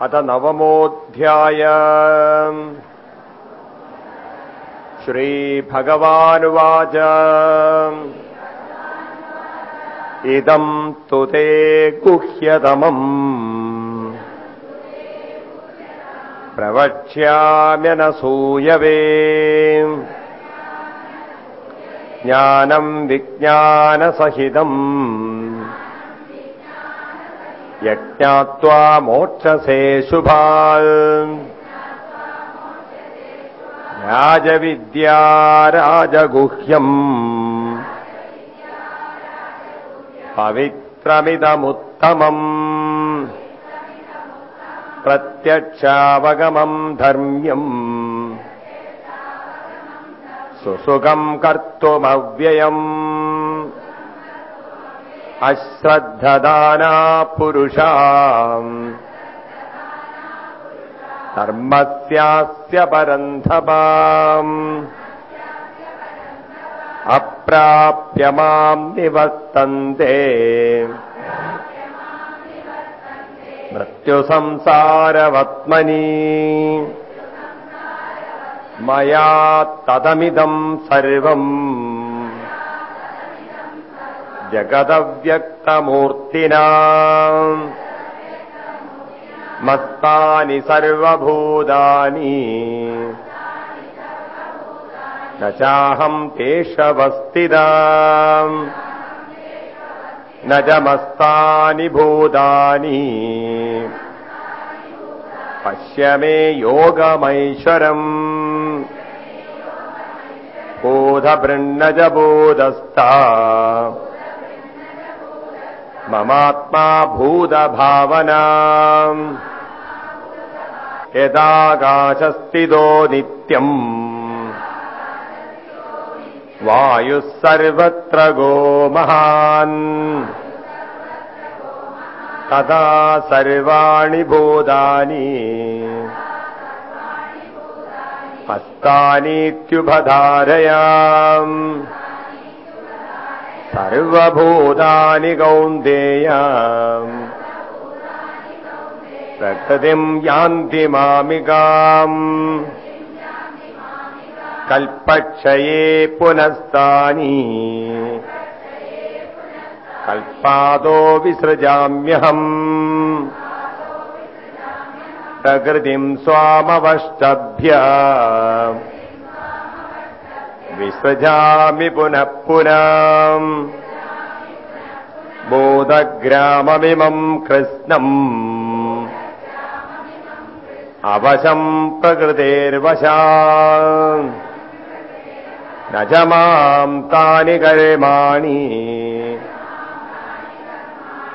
अथ नवमोऽध्याय। श्रीभगवानुवाच। इदम् तु ते गुह्यतमम्। प्रवक्ष्याम्यनसूयवे ज्ञानम् विज्ञानसहितम् यज्ञात्वा मोक्षसे शुभाल् राजविद्या राजगुह्यम्। पवित्रमिदमुत्तमम्। प्रत्यक्षावगमम् धर्म्यम्। सुसुखम् कर्तुमव्ययम् अश्रद्धदाना पुरुषा धर्मस्यास्य परन्धपाम् अप्राप्य माम् निवर्तन्ते। मृत्युसंसारवत्मनि मया तदमिदम् सर्वम् जगदव्यक्तमूर्तिना मत्तानि सर्वभूतानि। न चाहम् तेषवस्थिता न च मस्तानि भूतानि। पश्य मे योगमैश्वरम्। बोधबृन्नज बोधस्ता ममात्मा भूतभावना यदाकाशस्थितो नित्यम्। वायुः सर्वत्र गो महान् तदा सर्वाणि भूतानि। हस्तानीत्युपधारयाम् सर्वभूतानि कौन्तेय प्रकृतिम् यान्ति मामिकाम्। कल्पक्षये पुनस्तानि। कल्पादो विसृजाम्यहम्। प्रकृतिम् स्वामवष्टभ्य विसृजामि पुनः पुनः। बोधग्राममिमम् कृष्णम्। अवशम् प्रकृतेर्वशा न च माम् तानि कर्माणि।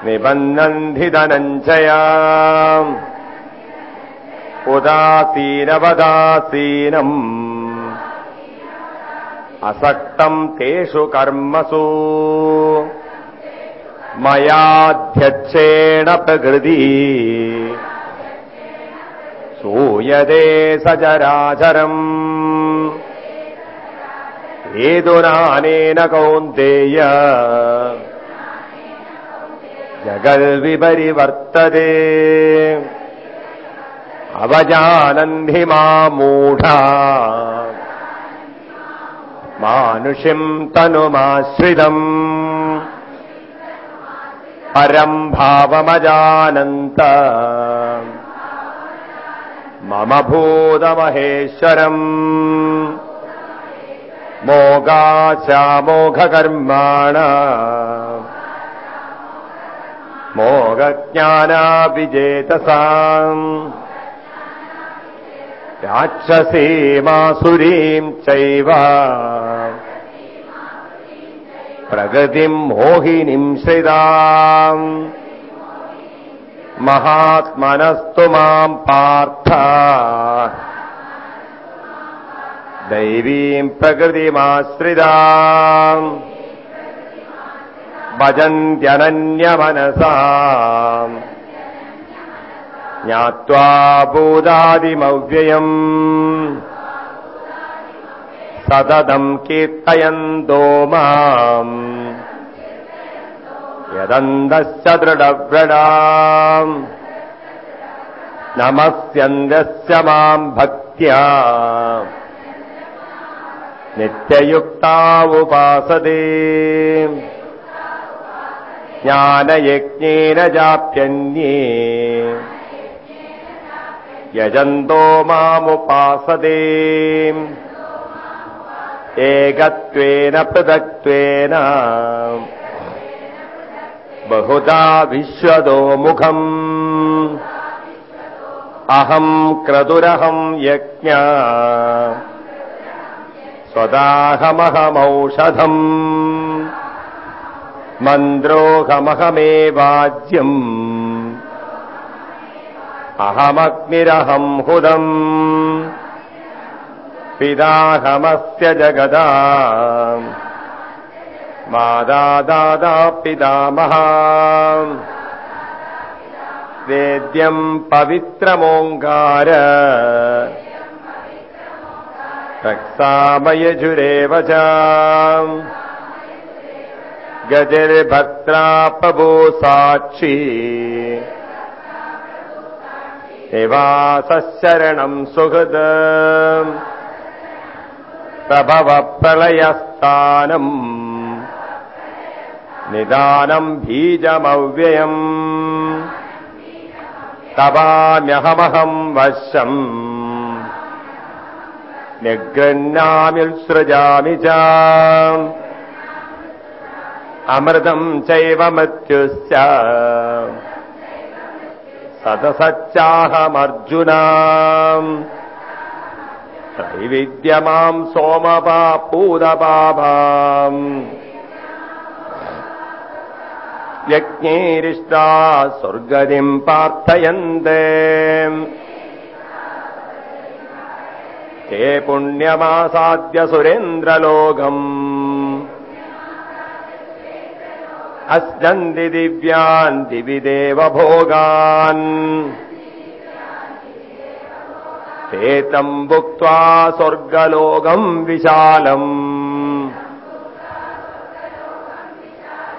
निबन्धन्धि धनञ्जया। उदासीनवदासीनम् असक्तम् तेषु कर्मसु। मयाध्यक्षेण प्रकृति। सूयते सचराचरम्। हेतुनानेन कौन्तेय। जगद्विपरिवर्तते। अवजानन्धि मामूढा मानुषिम् तनुमाश्रितम्। परम् भावमजानन्त। मम भूतमहेश्वरम्। मोगाशामोघकर्माण मोगज्ञानाभिजेतसाम् राक्षसीमासुरीम् चैव प्रगतिम् मोहिनीम् श्रिताम् महात्मनस्तु माम् पार्थ दैवीम् प्रकृतिमाश्रिताम् भजन्त्यनन्यमनसा ज्ञात्वा बोधादिमव्ययम्। सततम् कीर्तयन्तो माम्। यदन्दस्य दृढव्रणाम्। नमस्यन्दस्य माम् भक्त्या। नित्ययुक्ता उपासते ज्ञानयज्ञेन जाप्यन्ये। यजन्तो मामुपासदे एकत्वेन पृथक्त्वेन। बहुधा विश्वदोमुखम् अहम् क्रतुरहम् यज्ञ। स्वदाहमहमौषधम्। मन्द्रोऽहमहमेवाज्यम् अहमग्निरहम् हुदम्। पिदाहमस्य जगदा। मादा दादा मादापितामहा वेद्यम् पवित्रमोङ्कार रक्सामयजुरेव च। पभो साक्षी निवासशरणम् सुहृद। प्रभवप्रलयस्थानम् निदानम् बीजमव्ययम्। तवाम्यहमहम् वश्यम्। निगृह्णामिसृजामि च। अमृतम् चैव मृत्युश्च। तदसच्चाहमर्जुना सविद्यमाम् सोमपापूदबाभाम् यज्ञैरिष्टा स्वर्गतिम् प्रार्थयन्ते ते पुण्यमासाद्य सुरेन्द्रलोकम्। अस्नन्ति दिव्यान् दिवि देवभोगान् ते तम् भुक्त्वा स्वर्गलोकम् विशालम्।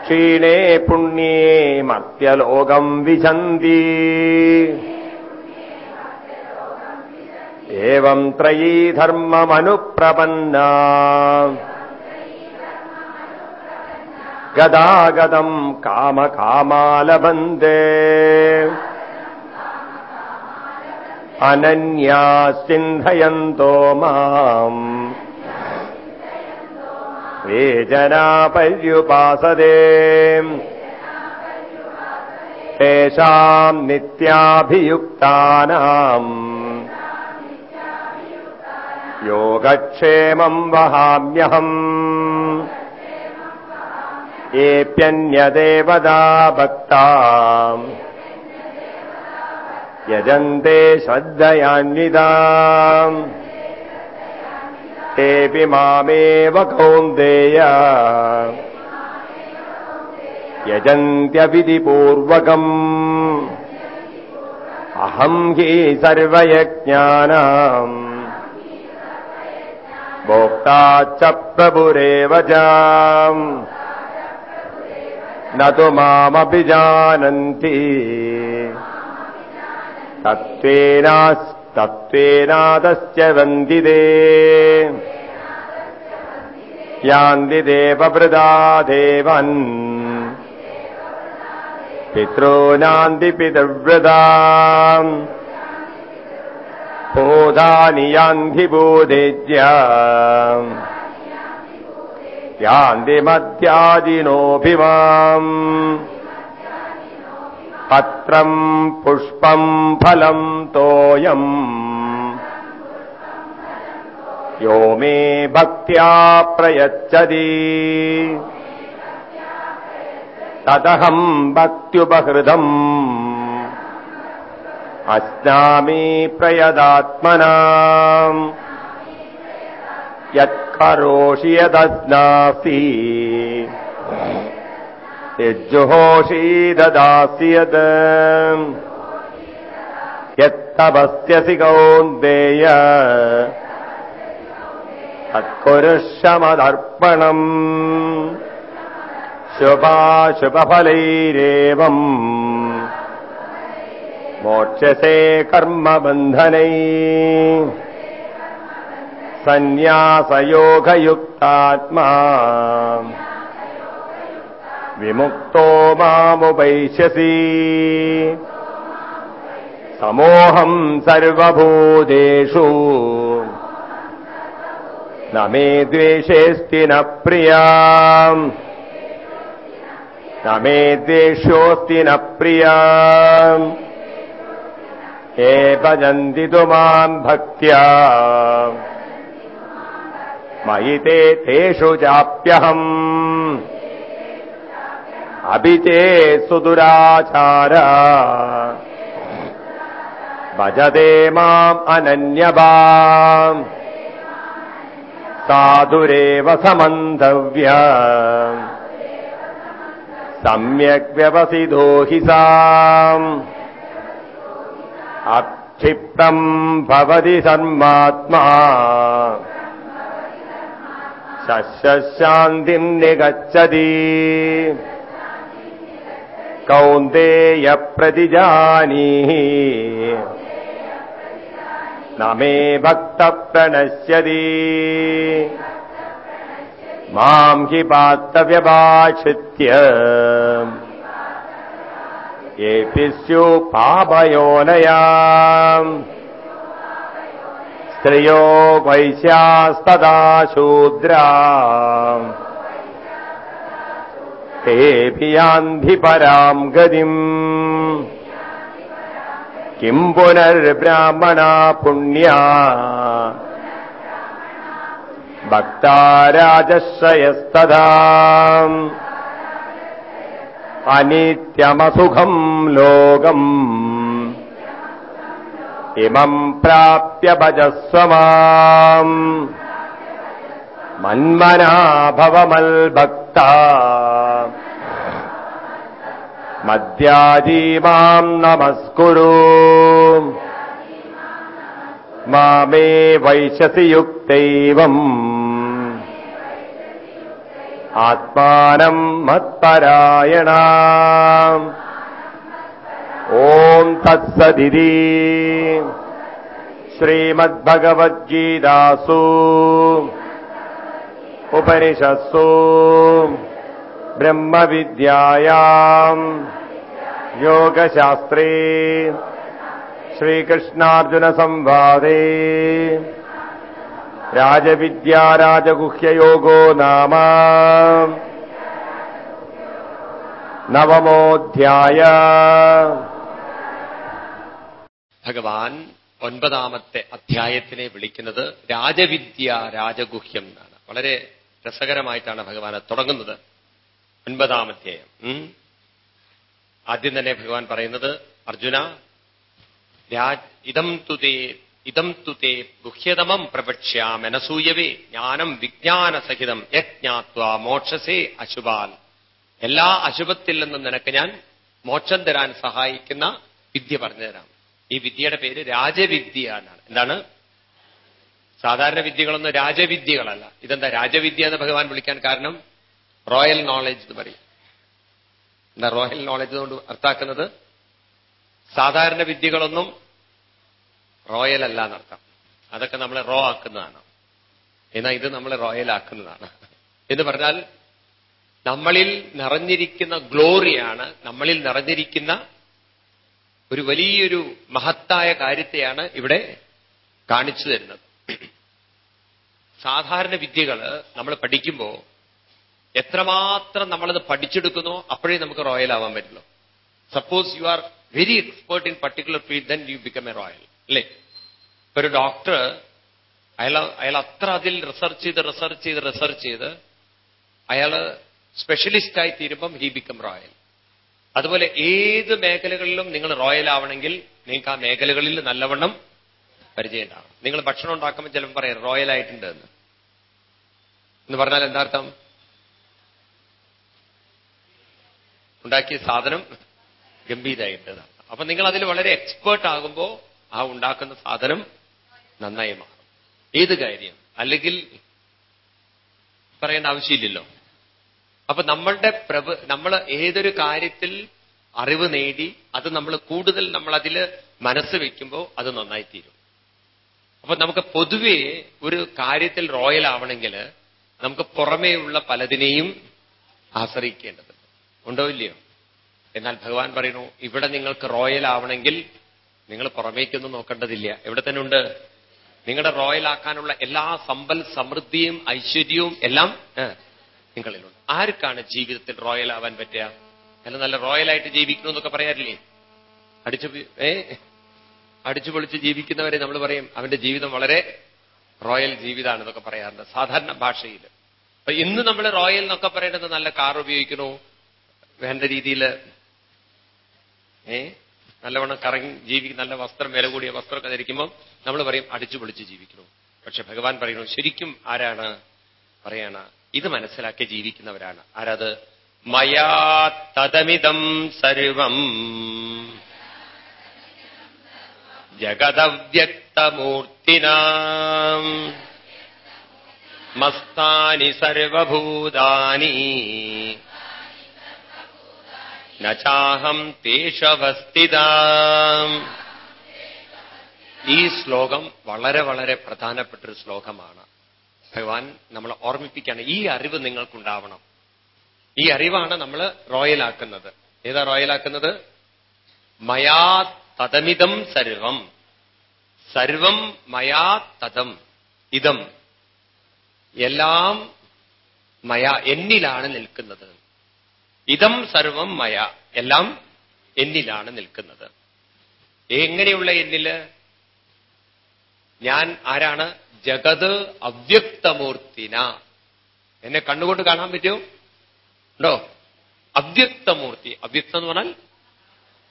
क्षीणे पुण्ये मर्त्यलोकम् विशन्ति। एवम् त्रयी धर्ममनुप्रपन्ना गदागदम् अनन्या सिन्धयन्तो माम्। ये जना पर्युपासते तेषाम् नित्याभियुक्तानाम्। योगक्षेमम् वहाम्यहम् येऽप्यन्यदेवदा भक्ता यजन्ते श्रद्धयान्विता तेऽपि मामेव कौन्तेय। यजन्त्यविधिपूर्वकम्। अहम् हि सर्वयज्ञानाम्। भोक्ता च प्रभुरेव च न तु मामपि जानन्ति वन्दिते। यान्ति देववृदा देवन् पितॄनान्ति पितृव्रता बोधानि यान्ति बोधेज्य यान्ति मध्यादिनोऽपि माम् पत्रम् पुष्पम् फलम् तोयम् यो मे भक्त्या प्रयच्छति तदहम् भक्त्युपहृतम् अस्नामि प्रयदात्मना यत्करोषि यदज्ञासि यज्जुहोषि ददासि यत्। यत्तपस्यसि कौन्देय अत्कुरुश्रमदर्पणम् शुभाशुभफलैरेवम्। मोक्षसे कर्मबन्धनै। सन्न्यासयोगयुक्तात्मा विमुक्तो मामुपैश्यसि समोऽहम् सर्वभूतेषु। न मे द्वेषेऽस्ति न प्रिया। न मे द्वेष्योऽस्ति न प्रिया। हे पजन्ति माम् भक्त्या। मयि ते तेषु चाप्यहम् अपि ते सुदुराचारा। भजते माम् अनन्यवाम् साधुरेव समन्तव्य। सम्यक् व्यवसितो हि साम्। अक्षिप्तम् भवति सर्मात्मा तस्य शान्तिम् निगच्छति। कौन्तेयप्रतिजानीहि न मे भक्तः प्रणश्यति माम् हि पातव्यभाषित्य एपि स्यूपापयोनया स्त्रियो वैश्यास्तदा शूद्रा। तेऽपि यान्ति पराम् गतिम्। किम् पुनर्ब्राह्मणा पुण्या। भक्ता राजश्रयस्तदा अनित्यमसुखम् लोकम् ഇമം പ്രാപ്യ ഭജസ്വമാം മന്മനാഭവമൽഭക്ത. മദ്യാജീമാം നമസ്കുരു. മാമേ വൈശസിയുക്തൈവം ആത്മാനം മത്പരായണ. ॐ तत्सदिति श्रीमद्भगवद्गीतासु उपनिषत्सु ब्रह्मविद्यायाम् योगशास्त्रे श्रीकृष्णार्जुनसंवादे राजविद्याराजगुह्ययोगो नाम नवमोऽध्याय ഭഗവാൻ ഒൻപതാമത്തെ അധ്യായത്തിനെ വിളിക്കുന്നത് രാജവിദ്യ രാജഗുഹ്യം എന്നാണ്. വളരെ രസകരമായിട്ടാണ് ഭഗവാൻ തുടങ്ങുന്നത്. ഒൻപതാം അധ്യായം. ആദ്യം തന്നെ ഭഗവാൻ പറയുന്നത് അർജുന ഇതം തുതേ ഇതം തുതേ ഗുഹ്യതമം പ്രപക്ഷ്യാമനസൂയവേ ജ്ഞാനം വിജ്ഞാനസഹിതം യജ്ഞാത്വ മോക്ഷസേ അശുഭാൽ. എല്ലാ അശുഭത്തിൽ നിന്നും നിനക്ക് ഞാൻ മോക്ഷം തരാൻ സഹായിക്കുന്ന വിദ്യ പറഞ്ഞുതരാം ഈ വിദ്യയുടെ പേര് രാജവിദ്യ എന്നാണ്. എന്താണ്? സാധാരണ വിദ്യകളൊന്നും രാജവിദ്യകളല്ല. ഇതെന്താ രാജവിദ്യ എന്ന് ഭഗവാൻ വിളിക്കാൻ കാരണം? റോയൽ നോളജ് എന്ന് പറയും. എന്താ റോയൽ നോളജ് കൊണ്ട് അർത്ഥാക്കുന്നത് സാധാരണ വിദ്യകളൊന്നും റോയൽ അല്ല എന്നർത്ഥം. അതൊക്കെ നമ്മളെ റോ ആക്കുന്നതാണ്. എന്നാൽ ഇത് നമ്മളെ റോയൽ ആക്കുന്നതാണ്. എന്ന് പറഞ്ഞാൽ നമ്മളിൽ നിറഞ്ഞിരിക്കുന്ന ഗ്ലോറിയാണ് നമ്മളിൽ നിറഞ്ഞിരിക്കുന്ന ഒരു വലിയൊരു മഹത്തായ കാര്യത്തെയാണ് ഇവിടെ കാണിച്ചു തരുന്നത്. സാധാരണ വിദ്യകൾ നമ്മൾ പഠിക്കുമ്പോൾ എത്രമാത്രം നമ്മളത് പഠിച്ചെടുക്കുന്നോ അപ്പോഴേ നമുക്ക് റോയൽ ആവാൻ പറ്റുള്ളൂ. Suppose you are very expert in particular field then you become a royal അല്ലേ? ഇപ്പൊ ഒരു ഡോക്ടർ അയാൾ അയാൾ അത്ര അതിൽ റിസർച്ച് ചെയ്ത് റിസർച്ച് ചെയ്ത് റിസർച്ച് ചെയ്ത് അയാൾ സ്പെഷ്യലിസ്റ്റായി തീരുമ്പം ഹി ബിക്കം റോയൽ അതുപോലെ ഏത് മേഖലകളിലും നിങ്ങൾ റോയൽ ആവണമെങ്കിൽ നിങ്ങൾക്ക് ആ മേഖലകളിൽ നല്ലവണ്ണം പരിചയം ഉണ്ടാവണം. നിങ്ങൾ ഭക്ഷണം ഉണ്ടാക്കുമ്പോൾ ചിലപ്പോൾ പറയാം റോയൽ ആയിട്ടുണ്ട് എന്ന്. എന്ന് പറഞ്ഞാൽ എന്താർത്ഥം ഉണ്ടാക്കിയ സാധനം ഗംഭീരായിട്ട് അപ്പൊ നിങ്ങൾ അതിൽ വളരെ എക്സ്പേർട്ട് ആകുമ്പോൾ ആ ഉണ്ടാക്കുന്ന സാധനം നന്നായി മാറും. ഏത് കാര്യം? അല്ലെങ്കിൽ പറയേണ്ട ആവശ്യമില്ലല്ലോ. അപ്പൊ നമ്മളുടെ പ്രഭ നമ്മൾ ഏതൊരു കാര്യത്തിൽ അറിവ് നേടി അത് നമ്മൾ കൂടുതൽ നമ്മൾ അതിൽ മനസ്സ് വെക്കുമ്പോൾ അത് നന്നായി തീരും അപ്പൊ നമുക്ക് പൊതുവേ ഒരു കാര്യത്തിൽ റോയൽ ആവണമെങ്കിൽ നമുക്ക് പുറമേയുള്ള പലതിനെയും ആശ്രയിക്കേണ്ടത് ഉണ്ടോ ഇല്ലയോ? എന്നാൽ ഭഗവാൻ പറയുന്നു ഇവിടെ നിങ്ങൾക്ക് റോയൽ ആവണമെങ്കിൽ നിങ്ങൾ പുറമേക്കൊന്നും നോക്കേണ്ടതില്ല. എവിടെ തന്നെ ഉണ്ട്? നിങ്ങളുടെ റോയൽ ആക്കാനുള്ള എല്ലാ സമ്പൽ സമൃദ്ധിയും ഐശ്വര്യവും എല്ലാം നിങ്ങളിലുണ്ട്. ആർക്കാണ് ജീവിതത്തിൽ റോയൽ ആവാൻ പറ്റുക? അല്ല നല്ല റോയലായിട്ട് ജീവിക്കണമെന്നൊക്കെ എന്നൊക്കെ പറയാറില്ലേ? അടിച്ചു ഏ? അടിച്ചു പൊളിച്ച് ജീവിക്കുന്നവരെ നമ്മൾ പറയും അവന്റെ ജീവിതം വളരെ റോയൽ ജീവിതമാണ് എന്നൊക്കെ പറയാറുണ്ട് സാധാരണ ഭാഷയിൽ. അപ്പൊ ഇന്ന് നമ്മൾ റോയൽ എന്നൊക്കെ പറയേണ്ടത് നല്ല കാർ ഉപയോഗിക്കണോ? വേണ്ട രീതിയിൽ ഏ? നല്ലവണ്ണം കറങ്ങി ജീവി നല്ല വസ്ത്രം വില കൂടിയ വസ്ത്രമൊക്കെ ധരിക്കുമ്പോൾ നമ്മൾ പറയും അടിച്ചു പൊളിച്ച് ജീവിക്കണോ? പക്ഷെ ഭഗവാൻ പറയുന്നു ശരിക്കും ആരാണ്? പറയാണ് ഇത് മനസ്സിലാക്കി ജീവിക്കുന്നവരാണ്. ആരത്? മയാ തദമിതം സർവം. ജഗതവ്യക്തമൂർത്തിന. മസ്താനി സർവഭൂതാനി. നചാഹം തേഷവസ്ഥിത. ഈ ശ്ലോകം വളരെ വളരെ പ്രധാനപ്പെട്ടൊരു ശ്ലോകമാണ്. ഭഗവാൻ നമ്മളെ ഓർമ്മിപ്പിക്കുകയാണ് ഈ അറിവ് നിങ്ങൾക്കുണ്ടാവണം. ഈ അറിവാണ് നമ്മൾ റോയലാക്കുന്നത്. ഏതാ റോയലാക്കുന്നത്? മയാ തതമിതം സർവം. സർവം മയാ തതം ഇതം. എല്ലാം മയ എന്നിലാണ് നിൽക്കുന്നത്. ഇതം സർവം മയ എല്ലാം എന്നിലാണ് നിൽക്കുന്നത്. എങ്ങനെയുള്ള എന്നിൽ? ഞാൻ ആരാണ്? ജഗത് അവ്യക്തമൂർത്തിന. എന്നെ കണ്ണുകൊണ്ട് കാണാൻ പറ്റുമോ ഉണ്ടോ? അവ്യക്തമൂർത്തി. അവ്യക്തം എന്ന് പറഞ്ഞാൽ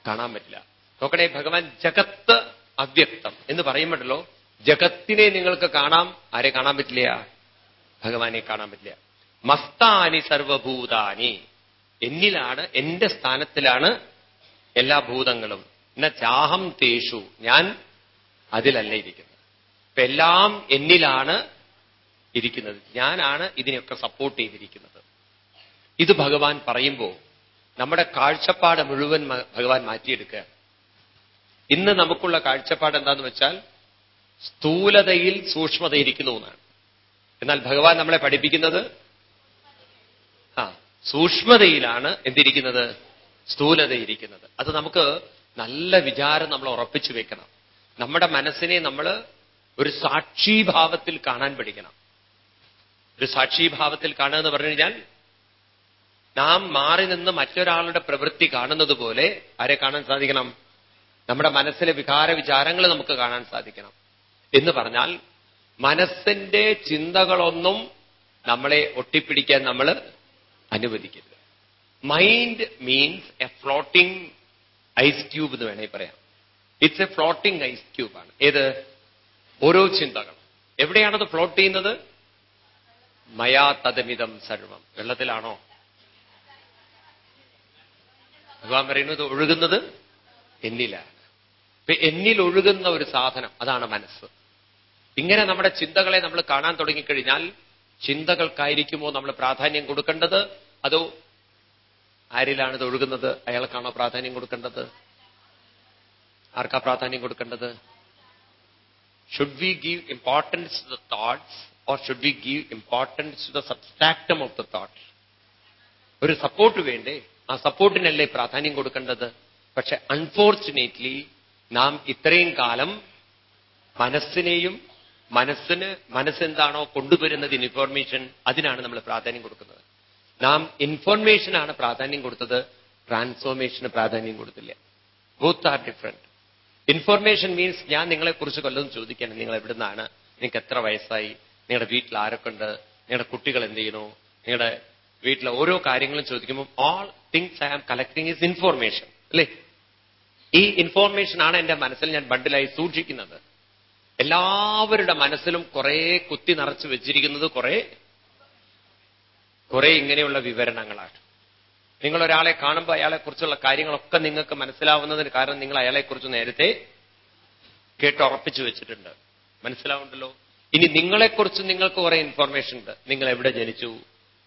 കാണാൻ പറ്റില്ല. നോക്കണേ ഭഗവാൻ ജഗത്ത് അവ്യക്തം എന്ന് പറയുമ്പോഴല്ലോ ജഗത്തിനെ നിങ്ങൾക്ക് കാണാം ആരെ കാണാൻ പറ്റില്ല? ഭഗവാനെ കാണാൻ പറ്റില്ല. മസ്താനി സർവഭൂതാനി. എന്നിലാണ് എന്റെ സ്ഥാനത്തിലാണ് എല്ലാ ഭൂതങ്ങളും. എന്ന ചാഹം തേഷു. ഞാൻ അതിലല്ല ഇരിക്കുന്നത്. എല്ലാം എന്നിലാണ് ഇരിക്കുന്നത്. ഞാനാണ് ഇതിനെയൊക്കെ സപ്പോർട്ട് ചെയ്തിരിക്കുന്നത്. ഇത് ഭഗവാൻ പറയുമ്പോൾ നമ്മുടെ കാഴ്ചപ്പാട് മുഴുവൻ ഭഗവാൻ മാറ്റിയെടുക്കുക. ഇന്ന് നമുക്കുള്ള കാഴ്ചപ്പാട് എന്താന്ന് വെച്ചാൽ സ്ഥൂലതയിൽ സൂക്ഷ്മത ഇരിക്കുന്നു എന്നാണ്. എന്നാൽ ഭഗവാൻ നമ്മളെ പഠിപ്പിക്കുന്നത്? ആ സൂക്ഷ്മതയിലാണ് എന്തിരിക്കുന്നത്? സ്ഥൂലതയിരിക്കുന്നത്. അത് നമുക്ക് നല്ല വിചാരം നമ്മൾ ഉറപ്പിച്ചു വെക്കണം. നമ്മുടെ മനസ്സിനെ നമ്മൾ ഒരു സാക്ഷീഭാവത്തിൽ കാണാൻ പഠിക്കണം. ഒരു സാക്ഷീഭാവത്തിൽ കാണുക എന്ന് പറഞ്ഞു കഴിഞ്ഞാൽ നാം മാറി നിന്ന് മറ്റൊരാളുടെ പ്രവൃത്തി കാണുന്നത് പോലെ ആരെ കാണാൻ സാധിക്കണം? നമ്മുടെ മനസ്സിലെ വികാര വിചാരങ്ങൾ നമുക്ക് കാണാൻ സാധിക്കണം. എന്ന് പറഞ്ഞാൽ മനസ്സിന്റെ ചിന്തകളൊന്നും നമ്മളെ ഒട്ടിപ്പിടിക്കാൻ നമ്മൾ അനുവദിക്കരുത്. Mind means a floating ice cube എന്ന് വേണമെങ്കിൽ പറയാം. ഇറ്റ്സ് എ ഫ്ലോട്ടിംഗ് ഐസ് ക്യൂബാണ് ഏത്? ഓരോ ചിന്തകൾ എവിടെയാണത് ഫ്ലോട്ട് ചെയ്യുന്നത്? മയാ തദമിതം സർവം. വെള്ളത്തിലാണോ? ഭഗവാൻ പറയുന്നത് ഒഴുകുന്നത് എന്നിലാണ്. ഇപ്പൊ എന്നിൽ ഒഴുകുന്ന ഒരു സാധനം അതാണ് മനസ്സ്. ഇങ്ങനെ നമ്മുടെ ചിന്തകളെ നമ്മൾ കാണാൻ തുടങ്ങിക്കഴിഞ്ഞാൽ ചിന്തകൾക്കായിരിക്കുമോ നമ്മൾ പ്രാധാന്യം കൊടുക്കേണ്ടത്? അതോ ആരിലാണ് ഇത് ഒഴുകുന്നത്? അയാൾക്കാണോ പ്രാധാന്യം കൊടുക്കേണ്ടത്? ആർക്കാ പ്രാധാന്യം കൊടുക്കേണ്ടത്? Should we give importance to the thoughts or should we give importance to the substratum of the thought ഒരു സപ്പോർട്ട് വേണ്ടേ? ആ സപ്പോർട്ടിനല്ലേ പ്രാധാന്യം കൊടുക്കേണ്ടത്? പക്ഷെ അൺഫോർച്ചുനേറ്റ്ലി നാം ഇത്രയും കാലം മനസ്സിനെയും മനസ്സിന് മനസ്സെന്താണോ കൊണ്ടുവരുന്നത് ഇൻഫോർമേഷൻ അതിനാണ് നമ്മൾ പ്രാധാന്യം കൊടുക്കുന്നത്. നാം ഇൻഫോർമേഷനാണ് പ്രാധാന്യം കൊടുത്തത് ട്രാൻസ്ഫോർമേഷന് പ്രാധാന്യം കൊടുത്തില്ല. Both are different information means ഞാൻ നിങ്ങളെക്കുറിച്ച് കൊല്ലം ചോദിക്കണം. നിങ്ങൾ എവിടുന്നാണ്? നിങ്ങൾക്ക് എത്ര വയസ്സായി? നിങ്ങളുടെ വീട്ടിൽ ആരൊക്കെ ഉണ്ട് നിങ്ങളുടെ കുട്ടികൾ എന്ത് ചെയ്യുന്നു? നിങ്ങളുടെ വീട്ടിലെ ഓരോ കാര്യങ്ങളും ചോദിക്കുമ്പോൾ all things I am collecting is information അല്ലേ? ഈ ഇൻഫോർമേഷൻ ആണ് എന്റെ മനസ്സിൽ ഞാൻ ബണ്ടിലായി സൂക്ഷിക്കുന്നത്. എല്ലാവരുടെ മനസ്സിലും കുറെ കുത്തി നിറച്ച് വെച്ചിരിക്കുന്നത് കുറെ കുറെ ഇങ്ങനെയുള്ള വിവരണങ്ങളാണ്. നിങ്ങൾ ഒരാളെ കാണുമ്പോൾ അയാളെക്കുറിച്ചുള്ള കാര്യങ്ങളൊക്കെ നിങ്ങൾക്ക് മനസ്സിലാവുന്നതിന് കാരണം നിങ്ങൾ അയാളെക്കുറിച്ച് നേരത്തെ കേട്ടുറപ്പിച്ചു വെച്ചിട്ടുണ്ട്. മനസ്സിലാവുണ്ടല്ലോ ഇനി നിങ്ങളെക്കുറിച്ച് നിങ്ങൾക്ക് കുറെ ഇൻഫോർമേഷൻ ഉണ്ട്. നിങ്ങൾ എവിടെ ജനിച്ചു?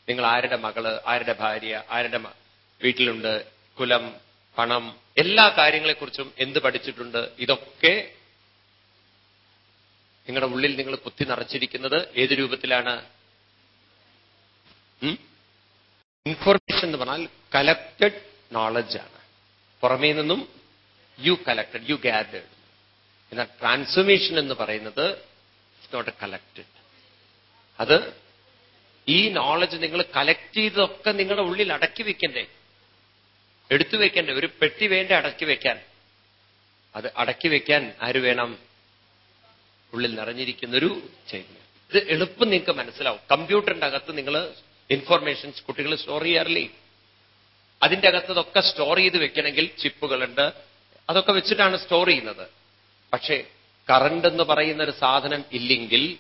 നിങ്ങൾ ആരുടെ മകൾ ആരുടെ ഭാര്യ ആരുടെ വീട്ടിലുണ്ട്? കുലം പണം എല്ലാ കാര്യങ്ങളെക്കുറിച്ചും എന്ത് പഠിച്ചിട്ടുണ്ട്? ഇതൊക്കെ നിങ്ങളുടെ ഉള്ളിൽ നിങ്ങൾ കുത്തി നിറച്ചിരിക്കുന്നത് ഏത് രൂപത്തിലാണ്? ഇൻഫർമേഷൻ എന്ന് പറഞ്ഞാൽ കലക്റ്റഡ് നോളജാണ് പുറമേ നിന്നും യു കലക്റ്റഡ് യു ഗ്യാതേഡ് എന്നാൽ ട്രാൻസ്ഫർമേഷൻ എന്ന് പറയുന്നത് ഇറ്റ്സ് നോട്ട് എ കലക്റ്റഡ് അത് ഈ നോളജ് നിങ്ങൾ കലക്ട് ചെയ്തതൊക്കെ നിങ്ങളുടെ ഉള്ളിൽ അടക്കി വെക്കണ്ടേ? എടുത്തു വെക്കണ്ടേ? ഒരു പെട്ടി വേണ്ട അടക്കി വെക്കാൻ? അത് അടക്കി വെക്കാൻ ആര് വേണം? ഉള്ളിൽ നിറഞ്ഞിരിക്കുന്നൊരു ചൈതന്യം ഇത് എളുപ്പം നിങ്ങൾക്ക് മനസ്സിലാവും. കമ്പ്യൂട്ടറിന്റെ അകത്ത് നിങ്ങൾ ഇൻഫർമേഷൻസ് കുട്ടികൾ സ്റ്റോർ ചെയ്യാറില്ലേ അതിന്റെ അകത്തതൊക്കെ സ്റ്റോർ ചെയ്ത് വെക്കണമെങ്കിൽ ചിപ്പുകളുണ്ട്. അതൊക്കെ വെച്ചിട്ടാണ് സ്റ്റോർ ചെയ്യുന്നത്. പക്ഷേ കറണ്ട് എന്ന് പറയുന്ന ഒരു സാധനം ഇല്ലെങ്കിൽ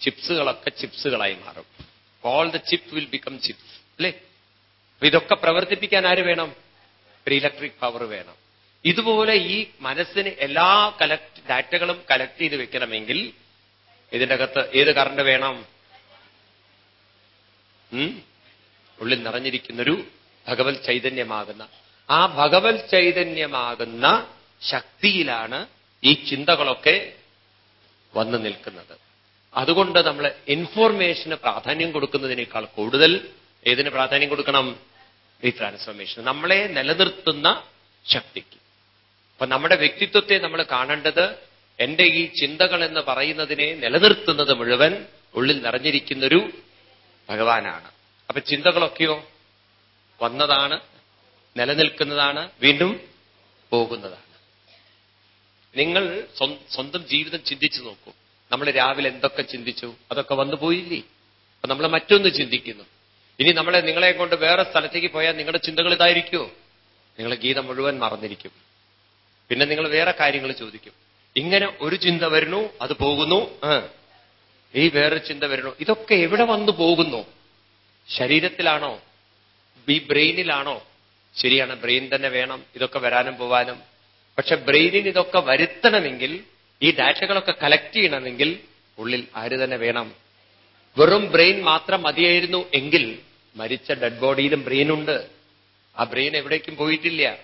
ചിപ്സുകളൊക്കെ ചിപ്സുകളായി മാറും. All the chip will become chips അല്ലേ? ഇതൊക്കെ പ്രവർത്തിപ്പിക്കാൻ ആര് വേണം? ഒരു ഇലക്ട്രിക് പവർ വേണം. ഇതുപോലെ ഈ മനസ്സിന് എല്ലാ കലക്ട് ഡാറ്റകളും കലക്ട് ചെയ്ത് വെക്കണമെങ്കിൽ ഇതിന്റെ അകത്ത് ഏത് കറണ്ട് വേണം? ഉള്ളിൽ നിറഞ്ഞിരിക്കുന്നൊരു ഭഗവത് ചൈതന്യമാകുന്ന. ആ ഭഗവത് ചൈതന്യമാകുന്ന ശക്തിയിലാണ് ഈ ചിന്തകളൊക്കെ വന്നു നിൽക്കുന്നത്. അതുകൊണ്ട് നമ്മൾ ഇൻഫോർമേഷന് പ്രാധാന്യം കൊടുക്കുന്നതിനേക്കാൾ കൂടുതൽ ഏതിന് പ്രാധാന്യം കൊടുക്കണം? ഈ ട്രാൻസ്ഫോർമേഷൻ നമ്മളെ നിലനിർത്തുന്ന ശക്തിക്ക്. അപ്പൊ നമ്മുടെ വ്യക്തിത്വത്തെ നമ്മൾ കാണേണ്ടത് എന്റെ ഈ ചിന്തകൾ എന്ന് പറയുന്നതിനെ നിലനിർത്തുന്നത് മുഴുവൻ ഉള്ളിൽ നിറഞ്ഞിരിക്കുന്നൊരു ഭഗവാനാണ്. അപ്പൊ ചിന്തകളൊക്കെയോ വന്നതാണ് നിലനിൽക്കുന്നതാണ് വീണ്ടും പോകുന്നതാണ്. നിങ്ങൾ സ്വന്തം ജീവിതം ചിന്തിച്ചു നോക്കൂ. നമ്മൾ രാവിലെ എന്തൊക്കെ ചിന്തിച്ചു? അതൊക്കെ വന്നു പോയില്ലേ? അപ്പൊ നമ്മൾ മറ്റൊന്ന് ചിന്തിക്കുന്നു. ഇനി നമ്മളെ നിങ്ങളെ കൊണ്ട് വേറെ സ്ഥലത്തേക്ക് പോയാൽ നിങ്ങളുടെ ചിന്തകൾ ഇതായിരിക്കുമോ നിങ്ങളെ ഗീതം മുഴുവൻ മറന്നിരിക്കും. പിന്നെ നിങ്ങൾ വേറെ കാര്യങ്ങൾ ചോദിക്കും. ഇങ്ങനെ ഒരു ചിന്ത വരുന്നു അത് പോകുന്നു ഈ വേറെ ചിന്ത വരണോ ഇതൊക്കെ എവിടെ വന്നു പോകുന്നു? ശരീരത്തിലാണോ? ഈ ബ്രെയിനിലാണോ? ശരിയാണ് ബ്രെയിൻ തന്നെ വേണം ഇതൊക്കെ വരാനും പോവാനും. പക്ഷെ ബ്രെയിനിന് ഇതൊക്കെ വരുത്തണമെങ്കിൽ ഈ ഡാറ്റകളൊക്കെ കളക്ട് ചെയ്യണമെങ്കിൽ ഉള്ളിൽ ആര് തന്നെ വേണം? വെറും ബ്രെയിൻ മാത്രം മതിയായിരുന്നു എങ്കിൽ മരിച്ച ഡെഡ് ബോഡിയിലും ബ്രെയിൻ ഉണ്ട്. ആ ബ്രെയിൻ എവിടേക്കും പോയിട്ടില്ല.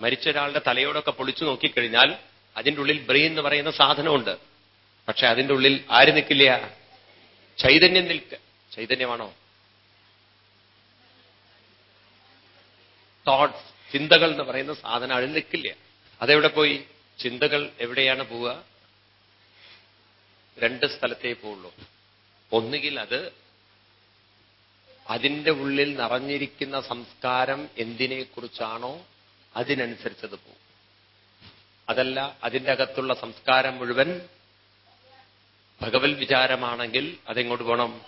മരിച്ച ഒരാളുടെ തലയോടൊക്കെ പൊളിച്ചു നോക്കിക്കഴിഞ്ഞാൽ അതിന്റെ ഉള്ളിൽ ബ്രെയിൻ എന്ന് പറയുന്ന സാധനമുണ്ട്. പക്ഷെ അതിന്റെ ഉള്ളിൽ ആര് നിൽക്കില്ല? ചൈതന്യം നിൽക്ക. ചൈതന്യമാണോ? തോട്ട്സ് ചിന്തകൾ എന്ന് പറയുന്ന സാധനം അതിൽ നിൽക്കില്ല. അതെവിടെ പോയി? ചിന്തകൾ എവിടെയാണ് പോവുക? രണ്ട് സ്ഥലത്തേ പോവുള്ളൂ. ഒന്നുകിൽ അത് അതിന്റെ ഉള്ളിൽ നിറഞ്ഞിരിക്കുന്ന സംസ്കാരം എന്തിനെക്കുറിച്ചാണോ അതിനനുസരിച്ചത് പോവും. അതല്ല അതിന്റെ അകത്തുള്ള സംസ്കാരം മുഴുവൻ ഭഗവത് വിചാരമാണെങ്കിൽ അതെങ്ങോട്ട് പോകണം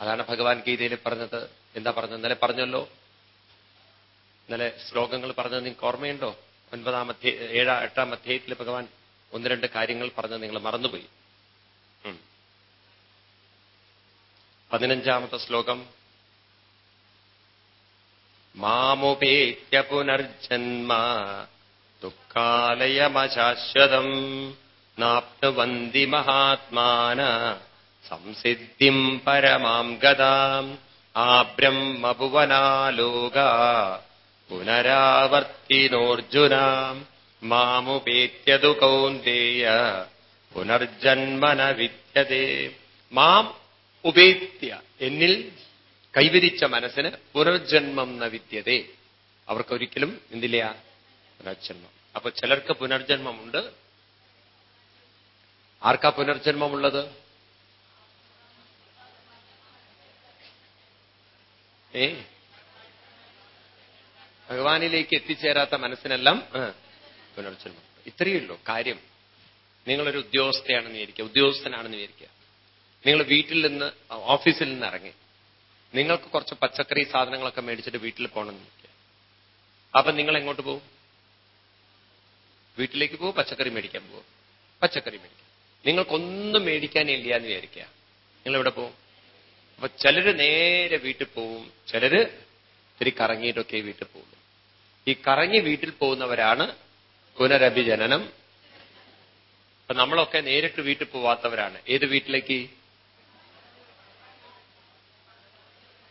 അതാണ് ഭഗവാൻ ഗീതയിൽ പറഞ്ഞത്. എന്താ പറഞ്ഞത്? ഇന്നലെ പറഞ്ഞല്ലോ. ഇന്നലെ ശ്ലോകങ്ങൾ പറഞ്ഞത് നിങ്ങൾക്ക് ഓർമ്മയുണ്ടോ? ഒൻപതാം അധ്യയ ഏഴാം എട്ടാം അധ്യായത്തിൽ ഭഗവാൻ ഒന്ന് രണ്ട് കാര്യങ്ങൾ പറഞ്ഞത് നിങ്ങൾ മറന്നുപോയി. പതിനഞ്ചാമത്തെ ശ്ലോകം. മാമുപേത്യ പുനർജന്മ ദുഃഖാലയമശാശ്വതം. നാപ്നുവന്തി മഹാത്മാന. സംസിദ്ധിം പരമാം ഗതാം. ആ ബ്രഹ്മഭുവനാലോക. പുനരാവർത്തിനോർജുന. മാമുപേത്യതു കൗന്ദേയ. പുനർജന്മന വിദ്യതേ മാം ഉപേത്യ എന്നിൽ കൈവരിച്ച മനസ്സിന് പുനർജന്മം ന വിദ്യതേ അവർക്കൊരിക്കലും എന്തില്ല? പുനർജന്മം. അപ്പൊ ചിലർക്ക് പുനർജന്മമുണ്ട് ആർക്കാ പുനർജന്മമുള്ളത്? ഏ? ഭഗവാനിലേക്ക് എത്തിച്ചേരാത്ത മനസ്സിനെല്ലാം പുനർജന്മം. ഇത്രയേ ഉള്ളൂ കാര്യം. നിങ്ങളൊരു ഉദ്യോഗസ്ഥയാണെന്ന് വിചാരിക്കുക. ഉദ്യോഗസ്ഥനാണെന്ന് വിചാരിക്കുക. നിങ്ങൾ വീട്ടിൽ നിന്ന് ഓഫീസിൽ നിന്ന് ഇറങ്ങി. നിങ്ങൾക്ക് കുറച്ച് പച്ചക്കറി സാധനങ്ങളൊക്കെ മേടിച്ചിട്ട് വീട്ടിൽ പോകണമെന്ന് വിചാരിക്കുക. അപ്പൊ നിങ്ങൾ എങ്ങോട്ട് പോകും? വീട്ടിലേക്ക് പോകും പച്ചക്കറി മേടിക്കാൻ പോകും. പച്ചക്കറി മേടിക്കാം നിങ്ങൾക്കൊന്നും മേടിക്കാനില്ല എന്ന് വിചാരിക്കുക. നിങ്ങൾ എവിടെ പോവും. അപ്പൊ ചിലര് നേരെ വീട്ടിൽ പോവും. ചിലര് ഇത്തിരി കറങ്ങിയിട്ടൊക്കെ വീട്ടിൽ പോകും. ഈ കറങ്ങി വീട്ടിൽ പോകുന്നവരാണ് പുനരഭിജനനം. അപ്പൊ നമ്മളൊക്കെ നേരിട്ട് വീട്ടിൽ പോവാത്തവരാണ്. ഏത് വീട്ടിലേക്ക്?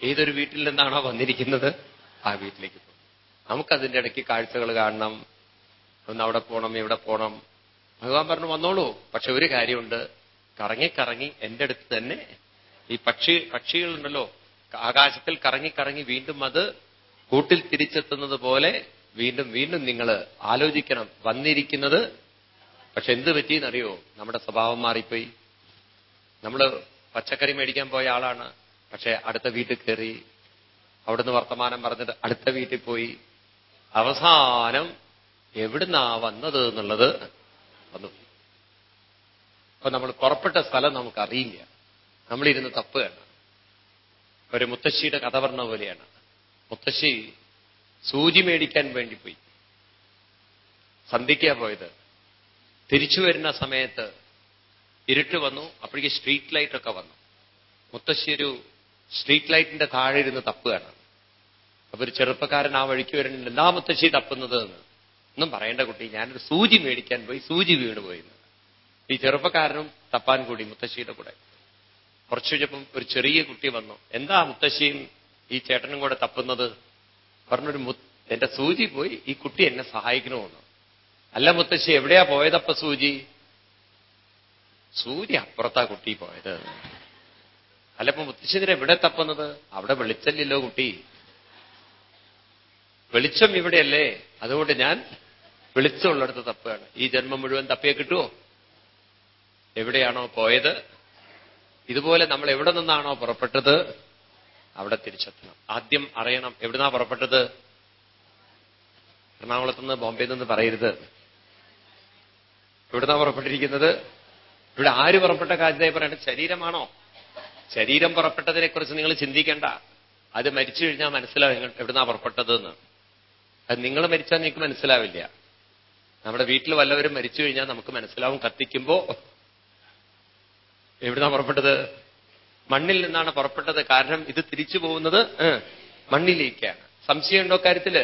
ഏതൊരു വീട്ടിൽ നിന്നാണോ വന്നിരിക്കുന്നത്? ആ വീട്ടിലേക്ക് പോകും. നമുക്കതിന്റെ ഇടയ്ക്ക് കാഴ്ചകൾ കാണണം. ഒന്ന് അവിടെ പോകണം ഇവിടെ പോണം. ഭഗവാൻ പറഞ്ഞു വന്നോളൂ. പക്ഷെ ഒരു കാര്യമുണ്ട്. കറങ്ങി കറങ്ങി എന്റെ അടുത്ത് തന്നെ ഈ പക്ഷി പക്ഷികളുണ്ടല്ലോ. ആകാശത്തിൽ കറങ്ങി കറങ്ങി വീണ്ടും അത് കൂട്ടിൽ തിരിച്ചെത്തുന്നത് പോലെ വീണ്ടും വീണ്ടും നിങ്ങൾ ആലോചിക്കണം. വന്നിരിക്കുന്നത് പക്ഷെ എന്ത് പറ്റിയെന്നറിയോ? നമ്മുടെ സ്വഭാവം മാറിപ്പോയി. നമ്മൾ പച്ചക്കറി മേടിക്കാൻ പോയ ആളാണ്. പക്ഷെ അടുത്ത വീട്ടിൽ കയറി അവിടുന്ന് വർത്തമാനം പറഞ്ഞിട്ട് അടുത്ത വീട്ടിൽ പോയി. അവസാനം എവിടുന്നാ വന്നത് എന്നുള്ളത് വന്നു. അപ്പൊ നമ്മൾ പുറപ്പെട്ട സ്ഥലം നമുക്ക് അറിയില്ല നമ്മളിരുന്ന് തപ്പുകയാണ് ഒരു മുത്തശ്ശിയുടെ കഥ പറഞ്ഞ പോലെയാണ്. മുത്തശ്ശി സൂചി മേടിക്കാൻ വേണ്ടി പോയി. സന്ധിക്കാ പോയത്. തിരിച്ചു വരുന്ന സമയത്ത് ഇരുട്ട് വന്നു. അപ്പോഴേക്ക് സ്ട്രീറ്റ് ലൈറ്റ് ഒക്കെ വന്നു. മുത്തശ്ശി ഒരു സ്ട്രീറ്റ് ലൈറ്റിന്റെ താഴെ ഇരുന്ന് തപ്പുകയാണ് അപ്പൊ ഒരു ചെറുപ്പക്കാരൻ ആ വഴിക്ക് വരുന്നുണ്ട്. എന്താ മുത്തശ്ശി തപ്പുന്നത്? എന്ന്. ഒന്നും പറയേണ്ട കുട്ടി. ഞാനൊരു സൂചി മേടിക്കാൻ പോയി സൂചി വീണ് പോയി ഈ ചെറുപ്പക്കാരനും തപ്പാൻ കൂടി മുത്തശ്ശിയുടെ കൂടെ. കുറച്ചു കഴിഞ്ഞപ്പം ഒരു ചെറിയ കുട്ടി വന്നു. എന്താ മുത്തശ്ശിയും ഈ ചേട്ടനും കൂടെ തപ്പുന്നത്? പറഞ്ഞൊരു എന്റെ സൂചി പോയി ഈ കുട്ടി എന്നെ സഹായിക്കണമെന്ന് അല്ല മുത്തശ്ശി എവിടെയാ പോയതപ്പ സൂചി? സൂചി അപ്പുറത്താ കുട്ടി പോയത്. അല്ല ഇപ്പൊ മുത്തശ്ശിനെ എവിടെ തപ്പുന്നത്? അവിടെ വെളിച്ചല്ലോ കുട്ടി. വെളിച്ചം ഇവിടെയല്ലേ. അതുകൊണ്ട് ഞാൻ വെളിച്ചമുള്ളിടത്ത് തപ്പുകയാണ്. ഈ ജന്മം മുഴുവൻ തപ്പിയെ കിട്ടുമോ എവിടെയാണോ പോയത്? ഇതുപോലെ നമ്മൾ എവിടെ നിന്നാണോ പുറപ്പെട്ടത്? അവിടെ തിരിച്ചെത്തണം. ആദ്യം അറിയണം എവിടുന്നാ പുറപ്പെട്ടത്? എറണാകുളത്ത് നിന്ന് ബോംബെയിൽ നിന്ന് പറയരുത്. എവിടുന്നാ പുറപ്പെട്ടിരിക്കുന്നത്? ഇവിടെ ആര് പുറപ്പെട്ട കാര്യത്തെ പറയണം? ശരീരമാണോ? ശരീരം പുറപ്പെട്ടതിനെ കുറിച്ച് നിങ്ങൾ ചിന്തിക്കേണ്ട. അത് മരിച്ചു കഴിഞ്ഞാൽ മനസ്സിലാവും എവിടുന്നാ പുറപ്പെട്ടത് എന്ന് അത് നിങ്ങൾ മരിച്ചാൽ നിങ്ങൾക്ക് മനസ്സിലാവില്ല. നമ്മുടെ വീട്ടിൽ വല്ലവരും മരിച്ചു കഴിഞ്ഞാൽ നമുക്ക് മനസ്സിലാവും കത്തിക്കുമ്പോ എവിടുന്നാ പുറപ്പെട്ടത്? മണ്ണിൽ നിന്നാണ് പുറപ്പെട്ടത്. കാരണം ഇത് തിരിച്ചു പോകുന്നത് മണ്ണിലേക്കാണ്. സംശയമുണ്ടോ കാര്യത്തിൽ?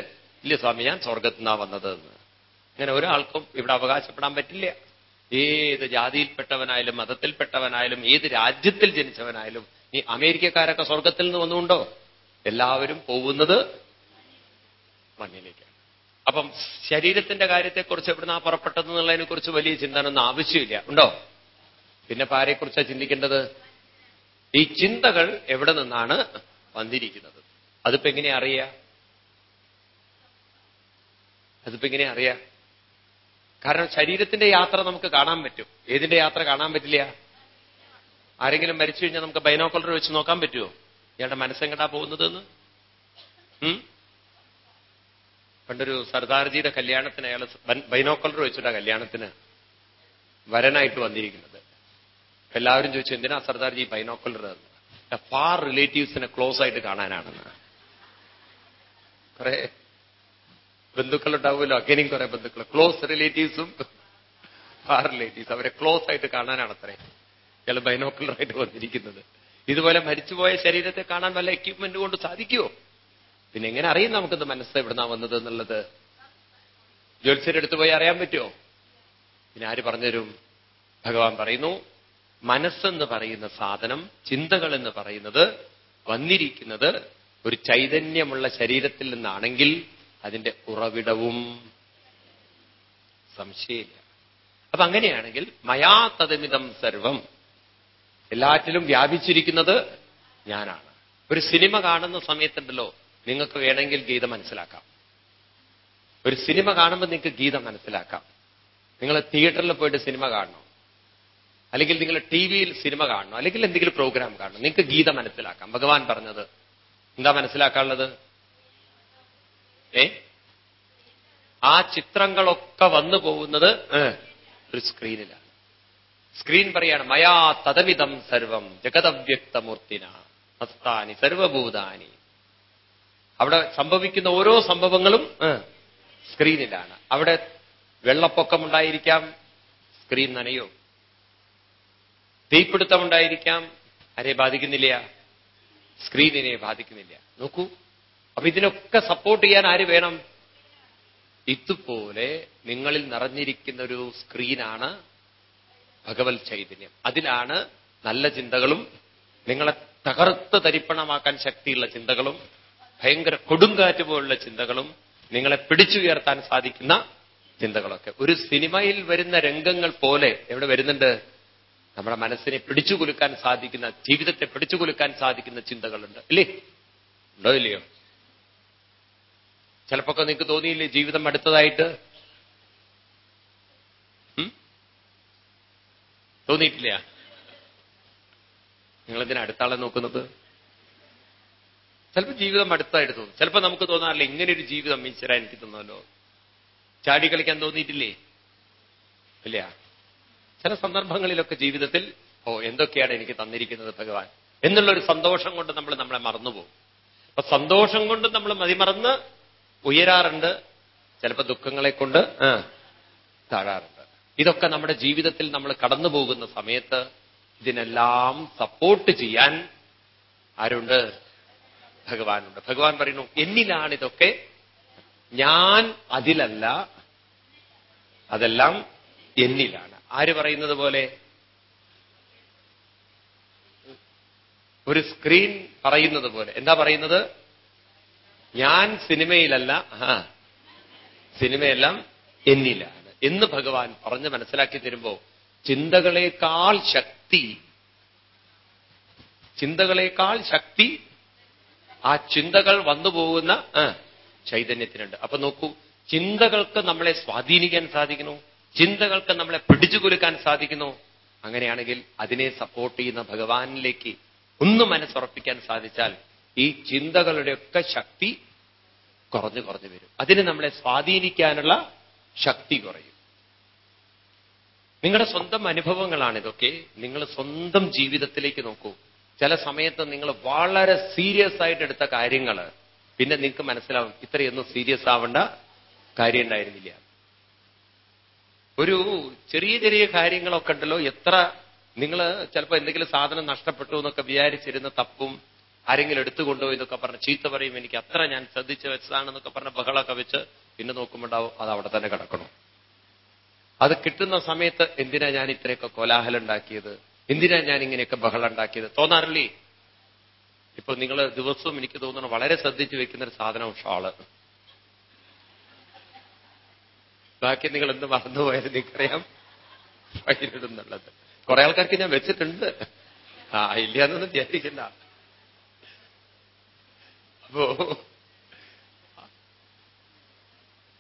ഇല്ല സ്വാമി ഞാൻ സ്വർഗത്തിൽ നിന്നാ വന്നത് എന്ന്. അങ്ങനെ ഒരാൾക്കും ഇവിടെ അവകാശപ്പെടാൻ പറ്റില്ല. ഏത് ജാതിയിൽപ്പെട്ടവനായാലും മതത്തിൽപ്പെട്ടവനായാലും ഏത് രാജ്യത്തിൽ ജനിച്ചവനായാലും നീ അമേരിക്കക്കാരൊക്കെ സ്വർഗത്തിൽ നിന്ന് വന്നുകൊണ്ടോ? എല്ലാവരും പോകുന്നത് മണ്ണിലേക്കാണ്. അപ്പം ശരീരത്തിന്റെ കാര്യത്തെക്കുറിച്ച് എവിടുന്നാ പുറപ്പെട്ടത് എന്നുള്ളതിനെ കുറിച്ച് വലിയ ചിന്തനൊന്നും ആവശ്യമില്ല. ഉണ്ടോ? പിന്നെ ആരെക്കുറിച്ചാണ് ചിന്തിക്കേണ്ടത്? ഈ ചിന്തകൾ എവിടെ നിന്നാണ് വന്നിരിക്കുന്നത്? അതിപ്പോ എങ്ങനെ അറിയാ? അതിപ്പോ എങ്ങനെ അറിയാ? കാരണം ശരീരത്തിന്റെ യാത്ര നമുക്ക് കാണാൻ പറ്റും. ഏതിന്റെ യാത്ര കാണാൻ പറ്റില്ല? ആരെങ്കിലും മരിച്ചു കഴിഞ്ഞാൽ നമുക്ക് ബൈനോക്കുലർ വെച്ച് നോക്കാൻ പറ്റുമോ ഇയാളുടെ മനസ്സെങ്ങടാ പോകുന്നതെന്ന്? പണ്ടൊരു സർദാർജിയുടെ കല്യാണത്തിന് അയാൾ ബൈനോക്കുലർ വെച്ചിട്ടാ കല്യാണത്തിന് വരനായിട്ട് വന്നിരിക്കുന്നത്. എല്ലാവരും ചോദിച്ചു എന്തിനാ സർദാർജി ബൈനോക്കുലർ? ഫാർ റിലേറ്റീവ്സിനെ ക്ലോസ് ആയിട്ട് കാണാനാണെന്ന്. കുറെ ബന്ധുക്കളുണ്ടാവുമല്ലോ അങ്ങനെയും കുറെ ബന്ധുക്കൾ ക്ലോസ് റിലേറ്റീവ്സും ഫാർ റിലേറ്റീവ്സ്. അവരെ ക്ലോസ് ആയിട്ട് കാണാനാണ് അത്രേ ഇയാൾ ബൈനോക്കുലറായിട്ട് വന്നിരിക്കുന്നത്. ഇതുപോലെ മരിച്ചുപോയ ശരീരത്തെ കാണാൻ വല്ല എക്യുപ്മെന്റ് കൊണ്ട് സാധിക്കുമോ പിന്നെ എങ്ങനെ അറിയും നമുക്കിത് മനസ്സ് എവിടുന്നാ വന്നത് എന്നുള്ളത്? ജ്യോത്സ്യരുടെ അടുത്ത് പോയി അറിയാൻ പറ്റുമോ? പിന്നെ ആര് പറഞ്ഞുതരും? ഭഗവാൻ പറയുന്നു മനസ്സെന്ന് പറയുന്ന സാധനം ചിന്തകൾ എന്ന് പറയുന്നത് വന്നിരിക്കുന്നത് ഒരു ചൈതന്യമുള്ള ശരീരത്തിൽ നിന്നാണെങ്കിൽ അതിന്റെ ഉറവിടവും സംശയമില്ല. അപ്പൊ അങ്ങനെയാണെങ്കിൽ മയാ സർവം എല്ലാറ്റിലും വ്യാപിച്ചിരിക്കുന്നത് ഞാനാണ്. ഒരു സിനിമ കാണുന്ന സമയത്തുണ്ടല്ലോ നിങ്ങൾക്ക് വേണമെങ്കിൽ ഗീത മനസ്സിലാക്കാം. ഒരു സിനിമ കാണുമ്പോൾ നിങ്ങൾക്ക് ഗീത മനസ്സിലാക്കാം. നിങ്ങൾ തിയേറ്ററിൽ പോയിട്ട് സിനിമ കാണണം? അല്ലെങ്കിൽ നിങ്ങൾ ടി വിയിൽ സിനിമ കാണണം? അല്ലെങ്കിൽ എന്തെങ്കിലും പ്രോഗ്രാം കാണണം? നിങ്ങൾക്ക് ഗീത മനസ്സിലാക്കാം. ഭഗവാൻ പറഞ്ഞത് എന്താ മനസ്സിലാക്കാനുള്ളത്? ഏ? ആ ചിത്രങ്ങളൊക്കെ വന്നു പോകുന്നത് ഒരു സ്ക്രീനിലാണ് സ്ക്രീൻ പറയാണ് മയാ തദമിതം സർവം ജഗതവ്യക്തമൂർത്തിന ഹസ്താനി സർവഭൂതാനി. അവിടെ സംഭവിക്കുന്ന ഓരോ സംഭവങ്ങളും സ്ക്രീനിലാണ്. അവിടെ വെള്ളപ്പൊക്കമുണ്ടായിരിക്കാം സ്ക്രീൻ നനയോ. തീപിടുത്തമുണ്ടായിരിക്കാം ആരെ ബാധിക്കുന്നില്ല? സ്ക്രീനിനെ ബാധിക്കുന്നില്ല. നോക്കൂ. അപ്പൊ ഇതിനൊക്കെ സപ്പോർട്ട് ചെയ്യാൻ ആര് വേണം? ഇതുപോലെ നിങ്ങളിൽ നിറഞ്ഞിരിക്കുന്ന ഒരു സ്ക്രീനാണ് ഭഗവത് ചൈതന്യം. അതിലാണ് നല്ല ചിന്തകളും നിങ്ങളെ തകർത്ത് തരിപ്പണമാക്കാൻ ശക്തിയുള്ള ചിന്തകളും ഭയങ്കര കൊടുങ്കാറ്റ് പോലുള്ള ചിന്തകളും നിങ്ങളെ പിടിച്ചുയർത്താൻ സാധിക്കുന്ന ചിന്തകളൊക്കെ. ഒരു സിനിമയിൽ വരുന്ന രംഗങ്ങൾ പോലെ എവിടെ വരുന്നുണ്ട്? നമ്മുടെ മനസ്സിനെ പിടിച്ചുകുലുക്കാൻ സാധിക്കുന്ന ജീവിതത്തെ പിടിച്ചുകുലുക്കാൻ സാധിക്കുന്ന ചിന്തകളുണ്ട്. ഇല്ലേ? ഉണ്ടോ ഇല്ലയോ? ചിലപ്പോ നിങ്ങൾക്ക് തോന്നിയില്ലേ ജീവിതം അടുത്തതായിട്ട്? തോന്നിയിട്ടില്ല? നിങ്ങൾ എന്തിനാ അടുത്താളെ നോക്കുന്നത്? ചിലപ്പോൾ ജീവിതം അടുത്തായിട്ട് തോന്നും. ചിലപ്പോൾ നമുക്ക് തോന്നാറില്ല ഇങ്ങനെ ഒരു ജീവിതം ഈശ്വര എനിക്ക് തന്നല്ലോ ചാടി കളിക്കാൻ തോന്നിയിട്ടില്ലേ? ഇല്ല. ചില സന്ദർഭങ്ങളിലൊക്കെ ജീവിതത്തിൽ ഓ എന്തൊക്കെയാണ് എനിക്ക് തന്നിരിക്കുന്നത് ഭഗവാൻ? എന്നുള്ളൊരു സന്തോഷം കൊണ്ട് നമ്മൾ നമ്മളെ മറന്നുപോകും. അപ്പൊ സന്തോഷം കൊണ്ട് നമ്മൾ മതിമറന്ന് ഉയരാറുണ്ട് ചിലപ്പോൾ ദുഃഖങ്ങളെ കൊണ്ട് താഴാറുണ്ട്. ഇതൊക്കെ നമ്മുടെ ജീവിതത്തിൽ നമ്മൾ കടന്നു പോകുന്ന സമയത്ത് ഇതിനെല്ലാം സപ്പോർട്ട് ചെയ്യാൻ ആരുണ്ട്? ഭഗവാനുണ്ട്. ഭഗവാൻ പറയുന്നു എന്നിലാണിതൊക്കെ ഞാൻ അതിലല്ല അതെല്ലാം എന്നിലാണ്. ആര് പറയുന്നത് പോലെ? ഒരു സ്ക്രീൻ പറയുന്നത് പോലെ. എന്താ പറയുന്നത്? ഞാൻ സിനിമയിലല്ല ആ സിനിമയെല്ലാം എന്നിലാണ്. എന്ന് ഭഗവാൻ പറഞ്ഞ് മനസ്സിലാക്കി തരുമ്പോ ചിന്തകളേക്കാൾ ശക്തി ചിന്തകളേക്കാൾ ശക്തി ആ ചിന്തകൾ വന്നു പോകുന്ന ചൈതന്യത്തിനുണ്ട്. അപ്പൊ നോക്കൂ ചിന്തകൾക്ക് നമ്മളെ സ്വാധീനിക്കാൻ സാധിക്കുന്നു. ചിന്തകൾക്ക് നമ്മളെ പിടിച്ചുകുലുക്കാൻ സാധിക്കുന്നു. അങ്ങനെയാണെങ്കിൽ അതിനെ സപ്പോർട്ട് ചെയ്യുന്ന ഭഗവാനിലേക്ക് ഒന്ന് മനസ്സുറപ്പിക്കാൻ സാധിച്ചാൽ ഈ ചിന്തകളുടെയൊക്കെ ശക്തി കുറഞ്ഞു കുറഞ്ഞു വരും. അതിന് നമ്മളെ സ്വാധീനിക്കാനുള്ള ശക്തി കുറയും. നിങ്ങളുടെ സ്വന്തം അനുഭവങ്ങളാണ് ഇതൊക്കെ നിങ്ങൾ സ്വന്തം ജീവിതത്തിലേക്ക് നോക്കൂ. ചില സമയത്ത് നിങ്ങൾ വളരെ സീരിയസ് ആയിട്ട് എടുത്ത കാര്യങ്ങൾ പിന്നെ നിങ്ങൾക്ക് മനസ്സിലാവും ഇത്രയൊന്നും സീരിയസ് ആവേണ്ട കാര്യം ഉണ്ടായിരുന്നില്ല. ഒരു ചെറിയ ചെറിയ കാര്യങ്ങളൊക്കെ ഉണ്ടല്ലോ എത്ര നിങ്ങൾ ചിലപ്പോൾ എന്തെങ്കിലും സാധനം നഷ്ടപ്പെട്ടു എന്നൊക്കെ വിചാരിച്ചിരുന്ന തപ്പും ആരെങ്കിലും എടുത്തുകൊണ്ടുപോയി എന്നൊക്കെ പറഞ്ഞ് ചീത്ത പറയും എനിക്ക് അത്ര ഞാൻ ശ്രദ്ധിച്ച് വെച്ചതാണെന്നൊക്കെ പറഞ്ഞ ബഹളമൊക്കെ വെച്ച് പിന്നെ നോക്കുമ്പോണ്ടാവും അത് അവിടെ തന്നെ കിടക്കണം. അത് കിട്ടുന്ന സമയത്ത് എന്തിനാ ഞാൻ ഇത്രയൊക്കെ കോലാഹലം ഉണ്ടാക്കിയത്? എന്തിനാ ഞാൻ ഇങ്ങനെയൊക്കെ ബഹളം ഉണ്ടാക്കിയത് തോന്നാറില്ലേ? ഇപ്പൊ നിങ്ങൾ ദിവസവും എനിക്ക് തോന്നുന്നു വളരെ ശ്രദ്ധിച്ചു വെക്കുന്ന ഒരു സാധനം ഷാൾ. ബാക്കി നിങ്ങൾ എന്ത് മറന്നുപോയാലും നിങ്ങൾക്കറിയാം? ഫൈനിടുന്നുള്ളത് കുറെ ആൾക്കാർക്ക് ഞാൻ വെച്ചിട്ടുണ്ട്. ആ ഇല്ല എന്നൊന്നും ധ്യാനിക്കില്ല അപ്പോ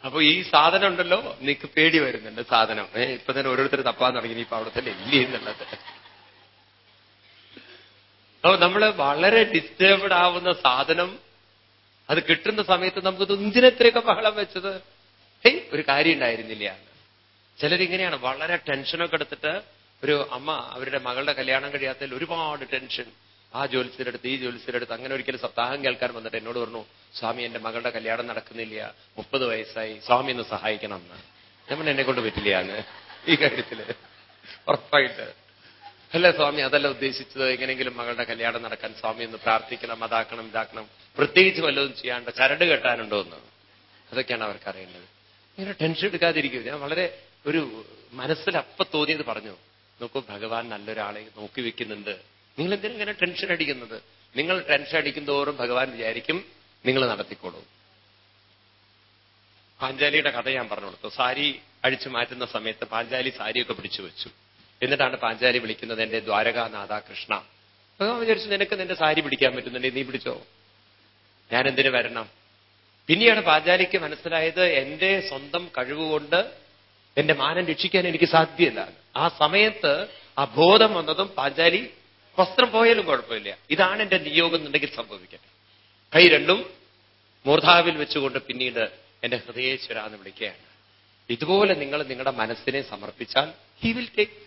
അപ്പൊ ഈ സാധനം ഉണ്ടല്ലോ നിനക്ക് പേടി വരുന്നുണ്ട് സാധനം. ഇപ്പൊ തന്നെ ഓരോരുത്തർ തപ്പാൻ തുടങ്ങി ഇപ്പൊ അവിടെ തന്നെ ഇല്ല എന്നുള്ളത്. അപ്പൊ നമ്മൾ വളരെ ഡിസ്റ്റേബ്ഡ് ആവുന്ന സാധനം അത് കിട്ടുന്ന സമയത്ത് നമുക്ക് എന്തിനെത്രയൊക്കെ ബഹളം വെച്ചത്? ഹേയ് ഒരു കാര്യം ഉണ്ടായിരുന്നില്ല. ചിലരിങ്ങനെയാണ് വളരെ ടെൻഷനൊക്കെ എടുത്തിട്ട് ഒരു അമ്മ അവരുടെ മകളുടെ കല്യാണം കഴിയാത്തതിൽ ഒരുപാട് ടെൻഷൻ ആ ജോലിസിലെടുത്ത് ഈ ജോലിസിലെടുത്ത് അങ്ങനെ ഒരിക്കലും സപ്താഹം കേൾക്കാൻ വന്നിട്ട് എന്നോട് പറഞ്ഞു സ്വാമി എന്റെ മകളുടെ കല്യാണം നടക്കുന്നില്ല. മുപ്പത് വയസ്സായി. സ്വാമി ഒന്ന് സഹായിക്കണം എന്ന് നമ്മൾ എന്നെ കൊണ്ട് പറ്റില്ല ഈ കാര്യത്തിൽ. ഉറപ്പായിട്ട്. അല്ല സ്വാമി അതല്ല ഉദ്ദേശിച്ചത് എങ്ങനെയെങ്കിലും മകളുടെ കല്യാണം നടക്കാൻ സ്വാമി ഒന്ന് പ്രാർത്ഥിക്കണം അതാക്കണം ഇതാക്കണം. പ്രത്യേകിച്ച് വല്ലതും ചെയ്യാണ്ട് ചരട് കെട്ടാനുണ്ടോ എന്ന്. അതൊക്കെയാണ് അവർക്ക് അറിയേണ്ടത്. ഇങ്ങനെ ടെൻഷൻ എടുക്കാതിരിക്കും. ഞാൻ വളരെ ഒരു മനസ്സിൽ അപ്പ തോന്നിയത് പറഞ്ഞു. നോക്കൂ ഭഗവാൻ നല്ലൊരാളെ നോക്കി വെക്കുന്നുണ്ട്. നിങ്ങൾ എന്തിനാ ഇങ്ങനെ ടെൻഷൻ അടിക്കുന്നത്? നിങ്ങൾ ടെൻഷൻ അടിക്കുന്തോറും ഭഗവാൻ വിചാരിക്കും നിങ്ങൾ നടത്തിക്കോളൂ. പാഞ്ചാലിയുടെ കഥ ഞാൻ പറഞ്ഞു കൊടുത്തു സാരി അഴിച്ചു മാറ്റുന്ന സമയത്ത് പാഞ്ചാലി സാരിയൊക്കെ പിടിച്ചു വെച്ചു. എന്നിട്ടാണ് പാഞ്ചാലി വിളിക്കുന്നത് എന്റെ ദ്വാരകാനാഥ കൃഷ്ണ. ഭഗവാൻ വിചാരിച്ചു നിനക്ക് നിന്റെ സാരി പിടിക്കാൻ പറ്റുന്നുണ്ടെങ്കിൽ നീ പിടിച്ചോ? ഞാൻ എന്തിനു വരണം? പിന്നെയാണ് പാഞ്ചാലിക്ക് മനസ്സിലായത് എന്റെ സ്വന്തം കഴിവുകൊണ്ട് എന്റെ മാനം രക്ഷിക്കാൻ എനിക്ക് സാധ്യമല്ല ആ സമയത്ത് ആ ബോധം വന്നതും പാഞ്ചാലി വസ്ത്രം പോയാലും കുഴപ്പമില്ല. ഇതാണ് എന്റെ നിയോഗം എന്നുണ്ടെങ്കിൽ സംഭവിക്കട്ടെ. കൈ രണ്ടും മൂർധാവിൽ വെച്ചുകൊണ്ട് പിന്നീട് എന്റെ ഹൃദയേശ്വര എന്ന് വിളിക്കുകയാണ്. ഇതുപോലെ നിങ്ങൾ നിങ്ങളുടെ മനസ്സിനെ സമർപ്പിച്ചാൽ ഹി വിൽ ടേക്ക്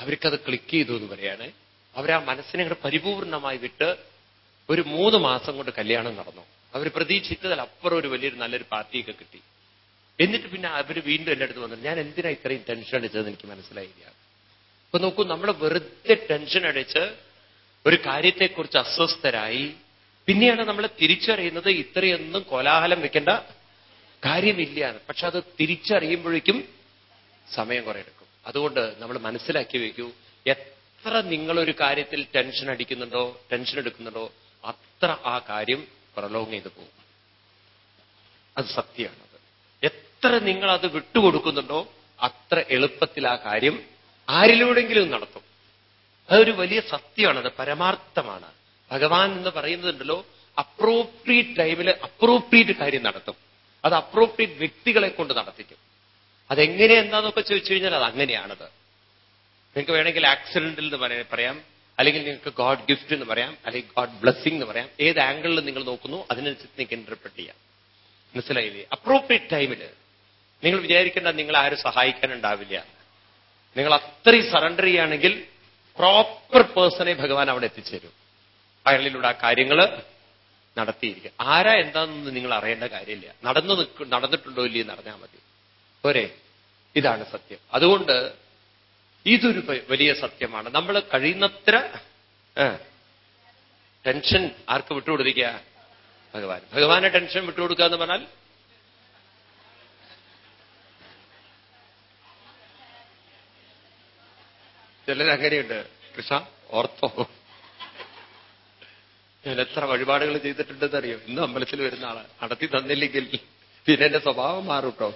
അവർക്കത് ക്ലിക്ക് ചെയ്തു എന്ന് പറയാണ്. അവർ ആ മനസ്സിനെ അങ്ങോട്ട് പരിപൂർണമായി വിട്ട് ഒരു മൂന്ന് മാസം കൊണ്ട് കല്യാണം നടന്നു. അവർ പ്രതീക്ഷിച്ചതിൽ അപ്പുറം ഒരു വലിയൊരു നല്ലൊരു പാർട്ടിയൊക്കെ കിട്ടി. എന്നിട്ട് പിന്നെ അവർ വീണ്ടും എന്റെ അടുത്ത് വന്നു. ഞാൻ എന്തിനാ ഇത്രയും ടെൻഷൻ അടിച്ചതെന്ന് എനിക്ക് മനസ്സിലായില്ല. അപ്പൊ നോക്കൂ നമ്മൾ വെറുതെ ടെൻഷൻ അടിച്ച് ഒരു കാര്യത്തെക്കുറിച്ച് അസ്വസ്ഥരായി പിന്നെയാണ് നമ്മൾ തിരിച്ചറിയുന്നത് ഇത്രയൊന്നും കോലാഹലം വെക്കേണ്ട കാര്യമില്ല പക്ഷെ അത് തിരിച്ചറിയുമ്പോഴേക്കും സമയം കുറെ എടുക്കും അതുകൊണ്ട് നമ്മൾ മനസ്സിലാക്കി വെക്കൂ എത്ര നിങ്ങളൊരു കാര്യത്തിൽ ടെൻഷൻ അടിക്കുന്നുണ്ടോ ടെൻഷൻ എടുക്കുന്നുണ്ടോ അത്ര ആ കാര്യം പ്രലോങ് ചെയ്ത് പോകും. അത് സത്യമാണത്. എത്ര നിങ്ങൾ അത് വിട്ടുകൊടുക്കുന്നുണ്ടോ അത്ര എളുപ്പത്തിൽ ആ കാര്യം ആരിലൂടെങ്കിലും നടത്തും. അതൊരു വലിയ സത്യമാണത് പരമാർത്ഥമാണ്. ഭഗവാൻ എന്ന് പറയുന്നതുണ്ടല്ലോ അപ്രോപ്രിയറ്റ് ടൈമിൽ അപ്രോപ്രിയറ്റ് കാര്യം നടത്തും. അത് അപ്രോപ്രിയറ്റ് വ്യക്തികളെ കൊണ്ട് നടത്തിക്കും. അതെങ്ങനെ എന്താന്നൊക്കെ ചോദിച്ചു കഴിഞ്ഞാൽ അത് അങ്ങനെയാണത്. നിങ്ങൾക്ക് വേണമെങ്കിൽ ആക്സിഡന്റിൽ എന്ന് പറയാം അല്ലെങ്കിൽ നിങ്ങൾക്ക് ഗോഡ് ഗിഫ്റ്റ് എന്ന് പറയാം. അല്ലെങ്കിൽ ഗോഡ് ബ്ലെസ്സിംഗ് എന്ന് പറയാം. ഏത് ആംഗിളിൽ നിങ്ങൾ നോക്കുന്നു. അതിനനുസരിച്ച് നിങ്ങൾക്ക് ഇന്റർപ്രറ്റ് ചെയ്യാം. മനസ്സിലായില്ലേ? അപ്രോപ്രിയറ്റ് ടൈമിൽ നിങ്ങൾ വിചാരിക്കേണ്ട നിങ്ങൾ ആരും സഹായിക്കാനുണ്ടാവില്ല. നിങ്ങൾ അത്രയും സറണ്ടർ ചെയ്യുകയാണെങ്കിൽ പ്രോപ്പർ പേഴ്സണെ ഭഗവാൻ അവിടെ എത്തിച്ചേരും. അയാളിലൂടെ ആ കാര്യങ്ങൾ നടത്തിയിരിക്കുക. ആരാ എന്താണെന്ന് നിങ്ങൾ അറിയേണ്ട കാര്യമില്ല. നടന്നു നിൽക്കും നടന്നിട്ടുണ്ടോ ഇല്ലയെന്ന് അറിഞ്ഞാൽ മതി. പോരെ ഇതാണ് സത്യം. അതുകൊണ്ട് ഇതൊരു വലിയ സത്യമാണ്. നമ്മൾ കഴിയുന്നത്ര ടെൻഷൻ ആർക്ക് വിട്ടുകൊടുക്കുക? ഭഗവാൻ ഭഗവാനെ ടെൻഷൻ വിട്ടുകൊടുക്കുക എന്ന് പറഞ്ഞാൽ ചിലരങ്ങനെയുണ്ട് കൃഷ്ണ ഓർത്തോ. ഞാൻ എത്ര വഴിപാടുകൾ ചെയ്തിട്ടുണ്ടെന്ന് അറിയോ? ഇന്ന് അമ്പലത്തിൽ വരുന്ന ആൾ. നടത്തി തന്നില്ലെങ്കിൽ പിന്നെ എന്റെ സ്വഭാവം മാറും കേട്ടോ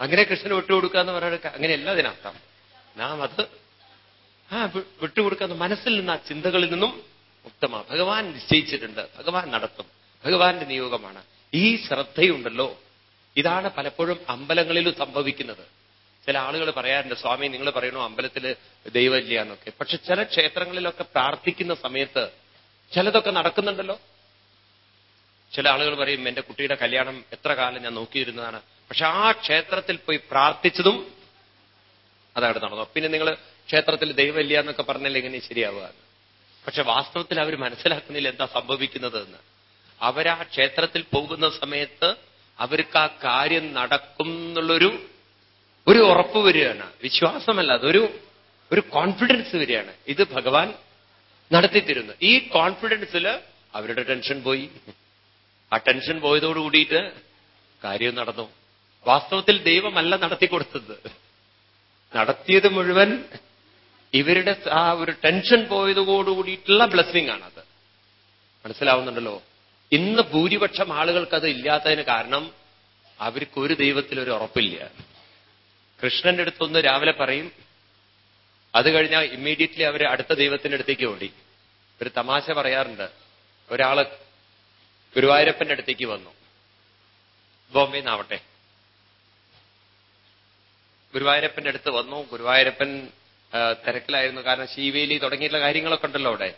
അങ്ങനെ കൃഷ്ണന് വിട്ടുകൊടുക്കുക എന്ന് പറയുന്നത് അങ്ങനെയല്ല അതിനർത്ഥം. നാം അത് ആ വിട്ടുകൊടുക്കുന്ന മനസ്സിൽ നിന്ന് ആ ചിന്തകളിൽ നിന്നും മുക്തമാണ് ഭഗവാൻ നിശ്ചയിച്ചിട്ടുണ്ട്. ഭഗവാൻ നടത്തും. ഭഗവാന്റെ നിയോഗമാണ്. ഈ ശ്രദ്ധയുണ്ടല്ലോ. ഇതാണ് പലപ്പോഴും അമ്പലങ്ങളിൽ സംഭവിക്കുന്നത്. ചില ആളുകൾ പറയാറുണ്ട് സ്വാമി നിങ്ങൾ പറയണോ അമ്പലത്തിൽ ദൈവമില്ല എന്നൊക്കെ. പക്ഷെ ചില ക്ഷേത്രങ്ങളിലൊക്കെ പ്രാർത്ഥിക്കുന്ന സമയത്ത് ചിലതൊക്കെ നടക്കുന്നുണ്ടല്ലോ. ചില ആളുകൾ പറയും എന്റെ കുട്ടിയുടെ കല്യാണം എത്ര കാലം ഞാൻ നോക്കിയിരുന്നതാണ്? പക്ഷെ ആ ക്ഷേത്രത്തിൽ പോയി പ്രാർത്ഥിച്ചതും അതവിടെ നടന്നു പിന്നെ നിങ്ങൾ ക്ഷേത്രത്തിൽ ദൈവമില്ല എന്നൊക്കെ പറഞ്ഞാൽ എങ്ങനെ ശരിയാവുക? പക്ഷെ വാസ്തവത്തിൽ അവർ മനസ്സിലാക്കുന്നില്ല എന്താ സംഭവിക്കുന്നത് എന്ന് അവരാ ക്ഷേത്രത്തിൽ പോകുന്ന സമയത്ത് അവർക്ക് ആ കാര്യം നടക്കും എന്നുള്ളൊരു ഒരു ഉറപ്പ് വരികയാണ്. വിശ്വാസമല്ല അതൊരു ഒരു കോൺഫിഡൻസ് വരികയാണ്. ഇത് ഭഗവാൻ നടത്തിത്തരുന്നു. ഈ കോൺഫിഡൻസിൽ അവരുടെ ടെൻഷൻ പോയി. ആ ടെൻഷൻ പോയതോട് കൂടിയിട്ട് കാര്യം നടന്നു. വാസ്തവത്തിൽ ദൈവമല്ല നടത്തിക്കൊടുത്തത് നടത്തിയത് മുഴുവൻ ഇവരുടെ ആ ഒരു ടെൻഷൻ പോയതോടുകൂടിയിട്ടുള്ള ബ്ലെസ്സിങ് ആണത് മനസ്സിലാവുന്നുണ്ടല്ലോ? ഇന്ന് ഭൂരിപക്ഷം ആളുകൾക്ക് അത് ഇല്ലാത്തതിന് കാരണം അവർക്ക് ഒരു ദൈവത്തിൽ ഒരു ഉറപ്പില്ല. കൃഷ്ണന്റെ അടുത്തൊന്ന് രാവിലെ പറയും അത് കഴിഞ്ഞാൽ ഇമ്മീഡിയറ്റ്ലി അവർ അടുത്ത ദൈവത്തിന്റെ അടുത്തേക്ക് ഓടി. ഒരു തമാശ പറയാറുണ്ട്. ഒരാൾ ഗുരുവായൂരപ്പന്റെ അടുത്തേക്ക് വന്നു. ബോംബെ നിന്നാവട്ടെ ഗുരുവായൂരപ്പന്റെ അടുത്ത് വന്നു. ഗുരുവായൂരപ്പൻ തിരക്കിലായിരുന്നു. കാരണം ശീവേലി തുടങ്ങിയിട്ടുള്ള കാര്യങ്ങളൊക്കെ ഉണ്ടല്ലോ അവിടെ.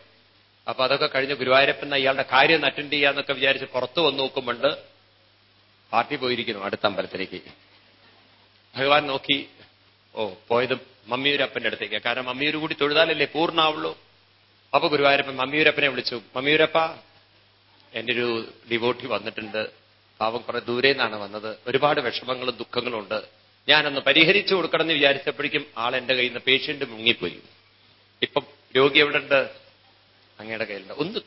അപ്പൊ അതൊക്കെ കഴിഞ്ഞ് ഗുരുവായൂരപ്പൻ അയാളുടെ കാര്യം അറ്റൻഡ് ചെയ്യാന്നൊക്കെ വിചാരിച്ച് പുറത്ത് വന്ന് നോക്കുമ്പോണ്ട് പാർട്ടി പോയിരിക്കുന്നു അടുത്ത അമ്പലത്തിലേക്ക്. ഭഗവാൻ നോക്കി ഓ പോയത് മമ്മിയൂരപ്പന്റെ അടുത്തേക്ക്. കാരണം മമ്മിയൂര് കൂടി തൊഴുതാലല്ലേ പൂർണാവുള്ളൂ. അപ്പൊ ഗുരുവായൂരപ്പൻ മമ്മിയൂരപ്പനെ വിളിച്ചു. മമ്മിയൂരപ്പ എന്റെ ഒരു ഡിവോട്ടി വന്നിട്ടുണ്ട്. പാവം കുറെ ദൂരെ നിന്നാണ് വന്നത്. ഒരുപാട് വിഷമങ്ങളും ദുഃഖങ്ങളും ഉണ്ട്. ഞാനൊന്ന് പരിഹരിച്ചു കൊടുക്കണം എന്ന് വിചാരിച്ചപ്പോഴേക്കും ആൾ എന്റെ കയ്യിൽ നിന്ന് പേഷ്യന്റ് മുങ്ങിപ്പോയി. ഇപ്പം രോഗി എവിടെ ഉണ്ട്? അങ്ങയുടെ കയ്യിലുണ്ട്. ഒന്ന്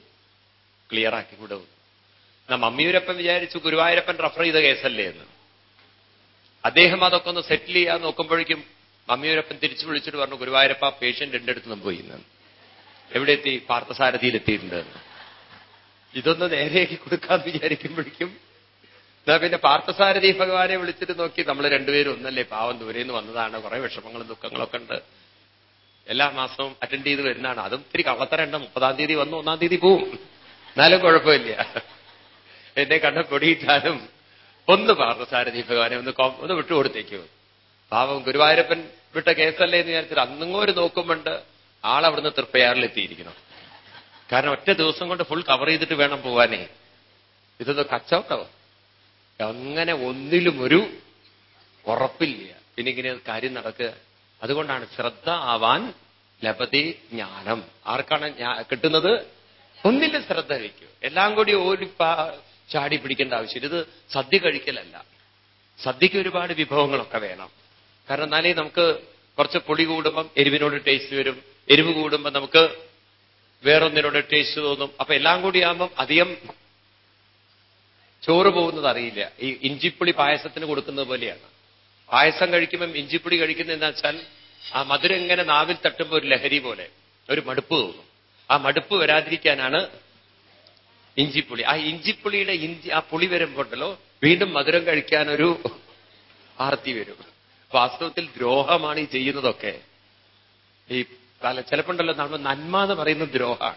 ക്ലിയർ ആക്കി കൂടും എന്നാ മമ്മിയൂരപ്പൻ വിചാരിച്ചു ഗുരുവായൂരപ്പൻ റഫർ ചെയ്ത കേസല്ലേ എന്ന്. അദ്ദേഹം അതൊക്കെ ഒന്ന് സെറ്റിൽ ചെയ്യാൻ നോക്കുമ്പോഴേക്കും മമ്മിയൂരപ്പൻ തിരിച്ചു വിളിച്ചിട്ട് പറഞ്ഞു ഗുരുവായൂരപ്പ പേഷ്യന്റ് എന്റെ അടുത്ത് നിന്ന് പോയി എവിടെ എത്തി? പാർത്ഥസാരഥിയിൽ എത്തിയിട്ടുണ്ട്. ഇതൊന്ന് നേരെയാക്കി കൊടുക്കാന്ന് വിചാരിക്കുമ്പോഴേക്കും എന്നാ പിന്നെ പാർത്ഥസാരഥി ഭഗവാനെ വിളിച്ചിട്ട് നോക്കി നമ്മൾ രണ്ടുപേരും ഒന്നല്ലേ? പാവം ദൂരെ നിന്ന് വന്നതാണ്. കുറെ വിഷമങ്ങളും ദുഃഖങ്ങളൊക്കെ ഉണ്ട്. എല്ലാ മാസവും അറ്റൻഡ് ചെയ്ത് വരുന്നതാണ്. അതും ഇത്തിരി കള്ളത്തരണ്ട മുപ്പതാം തീയതി വന്നു ഒന്നാം തീയതി പോവും. എന്നാലും കുഴപ്പമില്ല. എന്നെ കണ്ട കൊടിയിട്ടാലും ഒന്ന് പാർത്ഥസാരഥി ഭഗവാനെ ഒന്ന് ഒന്ന് വിട്ടുകൊടുത്തേക്കു പാവം ഗുരുവായൂരപ്പൻ വിട്ട കേസല്ലേ എന്ന് വിചാരിച്ചിട്ട് അന്നും ഒരു നോക്കുമ്പോണ്ട് ആളവിടുന്ന് തൃപ്പയാറിലെത്തിയിരിക്കണം. കാരണം ഒറ്റ ദിവസം കൊണ്ട് ഫുൾ കവർ ചെയ്തിട്ട് വേണം പോവാനേ. ഇതൊന്ന് കച്ചവട്ടോ അങ്ങനെ ഒന്നിലും ഒരു ഉറപ്പില്ല. പിന്നെ ഇങ്ങനെ കാര്യം നടക്കുക. അതുകൊണ്ടാണ് ശ്രദ്ധ ആവാൻ ലഭതി ജ്ഞാനം. ആർക്കാണ് കിട്ടുന്നത്? ഒന്നിലും ശ്രദ്ധ വയ്ക്കൂ. എല്ലാം കൂടി ഒരു ചാടി പിടിക്കേണ്ട ആവശ്യമില്ല. ഇത് സദ്യ കഴിക്കലല്ല. സദ്യക്ക് ഒരുപാട് വിഭവങ്ങളൊക്കെ വേണം. കാരണം എന്നാലേ നമുക്ക് കുറച്ച് പുളി കൂടുമ്പം എരിവിനോട് ടേസ്റ്റ് വരും. എരിവ് കൂടുമ്പോൾ നമുക്ക് വേറൊന്നിനോട് ടേസ്റ്റ് തോന്നും. അപ്പൊ എല്ലാം കൂടിയാകുമ്പം അധികം ചോറ് പോകുന്നത് അറിയില്ല. ഈ ഇഞ്ചിപ്പുളി പായസത്തിന് കൊടുക്കുന്നത് പോലെയാണ്. പായസം കഴിക്കുമ്പം ഇഞ്ചിപ്പുളി കഴിക്കുന്നതെന്ന് വെച്ചാൽ ആ മധുരം ഇങ്ങനെ നാവിൽ തട്ടുമ്പോൾ ഒരു ലഹരി പോലെ ഒരു മടുപ്പ് തോന്നും. ആ മടുപ്പ് വരാതിരിക്കാനാണ് ഇഞ്ചിപ്പുളി. ആ ഇഞ്ചിപ്പുളിയുടെ ഇഞ്ചി ആ പുളി വരുമ്പോണ്ടല്ലോ വീണ്ടും മധുരം കഴിക്കാനൊരു ആർത്തി വരും. വാസ്തവത്തിൽ ദ്രോഹമാണ് ഈ ചെയ്യുന്നതൊക്കെ. ഈ ചിലപ്പോണ്ടല്ലോ നമ്മൾ നന്മ എന്ന് പറയുന്ന ദ്രോഹമാണ്.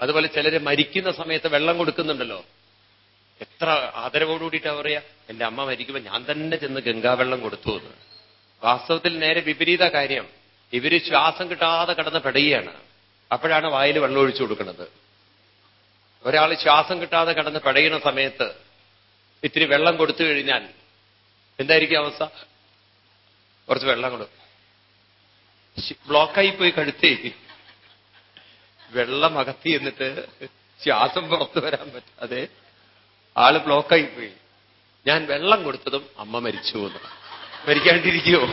അതുപോലെ ചിലര് മരിക്കുന്ന സമയത്ത് വെള്ളം കൊടുക്കുന്നുണ്ടല്ലോ. എത്ര ആദരവോടുകൂടിയിട്ടാ പറയാ? എന്റെ അമ്മ മരിക്കുമ്പോൾ ഞാൻ തന്നെ ചെന്ന് ഗംഗാവെള്ളം കൊടുത്തു എന്ന്. വാസ്തവത്തിൽ നേരെ വിപരീത കാര്യം. ഇവർ ശ്വാസം കിട്ടാതെ കിടന്ന് പെടുകയാണ്. അപ്പോഴാണ് വായിൽ വെള്ളം ഒഴിച്ചു കൊടുക്കുന്നത്. ഒരാൾ ശ്വാസം കിട്ടാതെ കിടന്ന് പെടയുന്ന സമയത്ത്. ഇത്തിരി വെള്ളം കൊടുത്തു കഴിഞ്ഞാൽ എന്തായിരിക്കും അവസ്ഥ? കുറച്ച് വെള്ളം കൊടുക്കും. ബ്ലോക്കായി പോയി കഴുത്തേ. വെള്ളം അകത്തി എന്നിട്ട് ശ്വാസം പുറത്തു വരാൻ പറ്റാതെ ആൾ ബ്ലോക്കായി പോയി. ഞാൻ വെള്ളം കൊടുത്തതും അമ്മ മരിച്ചു എന്ന്. മരിക്കാണ്ടിരിക്കുവോ?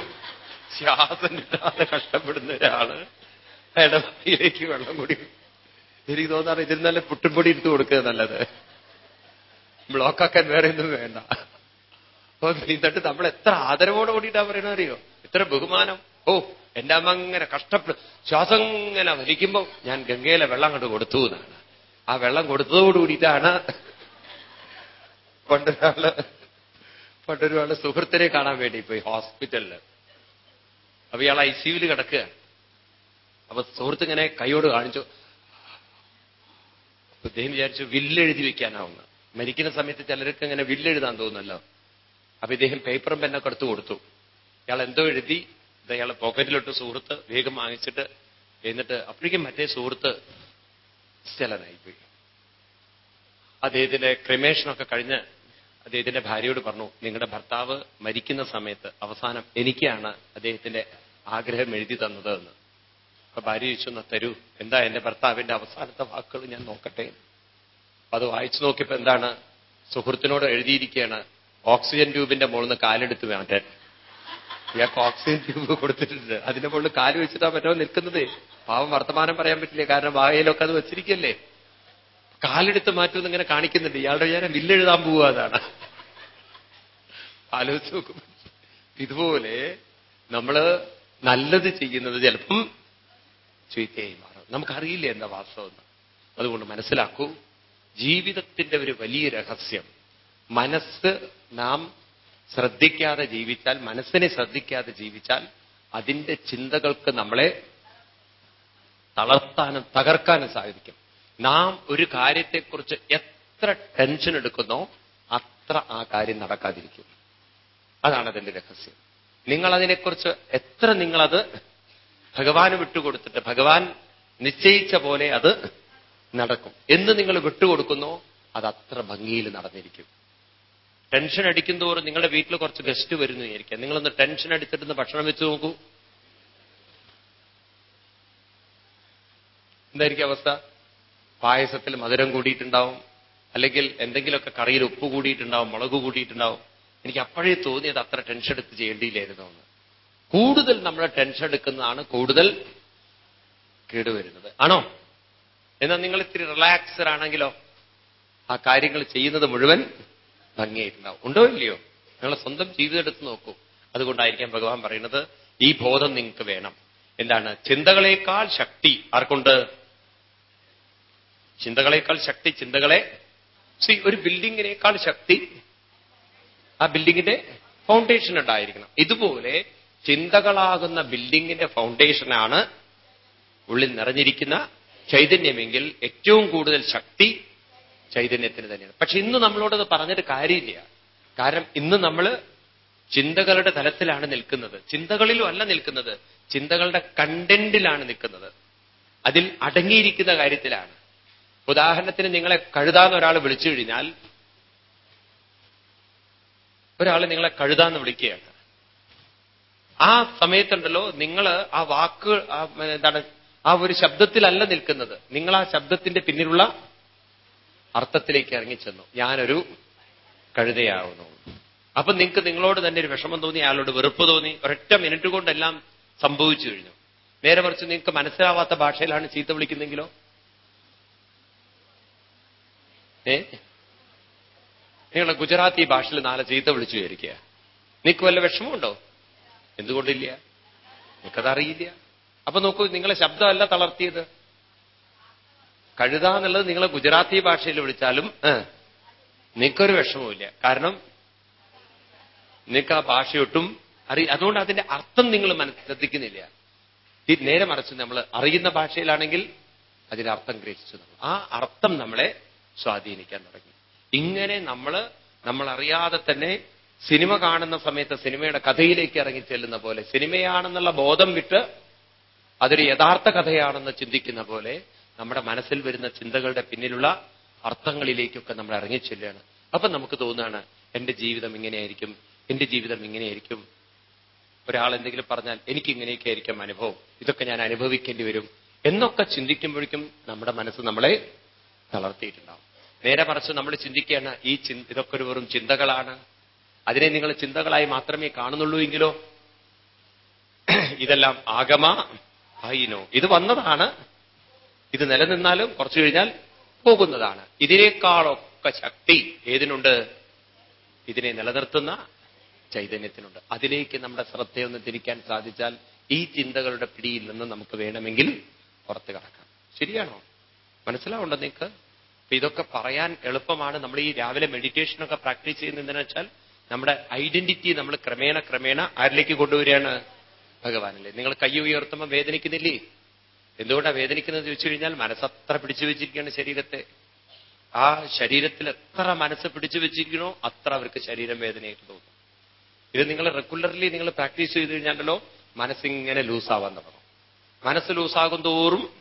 ശ്വാസം കിട്ടാതെ കഷ്ടപ്പെടുന്ന ഒരാൾ ഇടവത്തിയിലേക്ക് വെള്ളം കൂടി. എനിക്ക് തോന്നാറ് ഇതിൽ നല്ല പുട്ടുംപൊടി എടുത്തു കൊടുക്കുക നല്ലത്. ബ്ലോക്കാക്കാൻ വേറെ ഒന്നും വേണ്ട. അപ്പൊ എന്നിട്ട് നമ്മൾ എത്ര ആദരവോട് കൂടിയിട്ടാ പറയണ അറിയോ? എത്ര ബഹുമാനം. ഓ എന്റെ അമ്മ അങ്ങനെ കഷ്ടപ്പെട്ട് ശ്വാസം ഇങ്ങനെ വലിക്കുമ്പോ ഞാൻ ഗംഗയിലെ വെള്ളം കണ്ട് കൊടുത്തു എന്നാണ്. ആ വെള്ളം കൊടുത്തതോട് കൂടിയിട്ടാണ് പണ്ടൊരാൾ പണ്ടൊരാൾ സുഹൃത്തിനെ കാണാൻ വേണ്ടി പോയി ഹോസ്പിറ്റലിൽ. അപ്പൊ ഇയാൾ ഐ സിയുവിൽ കിടക്കുക. അപ്പൊ സുഹൃത്ത് ഇങ്ങനെ കൈയോട് കാണിച്ചു. അപ്പൊ ഇദ്ദേഹം വിചാരിച്ചു വില്ലെഴുതി വെക്കാനാവുന്ന. മരിക്കുന്ന സമയത്ത് ചിലർക്ക് ഇങ്ങനെ വില്ലെഴുതാൻ തോന്നുന്നല്ലോ. അപ്പൊ ഇദ്ദേഹം പേപ്പറും പെന്നൊക്കെ എടുത്തു കൊടുത്തു. ഇയാൾ എന്തോ എഴുതി ഇത് അയാൾ പോക്കറ്റിലിട്ട് സുഹൃത്ത് വേഗം വാങ്ങിച്ചിട്ട് എന്നിട്ട് അപ്പോഴേക്കും മറ്റേ സുഹൃത്ത് സ്ഥലനായിപ്പോയി അദ്ദേഹത്തിന്റെ ക്രിമേഷനൊക്കെ കഴിഞ്ഞ് അദ്ദേഹത്തിന്റെ ഭാര്യയോട് പറഞ്ഞു നിങ്ങളുടെ ഭർത്താവ് മരിക്കുന്ന സമയത്ത് അവസാനം എനിക്കാണ് അദ്ദേഹത്തിന്റെ ആഗ്രഹം എഴുതി തന്നത് എന്ന്. അപ്പൊ ഭാര്യ ചോദിച്ചു തരൂ എന്താ എന്റെ ഭർത്താവിന്റെ അവസാനത്തെ വാക്കുകൾ ഞാൻ നോക്കട്ടെ? അത് വായിച്ചു നോക്കിയപ്പോ എന്താണ് സുഹൃത്തിനോട് എഴുതിയിരിക്കുകയാണ് ഓക്സിജൻ ട്യൂബിന്റെ മുകളിൽ നിന്ന് കാലെടുത്ത് മാറ്റാൻ. ഇയാൾക്ക് ഓക്സിജൻ ട്യൂബ് കൊടുത്തിട്ടുണ്ട്. അതിന്റെ മുകളിൽ കാൽ വെച്ചിട്ടാ പറ്റോ നിൽക്കുന്നത്. പാവം വർത്തമാനം പറയാൻ പറ്റില്ല? കാരണം വായയിലൊക്കെ അത് വെച്ചിരിക്കല്ലേ? കാലെടുത്ത് മാറ്റുമെന്ന് ഇങ്ങനെ കാണിക്കുന്നുണ്ട്. ഇയാളുടെ വിചാരം വില്ലെഴുതാൻ പോവുക അതാണ്. ആലോചിച്ച് നോക്കും. ഇതുപോലെ നമ്മൾ നല്ലത് ചെയ്യുന്നത് ചിലപ്പം ചീത്തയായി മാറും. നമുക്കറിയില്ല എന്താ വാസ്തവം അതുകൊണ്ട് മനസ്സിലാക്കൂ. ജീവിതത്തിന്റെ ഒരു വലിയ രഹസ്യം. മനസ്സ് നാം ശ്രദ്ധിക്കാതെ ജീവിച്ചാൽ മനസ്സിനെ ശ്രദ്ധിക്കാതെ ജീവിച്ചാൽ അതിന്റെ ചിന്തകൾക്ക് നമ്മളെ തളർത്താനും തകർക്കാനും സാധിക്കും. നാം ഒരു കാര്യത്തെക്കുറിച്ച് എത്ര ടെൻഷൻ എടുക്കുന്നോ അത്ര ആ കാര്യം നടക്കാതിരിക്കും. അതാണ് അതിന്റെ രഹസ്യം. നിങ്ങൾ അതിനെക്കുറിച്ച് എത്ര നിങ്ങളത് ഭഗവാന് വിട്ടുകൊടുത്തിട്ട് ഭഗവാൻ നിശ്ചയിച്ച പോലെ അത് നടക്കും. എന്ന് നിങ്ങൾ വിട്ടുകൊടുക്കുന്നോ അത് അത്ര ഭംഗിയിൽ നടന്നിരിക്കും. ടെൻഷൻ അടിക്കും തോറും നിങ്ങളുടെ വീട്ടിൽ കുറച്ച് ഗസ്റ്റ് വരുന്നു വിചാരിക്കാം നിങ്ങളൊന്ന് ടെൻഷൻ അടിച്ചിട്ടൊന്ന് ഭക്ഷണം വെച്ച് നോക്കൂ. എന്തായിരിക്കും അവസ്ഥ? പായസത്തിൽ മധുരം കൂടിയിട്ടുണ്ടാവും. അല്ലെങ്കിൽ എന്തെങ്കിലുമൊക്കെ കറിയിൽ ഉപ്പ് കൂടിയിട്ടുണ്ടാവും മുളക് കൂടിയിട്ടുണ്ടാവും. എനിക്ക് അപ്പോഴേ തോന്നിയത് അത്ര ടെൻഷൻ എടുത്ത് ചെയ്യേണ്ടിയില്ലായിരുന്നു എന്ന്. കൂടുതൽ നമ്മൾ ടെൻഷൻ എടുക്കുന്നതാണ് കൂടുതൽ കേടുവരുന്നത്. ആണോ? എന്നാൽ നിങ്ങൾ ഇത്തിരി റിലാക്സ്ഡ് ആണെങ്കിലോ ആ കാര്യങ്ങൾ ചെയ്യുന്നത് മുഴുവൻ ഭംഗിയായിട്ടുണ്ടാവും. ഉണ്ടോ ഇല്ലയോ? നിങ്ങൾ സ്വന്തം ജീവിതം എടുത്ത് നോക്കൂ. അതുകൊണ്ടായിരിക്കാം ഭഗവാൻ പറയുന്നത് ഈ ബോധം നിങ്ങൾക്ക് വേണം. എന്താണ്? ചിന്തകളേക്കാൾ ശക്തി ആർക്കുണ്ട്? ചിന്തകളേക്കാൾ ശക്തി ചിന്തകളെ? സി ഒരു ബിൽഡിങ്ങിനേക്കാൾ ശക്തി ആ ബിൽഡിങ്ങിന്റെ ഫൗണ്ടേഷൻ ഉണ്ടായിരിക്കണം. ഇതുപോലെ ചിന്തകളാകുന്ന ബിൽഡിങ്ങിന്റെ ഫൗണ്ടേഷനാണ് ഉള്ളിൽ നിറഞ്ഞിരിക്കുന്ന ചൈതന്യമെങ്കിൽ ഏറ്റവും കൂടുതൽ ശക്തി ചൈതന്യത്തിന് തന്നെയാണ്. പക്ഷെ ഇന്ന് നമ്മളോടത് പറഞ്ഞിട്ട് കാര്യമില്ല. കാരണം ഇന്ന് നമ്മൾ ചിന്തകളുടെ തലത്തിലാണ് നിൽക്കുന്നത്. ചിന്തകളിലും അല്ല നിൽക്കുന്നത്. ചിന്തകളുടെ കണ്ടന്റിലാണ് നിൽക്കുന്നത്. അതിൽ അടങ്ങിയിരിക്കുന്ന കാര്യത്തിലാണ്. ഉദാഹരണത്തിന് നിങ്ങളെ കഴുതാന്ന് ഒരാൾ വിളിച്ചു കഴിഞ്ഞാൽ ഒരാൾ നിങ്ങളെ കഴുതാന്ന് വിളിക്കുകയാണ്. ആ സമയത്തുണ്ടല്ലോ നിങ്ങൾ ആ വാക്ക് എന്താണ് ആ ഒരു ശബ്ദത്തിലല്ല നിൽക്കുന്നത്. നിങ്ങൾ ആ ശബ്ദത്തിന്റെ പിന്നിലുള്ള അർത്ഥത്തിലേക്ക് ഇറങ്ങിച്ചെന്നു. ഞാനൊരു കഴുതയാവുന്നു. അപ്പൊ നിങ്ങൾക്ക് നിങ്ങളോട് തന്നെ ഒരു വിഷമം തോന്നി അയാളോട് വെറുപ്പ് തോന്നി ഒരൊറ്റ മിനിറ്റ് കൊണ്ടെല്ലാം സംഭവിച്ചു കഴിഞ്ഞു. നേരെ മറിച്ച് നിങ്ങൾക്ക് മനസ്സിലാവാത്ത ഭാഷയിലാണ് ചീത്ത വിളിക്കുന്നെങ്കിലോ ഏ? നിങ്ങളുടെ ഗുജറാത്തി ഭാഷയിൽ നാളെ ചീത്ത വിളിച്ചു വിചാരിക്കുക. നിങ്ങൾക്ക് വല്ല വിഷമമുണ്ടോ? എന്തുകൊണ്ടില്ല. നിങ്ങൾക്കതറിയില്ല. അപ്പൊ നോക്കൂ നിങ്ങളെ ശബ്ദമല്ല തളർത്തിയത്. കഴുത എന്നുള്ളത് നിങ്ങളെ ഗുജറാത്തി ഭാഷയിൽ വിളിച്ചാലും നിങ്ങൾക്കൊരു വിഷമവുമില്ല. കാരണം നിങ്ങൾക്ക് ആ ഭാഷയൊട്ടും അറി അതുകൊണ്ട് അതിന്റെ അർത്ഥം നിങ്ങൾ മനസ്സിലെത്തിക്കുന്നില്ല ഈ നേരെ മറിച്ച് നമ്മൾ അറിയുന്ന ഭാഷയിലാണെങ്കിൽ അതിന്റെ അർത്ഥം ഗ്രഹിച്ചു ആ അർത്ഥം നമ്മളെ സ്വാധീനിക്കാൻ തുടങ്ങി. ഇങ്ങനെ നമ്മൾ അറിയാതെ തന്നെ സിനിമ കാണുന്ന സമയത്ത് സിനിമയുടെ കഥയിലേക്ക് ഇറങ്ങി ചെല്ലുന്ന പോലെ സിനിമയാണെന്നുള്ള ബോധം വിട്ട് അതൊരു യഥാർത്ഥ കഥയാണെന്ന് ചിന്തിക്കുന്ന പോലെ നമ്മുടെ മനസ്സിൽ വരുന്ന ചിന്തകളുടെ പിന്നിലുള്ള അർത്ഥങ്ങളിലേക്കൊക്കെ നമ്മൾ ഇറങ്ങിച്ചെല്ലുകയാണ് അപ്പൊ നമുക്ക് തോന്നുകയാണ് എന്റെ ജീവിതം ഇങ്ങനെയായിരിക്കും എന്റെ ജീവിതം ഇങ്ങനെയായിരിക്കും. ഒരാൾ എന്തെങ്കിലും പറഞ്ഞാൽ എനിക്ക് ഇങ്ങനെയൊക്കെ ആയിരിക്കും അനുഭവം. ഇതൊക്കെ ഞാൻ അനുഭവിക്കേണ്ടി വരും. എന്നൊക്കെ ചിന്തിക്കുമ്പോഴേക്കും നമ്മുടെ മനസ്സ് നമ്മളെ തളർത്തിയിട്ടുണ്ടാവും. നേരെ മറിച്ച് നമ്മൾ ചിന്തിക്കുകയാണ് ഈ ഇതൊക്കെ ഒരു വെറും ചിന്തകളാണ്. അതിനെ നിങ്ങൾ ചിന്തകളായി മാത്രമേ കാണുന്നുള്ളൂ എങ്കിലോ? ഇതെല്ലാം ആഗമ ആയിനോ. ഇത് വന്നതാണ് ഇത് നിലനിന്നാലും കുറച്ചു കഴിഞ്ഞാൽ പോകുന്നതാണ്. ഇതിനേക്കാളൊക്കെ ശക്തി ഏതിനുണ്ട്? ഇതിനെ നിലനിർത്തുന്ന ചൈതന്യത്തിനുണ്ട്. അതിലേക്ക് നമ്മുടെ ശ്രദ്ധയൊന്ന് തിരിക്കാൻ സാധിച്ചാൽ ഈ ചിന്തകളുടെ പിടിയിൽ നിന്ന് നമുക്ക് വേണമെങ്കിൽ പുറത്തു കടക്കാം. ശരിയാണോ? മനസ്സിലാവുണ്ടോ നിങ്ങൾക്ക്? അപ്പൊ ഇതൊക്കെ പറയാൻ എളുപ്പമാണ്. നമ്മൾ ഈ രാവിലെ മെഡിറ്റേഷനൊക്കെ പ്രാക്ടീസ് ചെയ്യുന്നതെന്ന് വെച്ചാൽ നമ്മുടെ ഐഡന്റിറ്റി നമ്മൾ ക്രമേണ ക്രമേണ ആരിലേക്ക് കൊണ്ടുവരികയാണ്? ഭഗവാനല്ലേ. നിങ്ങൾ കൈ ഉയർത്തുമ്പോൾ വേദനിക്കുന്നില്ലേ? എന്തുകൊണ്ടാണ് വേദനിക്കുന്നത് ചോദിച്ചു കഴിഞ്ഞാൽ മനസ്സത്ര പിടിച്ചു വെച്ചിരിക്കുകയാണ് ശരീരത്തെ. ആ ശരീരത്തിൽ എത്ര മനസ്സ് പിടിച്ചു വെച്ചിരിക്കണോ അത്ര അവർക്ക് ശരീരം വേദനയായിട്ട് തോന്നും. ഇത് നിങ്ങൾ റെഗുലർലി നിങ്ങൾ പ്രാക്ടീസ് ചെയ്ത് കഴിഞ്ഞാലോ മനസ്സിങ്ങനെ ലൂസാവാൻ തുടങ്ങും. മനസ്സ് ലൂസാകും തോറും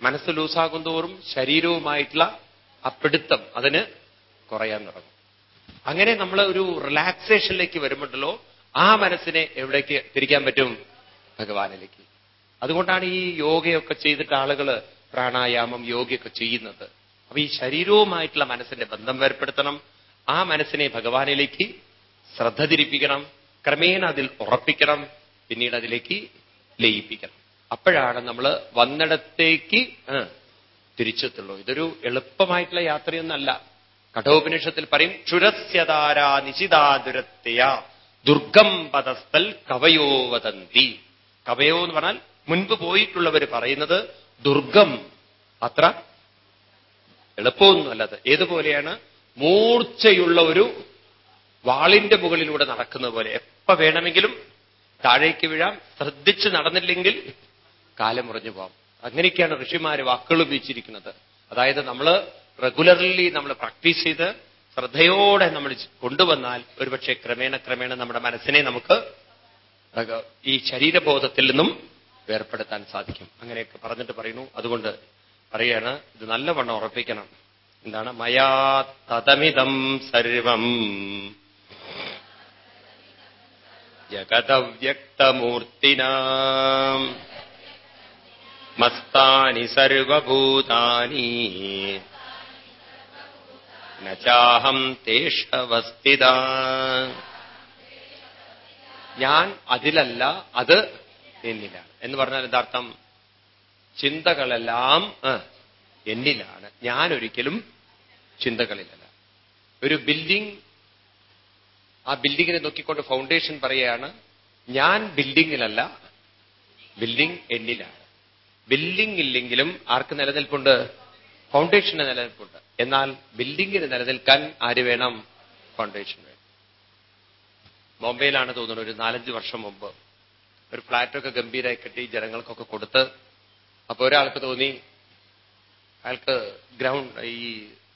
മനസ്സ് ലൂസാകും തോറും ശരീരവുമായിട്ടുള്ള ആ പിടുത്തം അതിന് കുറയാൻ തുടങ്ങും. അങ്ങനെ നമ്മൾ ഒരു റിലാക്സേഷനിലേക്ക് വരുമ്പോഴല്ലോ ആ മനസ്സിനെ എവിടേക്ക് തിരിക്കാൻ പറ്റും? ഭഗവാനിലേക്ക്. അതുകൊണ്ടാണ് ഈ യോഗയൊക്കെ ചെയ്തിട്ട് ആളുകൾ പ്രാണായാമം യോഗയൊക്കെ ചെയ്യുന്നത്. അപ്പൊ ഈ ശരീരവുമായിട്ടുള്ള മനസ്സിന്റെ ബന്ധം ഏർപ്പെടുത്തണം ആ മനസ്സിനെ ഭഗവാനിലേക്ക് ശ്രദ്ധ തിരിപ്പിക്കണം. ക്രമേണ അതിൽ ഉറപ്പിക്കണം. പിന്നീട് അതിലേക്ക് ലയിപ്പിക്കണം. അപ്പോഴാണ് നമ്മൾ വന്നിടത്തേക്ക് തിരിച്ചെത്തുള്ളൂ. ഇതൊരു എളുപ്പമായിട്ടുള്ള യാത്രയൊന്നല്ല. കഠോപനിഷത്തിൽ പറയും ക്ഷുരസ്യതാരാ നിശിതാതുരത്യ ദുർഗം പദസ്ഥൽ കവയോ വദന്തി. കവയോ എന്ന് പറഞ്ഞാൽ മുൻപ് പോയിട്ടുള്ളവർ പറയുന്നത് ദുർഗം. അത്ര എളുപ്പമൊന്നുമല്ലത്. ഏതുപോലെയാണ്? മൂർച്ചയുള്ള ഒരു വാളിന്റെ മുകളിലൂടെ നടക്കുന്നത് പോലെ. എപ്പ വേണമെങ്കിലും താഴേക്ക് വീഴാം. ശ്രദ്ധിച്ച് നടന്നില്ലെങ്കിൽ കാലം മുറിഞ്ഞു പോകാം. അങ്ങനെയൊക്കെയാണ് ഋഷിമാര് വാക്കുകൾ ഉപയോഗിച്ചിരിക്കുന്നത്. അതായത് നമ്മൾ റെഗുലർലി നമ്മൾ പ്രാക്ടീസ് ചെയ്ത് ശ്രദ്ധയോടെ നമ്മൾ കൊണ്ടുവന്നാൽ ഒരുപക്ഷെ ക്രമേണ ക്രമേണ നമ്മുടെ മനസ്സിനെ നമുക്ക് ഈ ശരീരബോധത്തിൽ നിന്നും വേർപ്പെടുത്താൻ സാധിക്കും. അങ്ങനെയൊക്കെ പറഞ്ഞിട്ട് പറയുന്നു. അതുകൊണ്ട് പറയാണ് ഇത് നല്ലവണ്ണം ഉറപ്പിക്കണം. എന്താണ്? മയാ തതമിതം സർവം. ജഗതവ്യക്തമൂർത്തിന. മസ്താനി സർവഭൂതാനി. നചാഹം തേഷവസ്ഥിത ഞാൻ അതിലല്ല അത് എന്നിലാണ് എന്ന് പറഞ്ഞാൽ എന്താർത്ഥം? ചിന്തകളെല്ലാം എന്നിലാണ്. ഞാൻ ഒരിക്കലും ചിന്തകളിലല്ല. ഒരു ബിൽഡിംഗ് ആ ബിൽഡിങ്ങിനെ നോക്കിക്കൊണ്ട് ഫൗണ്ടേഷൻ പറയുകയാണ് ഞാൻ ബിൽഡിങ്ങിലല്ല ബിൽഡിംഗ് എന്നിലാണ്. ബിൽഡിംഗ് ഇല്ലെങ്കിലും ആർക്ക് നിലനിൽപ്പുണ്ട്? ഫൗണ്ടേഷന് നിലനിൽപ്പുണ്ട്. എന്നാൽ ബിൽഡിങ്ങിന് നിലനിൽക്കാൻ ആര് വേണം? ഫൗണ്ടേഷൻ വേണം. ബോംബെയിലാണ് തോന്നുന്നത് ഒരു നാലഞ്ച് വർഷം മുമ്പ് ഒരു ഫ്ലാറ്റൊക്കെ ഗംഭീരമായി കെട്ടി ജനങ്ങൾക്കൊക്കെ കൊടുത്ത് അപ്പൊ ഒരാൾക്ക് തോന്നി അയാൾക്ക് ഗ്രൗണ്ട് ഈ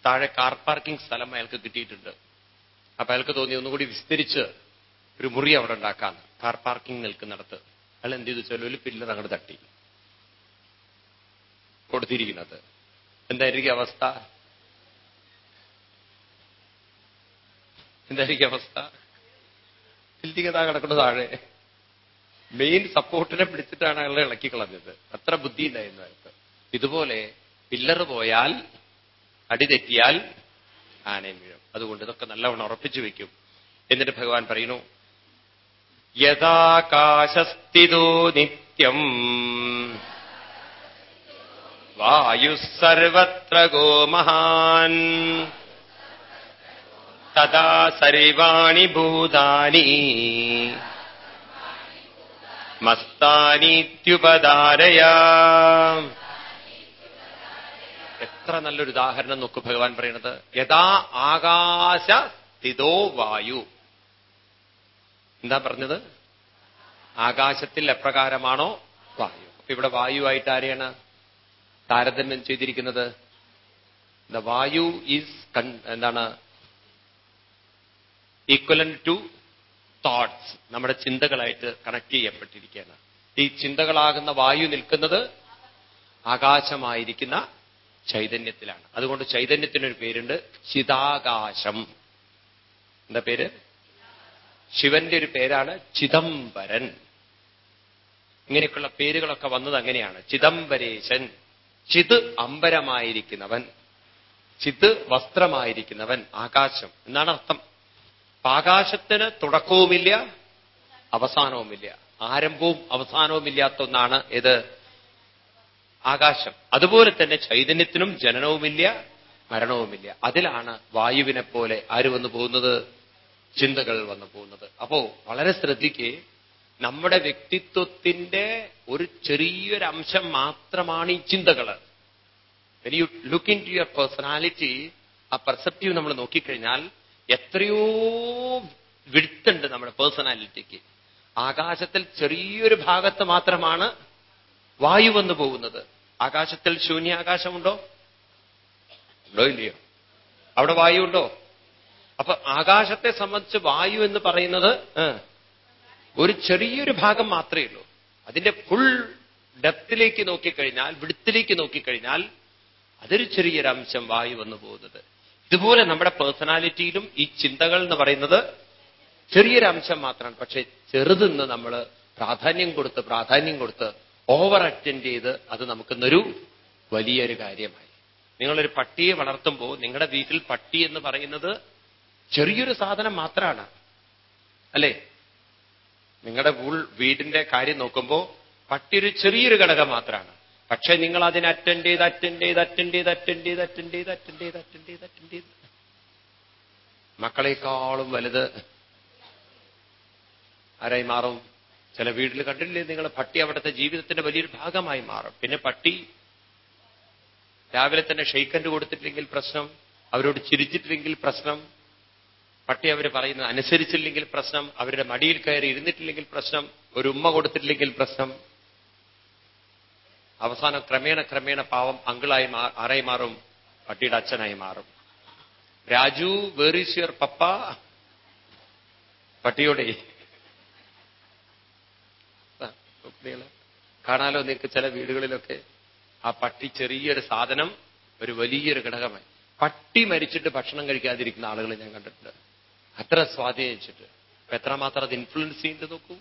താഴെ കാർ പാർക്കിംഗ് സ്ഥലം അയാൾക്ക് കിട്ടിയിട്ടുണ്ട്. അപ്പൊ അയാൾക്ക് തോന്നി ഒന്നുകൂടി വിസ്തരിച്ച് ഒരു മുറി അവിടെ ഉണ്ടാക്കാന്ന് കാർ പാർക്കിംഗ് നിൽക്കുന്നിടത്ത് അയാൾ എന്ത് ചെയ്തു വെച്ചാൽ ഒരു പില്ലർ അങ്ങോട്ട് തട്ടി. കൊടുത്തിരിക്കുന്നത്. എന്തായിരിക്കും അവസ്ഥ? എന്തായിരിക്കും അവസ്ഥ? ബിൽഡിംഗ് താ കിടക്കുന്നത് താഴെ. മെയിൻ സപ്പോർട്ടിനെ പിടിച്ചിട്ടാണ് അയാളെ ഇളക്കി കളഞ്ഞത്. അത്ര ബുദ്ധി ഉണ്ടായിരുന്നു അയാൾക്ക്. ഇതുപോലെ പില്ലർ പോയാൽ അടിതെറ്റിയാൽ ആനയും വീഴും. അതുകൊണ്ട് ഇതൊക്കെ നല്ലവണ്ണം ഉറപ്പിച്ചു വെക്കും. എന്നിട്ട് ഭഗവാൻ പറയുന്നു യഥാകാശസ്ഥിതോ നിത്യം. വായു സർവത്ര ഗോമഹാൻ തഥാ സർവാണി ഭൂതാനി. മസ്താനീത്യുപധാരയ. എത്ര നല്ലൊരു ഉദാഹരണം നോക്കൂ ഭഗവാൻ പറയുന്നത്. യഥാ ആകാശ സ്ഥിതോ വായു. എന്താ പറഞ്ഞത്? ആകാശത്തിൽ എപ്രകാരമാണോ വായു. അപ്പൊ ഇവിടെ വായുവായിട്ട് ആരെയാണ് താരതമ്യം ചെയ്തിരിക്കുന്നത്? വായു ഈസ് എന്താണ്? ഈക്വലൻ ടു തോട്ട്സ് നമ്മുടെ ചിന്തകളായിട്ട് കണക്ട് ചെയ്യപ്പെട്ടിരിക്കുകയാണ്. ഈ ചിന്തകളാകുന്ന വായു നിൽക്കുന്നത് ആകാശമായിരിക്കുന്ന ചൈതന്യത്തിലാണ്. അതുകൊണ്ട് ചൈതന്യത്തിനൊരു പേരുണ്ട് ചിതാകാശം. എന്താ പേര്? ശിവന്റെ ഒരു പേരാണ് ചിദംബരൻ. ഇങ്ങനെയൊക്കെയുള്ള പേരുകളൊക്കെ വന്നത് അങ്ങനെയാണ്. ചിദംബരേശൻ. ചിത് അമ്പരമായിരിക്കുന്നവൻ. ചിത് വസ്ത്രമായിരിക്കുന്നവൻ. ആകാശം. എന്നാണ് അർത്ഥം ആകാശത്തിന് തുടക്കവുമില്ല അവസാനവുമില്ല. ആരംഭവും അവസാനവുമില്ലാത്ത ഒന്നാണ് ഇത്. ആകാശം. അതുപോലെ തന്നെ ചൈതന്യത്തിനും ജനനവുമില്ല മരണവുമില്ല. അതിലാണ് വായുവിനെ പോലെ ആര് വന്നു പോകുന്നത്? ചിന്തകൾ വന്നു പോകുന്നത്. അപ്പോ വളരെ ശ്രദ്ധിക്കേ നമ്മുടെ വ്യക്തിത്വത്തിന്റെ ഒരു ചെറിയൊരംശം മാത്രമാണ് ഈ ചിന്തകൾ when you look into your personality ആ പെർസെപ്റ്റീവ് നമ്മൾ നോക്കിക്കഴിഞ്ഞാൽ എത്രയോ വിടുത്തുണ്ട് നമ്മുടെ പേഴ്സണാലിറ്റിക്ക്. ആകാശത്തിൽ ചെറിയൊരു ഭാഗത്ത് മാത്രമാണ് വായു വന്നു പോകുന്നത്. ആകാശത്തിൽ ശൂന്യാകാശമുണ്ടോ? ഉണ്ടോ ഇല്ലയോ? അവിടെ വായു ഉണ്ടോ? അപ്പൊ ആകാശത്തെ സംബന്ധിച്ച് വായു എന്ന് പറയുന്നത് ഒരു ചെറിയൊരു ഭാഗം മാത്രമേ ഉള്ളൂ. അതിന്റെ ഫുൾ ഡെപ്തിലേക്ക് നോക്കിക്കഴിഞ്ഞാൽ വിടുത്തിലേക്ക് നോക്കിക്കഴിഞ്ഞാൽ അതൊരു ചെറിയൊരു അംശം വായു വന്നു പോകുന്നത്. ഇതുപോലെ നമ്മുടെ പേഴ്സണാലിറ്റിയിലും ഈ ചിന്തകൾ എന്ന് പറയുന്നത് ചെറിയൊരു അംശം മാത്രമാണ്. പക്ഷെ ചെറുതെന്ന് നമ്മൾ പ്രാധാന്യം കൊടുത്ത് പ്രാധാന്യം കൊടുത്ത് ഓവർ അറ്റൻഡ് ചെയ്ത് അത് നമുക്കിന്നൊരു വലിയൊരു കാര്യമായി. നിങ്ങളൊരു പട്ടിയെ വളർത്തുമ്പോൾ നിങ്ങളുടെ വീട്ടിൽ പട്ടി എന്ന് പറയുന്നത് ചെറിയൊരു സാധനം മാത്രമാണ് അല്ലേ? നിങ്ങളുടെ വീടിന്റെ കാര്യം നോക്കുമ്പോൾ പട്ടി ഒരു ചെറിയൊരു ഘടകം മാത്രമാണ് പക്ഷെ നിങ്ങൾ അതിനെ അറ്റൻഡ് ചെയ്ത് അറ്റൻഡ് ചെയ്ത് അറ്റൻഡ് ചെയ്ത് അറ്റൻഡ് ചെയ്ത് അറ്റൻഡ് ചെയ്ത് അറ്റൻഡ് ചെയ്ത് അറ്റൻഡ് ചെയ്ത് അറ്റൻഡ് ചെയ്ത്. മക്കളെക്കാളും വലുത് ആരായി മാറും? ചില വീട്ടിൽ കണ്ടില്ലേ നിങ്ങൾ പട്ടി അവിടുത്തെ ജീവിതത്തിന്റെ വലിയൊരു ഭാഗമായി മാറും. പിന്നെ പട്ടി രാവിലെ തന്നെ ഷെയ്ക്കൻഡ് കൊടുത്തിട്ടില്ലെങ്കിൽ പ്രശ്നം അവരോട് ചിരിച്ചിട്ടില്ലെങ്കിൽ പ്രശ്നം പട്ടി അവർ പറയുന്നത് അനുസരിച്ചില്ലെങ്കിൽ പ്രശ്നം അവരുടെ മടിയിൽ കയറി ഇരുന്നിട്ടില്ലെങ്കിൽ പ്രശ്നം ഒരു ഉമ്മ കൊടുത്തിട്ടില്ലെങ്കിൽ പ്രശ്നം അവസാനം ക്രമേണ ക്രമേണ പാവം അങ്കിളായി ആരായി മാറും? പട്ടിയുടെ അച്ഛനായി മാറും. രാജു ഈസ് യുവർ പപ്പ പട്ടിയോടെ. കാണാലോ നിങ്ങൾക്ക് ചില വീടുകളിലൊക്കെ ആ പട്ടി ചെറിയൊരു സാധനം ഒരു വലിയൊരു ഘടകമായി. പട്ടി മരിച്ചിട്ട് ഭക്ഷണം കഴിക്കാതിരിക്കുന്ന ആളുകൾ ഞാൻ കണ്ടിട്ടുണ്ട്. അത്ര സ്വാധീനിച്ചിട്ട്. എത്രമാത്രം അത് ഇൻഫ്ലുവൻസ് ചെയ്യുന്നത് നോക്കൂ.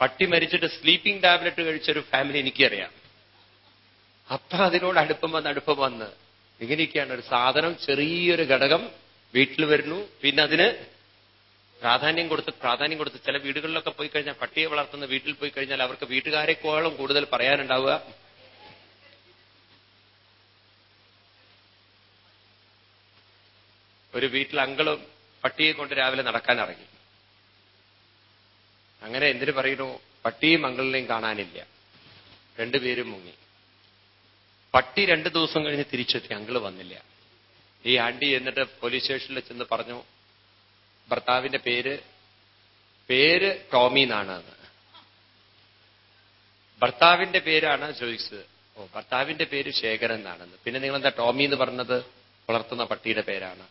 പട്ടി മരിച്ചിട്ട് സ്ലീപ്പിംഗ് ടാബ്ലറ്റ് കഴിച്ചൊരു ഫാമിലി എനിക്കറിയാം. അത്ര അതിനോട് അടുപ്പം വന്ന് അടുപ്പം വന്ന്. ഇങ്ങനെയൊക്കെയാണ് ഒരു സാധനം ചെറിയൊരു ഘടകം വീട്ടിൽ വരുന്നു. പിന്നെ അതിന് പ്രാധാന്യം കൊടുത്ത് പ്രാധാന്യം കൊടുത്ത് ചില വീടുകളിലൊക്കെ പോയി കഴിഞ്ഞാൽ പട്ടിയെ വളർത്തുന്ന വീട്ടിൽ പോയി കഴിഞ്ഞാൽ അവർക്ക് വീട്ടുകാരെക്കോളം കൂടുതൽ പറയാനുണ്ടാവുക. ഒരു വീട്ടിൽ അങ്കളും പട്ടിയെ കൊണ്ട് രാവിലെ നടക്കാൻ ഇറങ്ങി. അങ്ങനെ എന്തിനു പറയുന്നു? പട്ടിയും അങ്കളിനെയും കാണാനില്ല. രണ്ടുപേരും മുങ്ങി. പട്ടി രണ്ടു ദിവസം കഴിഞ്ഞ് തിരിച്ചെത്തി. അങ്കിൾ വന്നില്ല. ഈ ആണ്ടി എന്നിട്ട് പോലീസ് സ്റ്റേഷനിൽ ചെന്ന് പറഞ്ഞു ഭർത്താവിന്റെ പേര് പേര് ടോമി എന്നാണ്. ഭർത്താവിന്റെ പേരാണ്? ചോദിച്ചത്. ഓ ഭർത്താവിന്റെ പേര് ശേഖരൻ എന്നാണെന്ന്. പിന്നെ നിങ്ങൾ എന്താ ടോമി എന്ന് പറഞ്ഞത്? വളർത്തുന്ന പട്ടിയുടെ പേരാണ്.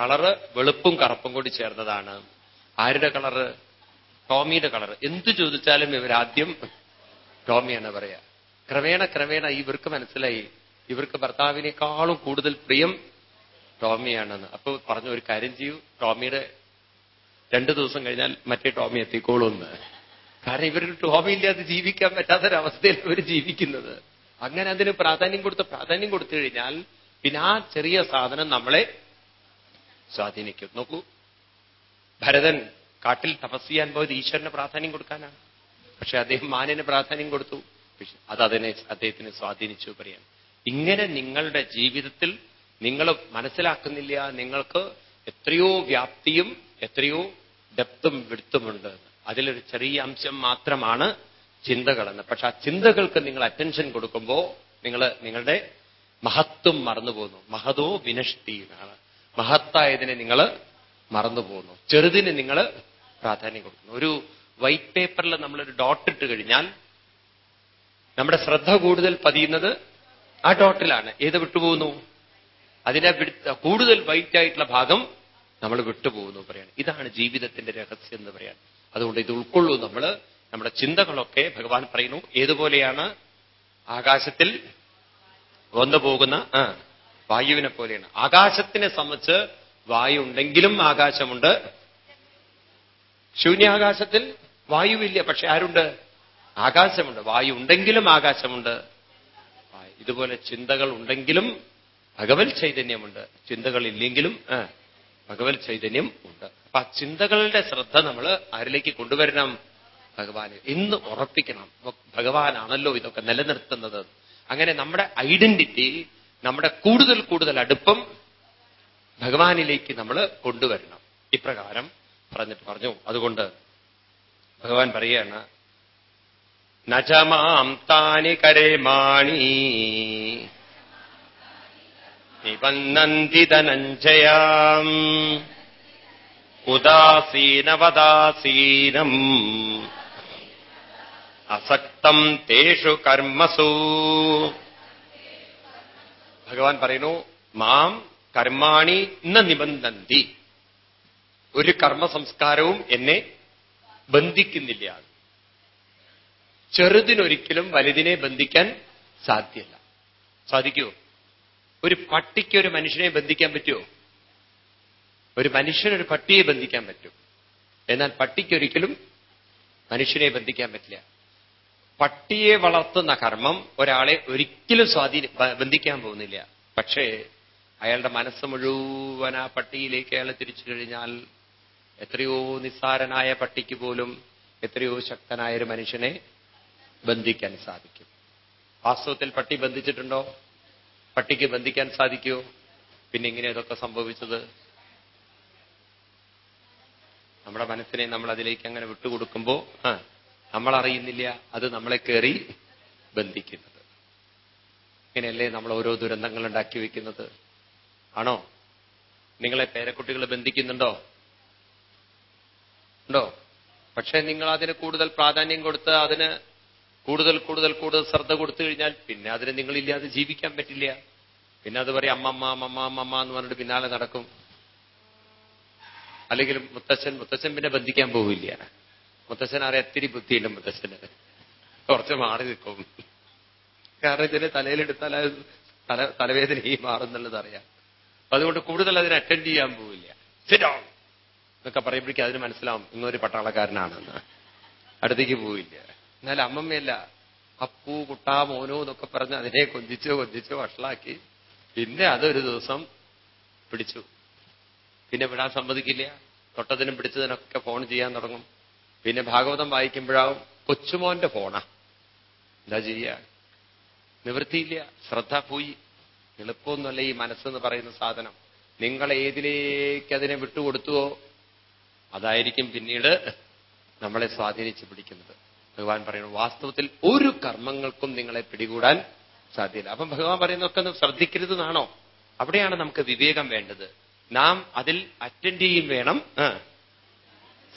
കളറ് വെളുപ്പും കറുപ്പും കൂടി ചേർന്നതാണ്. ആരുടെ കളറ്? ടോമിയുടെ കളർ എന്ത് ചോദിച്ചാലും ഇവരാദ്യം ടോമിയാണ് പറയാ. ക്രമേണ ക്രമേണ ഇവർക്ക് മനസ്സിലായി. ഇവർക്ക് ഭർത്താവിനേക്കാളും കൂടുതൽ പ്രിയം ടോമിയാണെന്ന്. അപ്പൊ പറഞ്ഞു ഒരു കാര്യം ചെയ്യൂ. ടോമിയുടെ രണ്ടു ദിവസം കഴിഞ്ഞാൽ മറ്റേ ടോമി എത്തിക്കോളൂന്ന് കാരണം ഇവർ ടോമി ഇല്ലാതെ ജീവിക്കാൻ പറ്റാത്തൊരവസ്ഥയിൽ ഇവർ ജീവിക്കുന്നത്. അങ്ങനെ അതിന് പ്രാധാന്യം കൊടുത്ത് പ്രാധാന്യം കൊടുത്തു കഴിഞ്ഞാൽ പിന്നെ ആ ചെറിയ സാധനം നമ്മളെ സ്വാധീനിക്കും. നോക്കൂ. ഭരതൻ കാട്ടിൽ തപസ് ചെയ്യാൻ പോയത് ഈശ്വരന് പ്രാധാന്യം കൊടുക്കാനാണ്. പക്ഷെ അദ്ദേഹം മാനിന് പ്രാധാന്യം കൊടുത്തു. അത് അതിനെ അദ്ദേഹത്തിന് സ്വാധീനിച്ചു പറയാം ഇങ്ങനെ നിങ്ങളുടെ ജീവിതത്തിൽ നിങ്ങൾ മനസ്സിലാക്കുന്നില്ല നിങ്ങൾക്ക് എത്രയോ വ്യാപ്തിയും എത്രയോ ഡെപ്തും വിടുത്തുമുണ്ട് അതിലൊരു ചെറിയ അംശം മാത്രമാണ് ചിന്തകളെന്ന് പക്ഷെ ആ ചിന്തകൾക്ക് നിങ്ങൾ അറ്റൻഷൻ കൊടുക്കുമ്പോൾ നിങ്ങൾ നിങ്ങളുടെ മഹത്വം മറന്നുപോകുന്നു. മഹതോ വിനഷ്ടി എന്നാണ്. മഹത്തായതിനെ നിങ്ങൾ മറന്നു പോകുന്നു ചെറുതിന് നിങ്ങൾ പ്രാധാന്യം കൊടുക്കുന്നു. ഒരു വൈറ്റ് പേപ്പറിൽ നമ്മളൊരു ഡോട്ട് ഇട്ട് കഴിഞ്ഞാൽ നമ്മുടെ ശ്രദ്ധ കൂടുതൽ പതിയുന്നത് ആ ഡോട്ടിലാണ്. ഏത് വിട്ടുപോകുന്നു? അതിനെ കൂടുതൽ വൈറ്റ് ആയിട്ടുള്ള ഭാഗം നമ്മൾ വിട്ടുപോകുന്നു പറയാണ്. ഇതാണ് ജീവിതത്തിന്റെ രഹസ്യം എന്ന് പറയാൻ. അതുകൊണ്ട് ഇത് ഉൾക്കൊള്ളൂ നമ്മൾ നമ്മുടെ ചിന്തകളൊക്കെ ഭഗവാൻ പറയുന്നു. ഏതുപോലെയാണ്? ആകാശത്തിൽ വന്നു പോകുന്ന ആ വായുവിനെ പോലെയാണ്. ആകാശത്തിനെ സംബന്ധിച്ച് വായു ഉണ്ടെങ്കിലും ആകാശമുണ്ട്. ശൂന്യാകാശത്തിൽ വായുവില്ല. പക്ഷെ ആരുണ്ട്? ആകാശമുണ്ട്. വായു ഉണ്ടെങ്കിലും ആകാശമുണ്ട്. ഇതുപോലെ ചിന്തകൾ ഉണ്ടെങ്കിലും ഭഗവത് ചൈതന്യമുണ്ട്. ചിന്തകൾ ഇല്ലെങ്കിലും ഭഗവത് ചൈതന്യം ഉണ്ട്. അപ്പൊ ആ ചിന്തകളുടെ ശ്രദ്ധ നമ്മൾ ആരിലേക്ക് കൊണ്ടുവരണം? ഭഗവാന്. എന്ന് ഉറപ്പിക്കണം. ഭഗവാനാണല്ലോ ഇതൊക്കെ നിലനിർത്തുന്നത്. അങ്ങനെ നമ്മുടെ ഐഡന്റിറ്റി നമ്മുടെ കൂടുതൽ കൂടുതൽ അടുപ്പം ഭഗവാനിലേക്ക് നമ്മൾ കൊണ്ടുവരണം. ഇപ്രകാരം പറഞ്ഞിട്ട് പറഞ്ഞു. അതുകൊണ്ട് ഭഗവാൻ പറയാണ് നചമാം താനി കരേമാണി നിബന്ധന്തി ധനഞ്ജയാം. ഉദാസീനവദാസീനം. അസക്തം തേഷു കർമ്മസു. ഭഗവാൻ പറയുന്നു മാം കർമാണി ന നിബന്ധന്തി. ഒരു കർമ്മ സംസ്കാരവും എന്നെ ബന്ധിക്കുന്നില്ല. ചെറുതിനൊരിക്കലും വലുതിനെ ബന്ധിക്കാൻ സാധ്യല്ല. സാധിക്കുമോ ഒരു പട്ടിക്ക് ഒരു മനുഷ്യനെ ബന്ധിക്കാൻ പറ്റുമോ ഒരു മനുഷ്യനൊരു പട്ടിയെ ബന്ധിക്കാൻ പറ്റും. എന്നാൽ പട്ടിക്കൊരിക്കലും മനുഷ്യനെ ബന്ധിക്കാൻ പറ്റില്ല. പട്ടിയെ വളർത്തുന്ന കർമ്മം ഒരാളെ ഒരിക്കലും സ്വാധീന ബന്ധിക്കാൻ പോകുന്നില്ല. പക്ഷേ അയാളുടെ മനസ്സ് മുഴുവൻ ആ പട്ടിയിലേക്ക് അയാൾ തിരിച്ചു കഴിഞ്ഞാൽ എത്രയോ നിസ്സാരനായ പട്ടിക്ക് പോലും എത്രയോ ശക്തനായ ഒരു മനുഷ്യനെ ബന്ധിക്കാൻ സാധിക്കും. വാസ്തവത്തിൽ പട്ടി ബന്ധിച്ചിട്ടുണ്ടോ? പട്ടിക്ക് ബന്ധിക്കാൻ സാധിക്കുമോ പിന്നെ ഇങ്ങനെ ഇതൊക്കെ സംഭവിച്ചത്? നമ്മുടെ മനസ്സിനെ നമ്മൾ അതിലേക്ക് അങ്ങനെ വിട്ടുകൊടുക്കുമ്പോ ആ നമ്മൾ അറിയുന്നില്ല അത് നമ്മളെ കയറി ബന്ധിക്കുന്നത്. ഇങ്ങനെയല്ലേ നമ്മൾ ഓരോ ദുരന്തങ്ങൾ ഉണ്ടാക്കി വെക്കുന്നത്? ആണോ? നിങ്ങളെ പേരക്കുട്ടികൾ ബന്ധിക്കുന്നുണ്ടോ? ഉണ്ടോ? പക്ഷെ നിങ്ങൾ അതിന് കൂടുതൽ പ്രാധാന്യം കൊടുത്ത് അതിന് കൂടുതൽ കൂടുതൽ കൂടുതൽ ശ്രദ്ധ കൊടുത്തു കഴിഞ്ഞാൽ പിന്നെ അതിന് നിങ്ങളില്ലാതെ ജീവിക്കാൻ പറ്റില്ല. പിന്നെ അത് പറയും അമ്മമ്മ അമ്മമ്മ അമ്മമ്മ എന്ന് പറഞ്ഞിട്ട് പിന്നാലെ നടക്കും. അല്ലെങ്കിൽ മുത്തച്ഛൻ മുത്തച്ഛൻ പിന്നെ ബന്ധിക്കാൻ പോവില്ല. മുത്തച്ഛൻ അറിയാം ഒത്തിരി ബുദ്ധിയുണ്ട് മുത്തച്ഛന്. കുറച്ച് മാറി നിൽക്കും. കാരണം ഇതിന് തലയിലെടുത്താൽ തല തലവേദന തലവേദനയും മാറുന്നുള്ളത് അറിയാം. അതുകൊണ്ട് കൂടുതൽ അതിന് അറ്റൻഡ് ചെയ്യാൻ പോവില്ല. ശരിയോ എന്നൊക്കെ പറയുമ്പോഴേക്കും അതിന് മനസ്സിലാവും ഇങ്ങൊരു പട്ടാളക്കാരനാണെന്ന്. അടുത്തേക്ക് പോവില്ല. എന്നാൽ അമ്മമ്മയല്ല അപ്പു കുട്ടാ മോനോ എന്നൊക്കെ പറഞ്ഞ് അതിനെ കൊഞ്ചിച്ചോ കൊഞ്ചിച്ചോ വഷളാക്കി. പിന്നെ അതൊരു ദിവസം പിടിച്ചു. പിന്നെ വിടാൻ സമ്മതിക്കില്ല. തൊട്ടതിനും പിടിച്ചതിനൊക്കെ ഫോൺ ചെയ്യാൻ തുടങ്ങും. പിന്നെ ഭാഗവതം വായിക്കുമ്പോഴാവും കൊച്ചുമോന്റെ ഫോണാ. എന്താ ചെയ്യുക നിവൃത്തിയില്ല. ശ്രദ്ധ പോയി. എളുപ്പമൊന്നുമല്ല ഈ മനസ്സെന്ന് പറയുന്ന സാധനം. നിങ്ങൾ ഏതിലേക്ക് അതിനെ വിട്ടുകൊടുത്തുവോ? അതായിരിക്കും പിന്നീട് നമ്മളെ സ്വാധീനിച്ചു പിടിക്കുന്നത്. ഭഗവാൻ പറയുന്നു വാസ്തവത്തിൽ ഒരു കർമ്മങ്ങൾക്കും നിങ്ങളെ പിടികൂടാൻ സാധ്യത അപ്പം ഭഗവാൻ പറയുന്നതൊക്കെ ഒന്ന് ശ്രദ്ധിക്കരുതെന്നാണോ? അവിടെയാണ് നമുക്ക് വിവേകം വേണ്ടത്. നാം അതിൽ അറ്റൻഡ് ചെയ്യും വേണം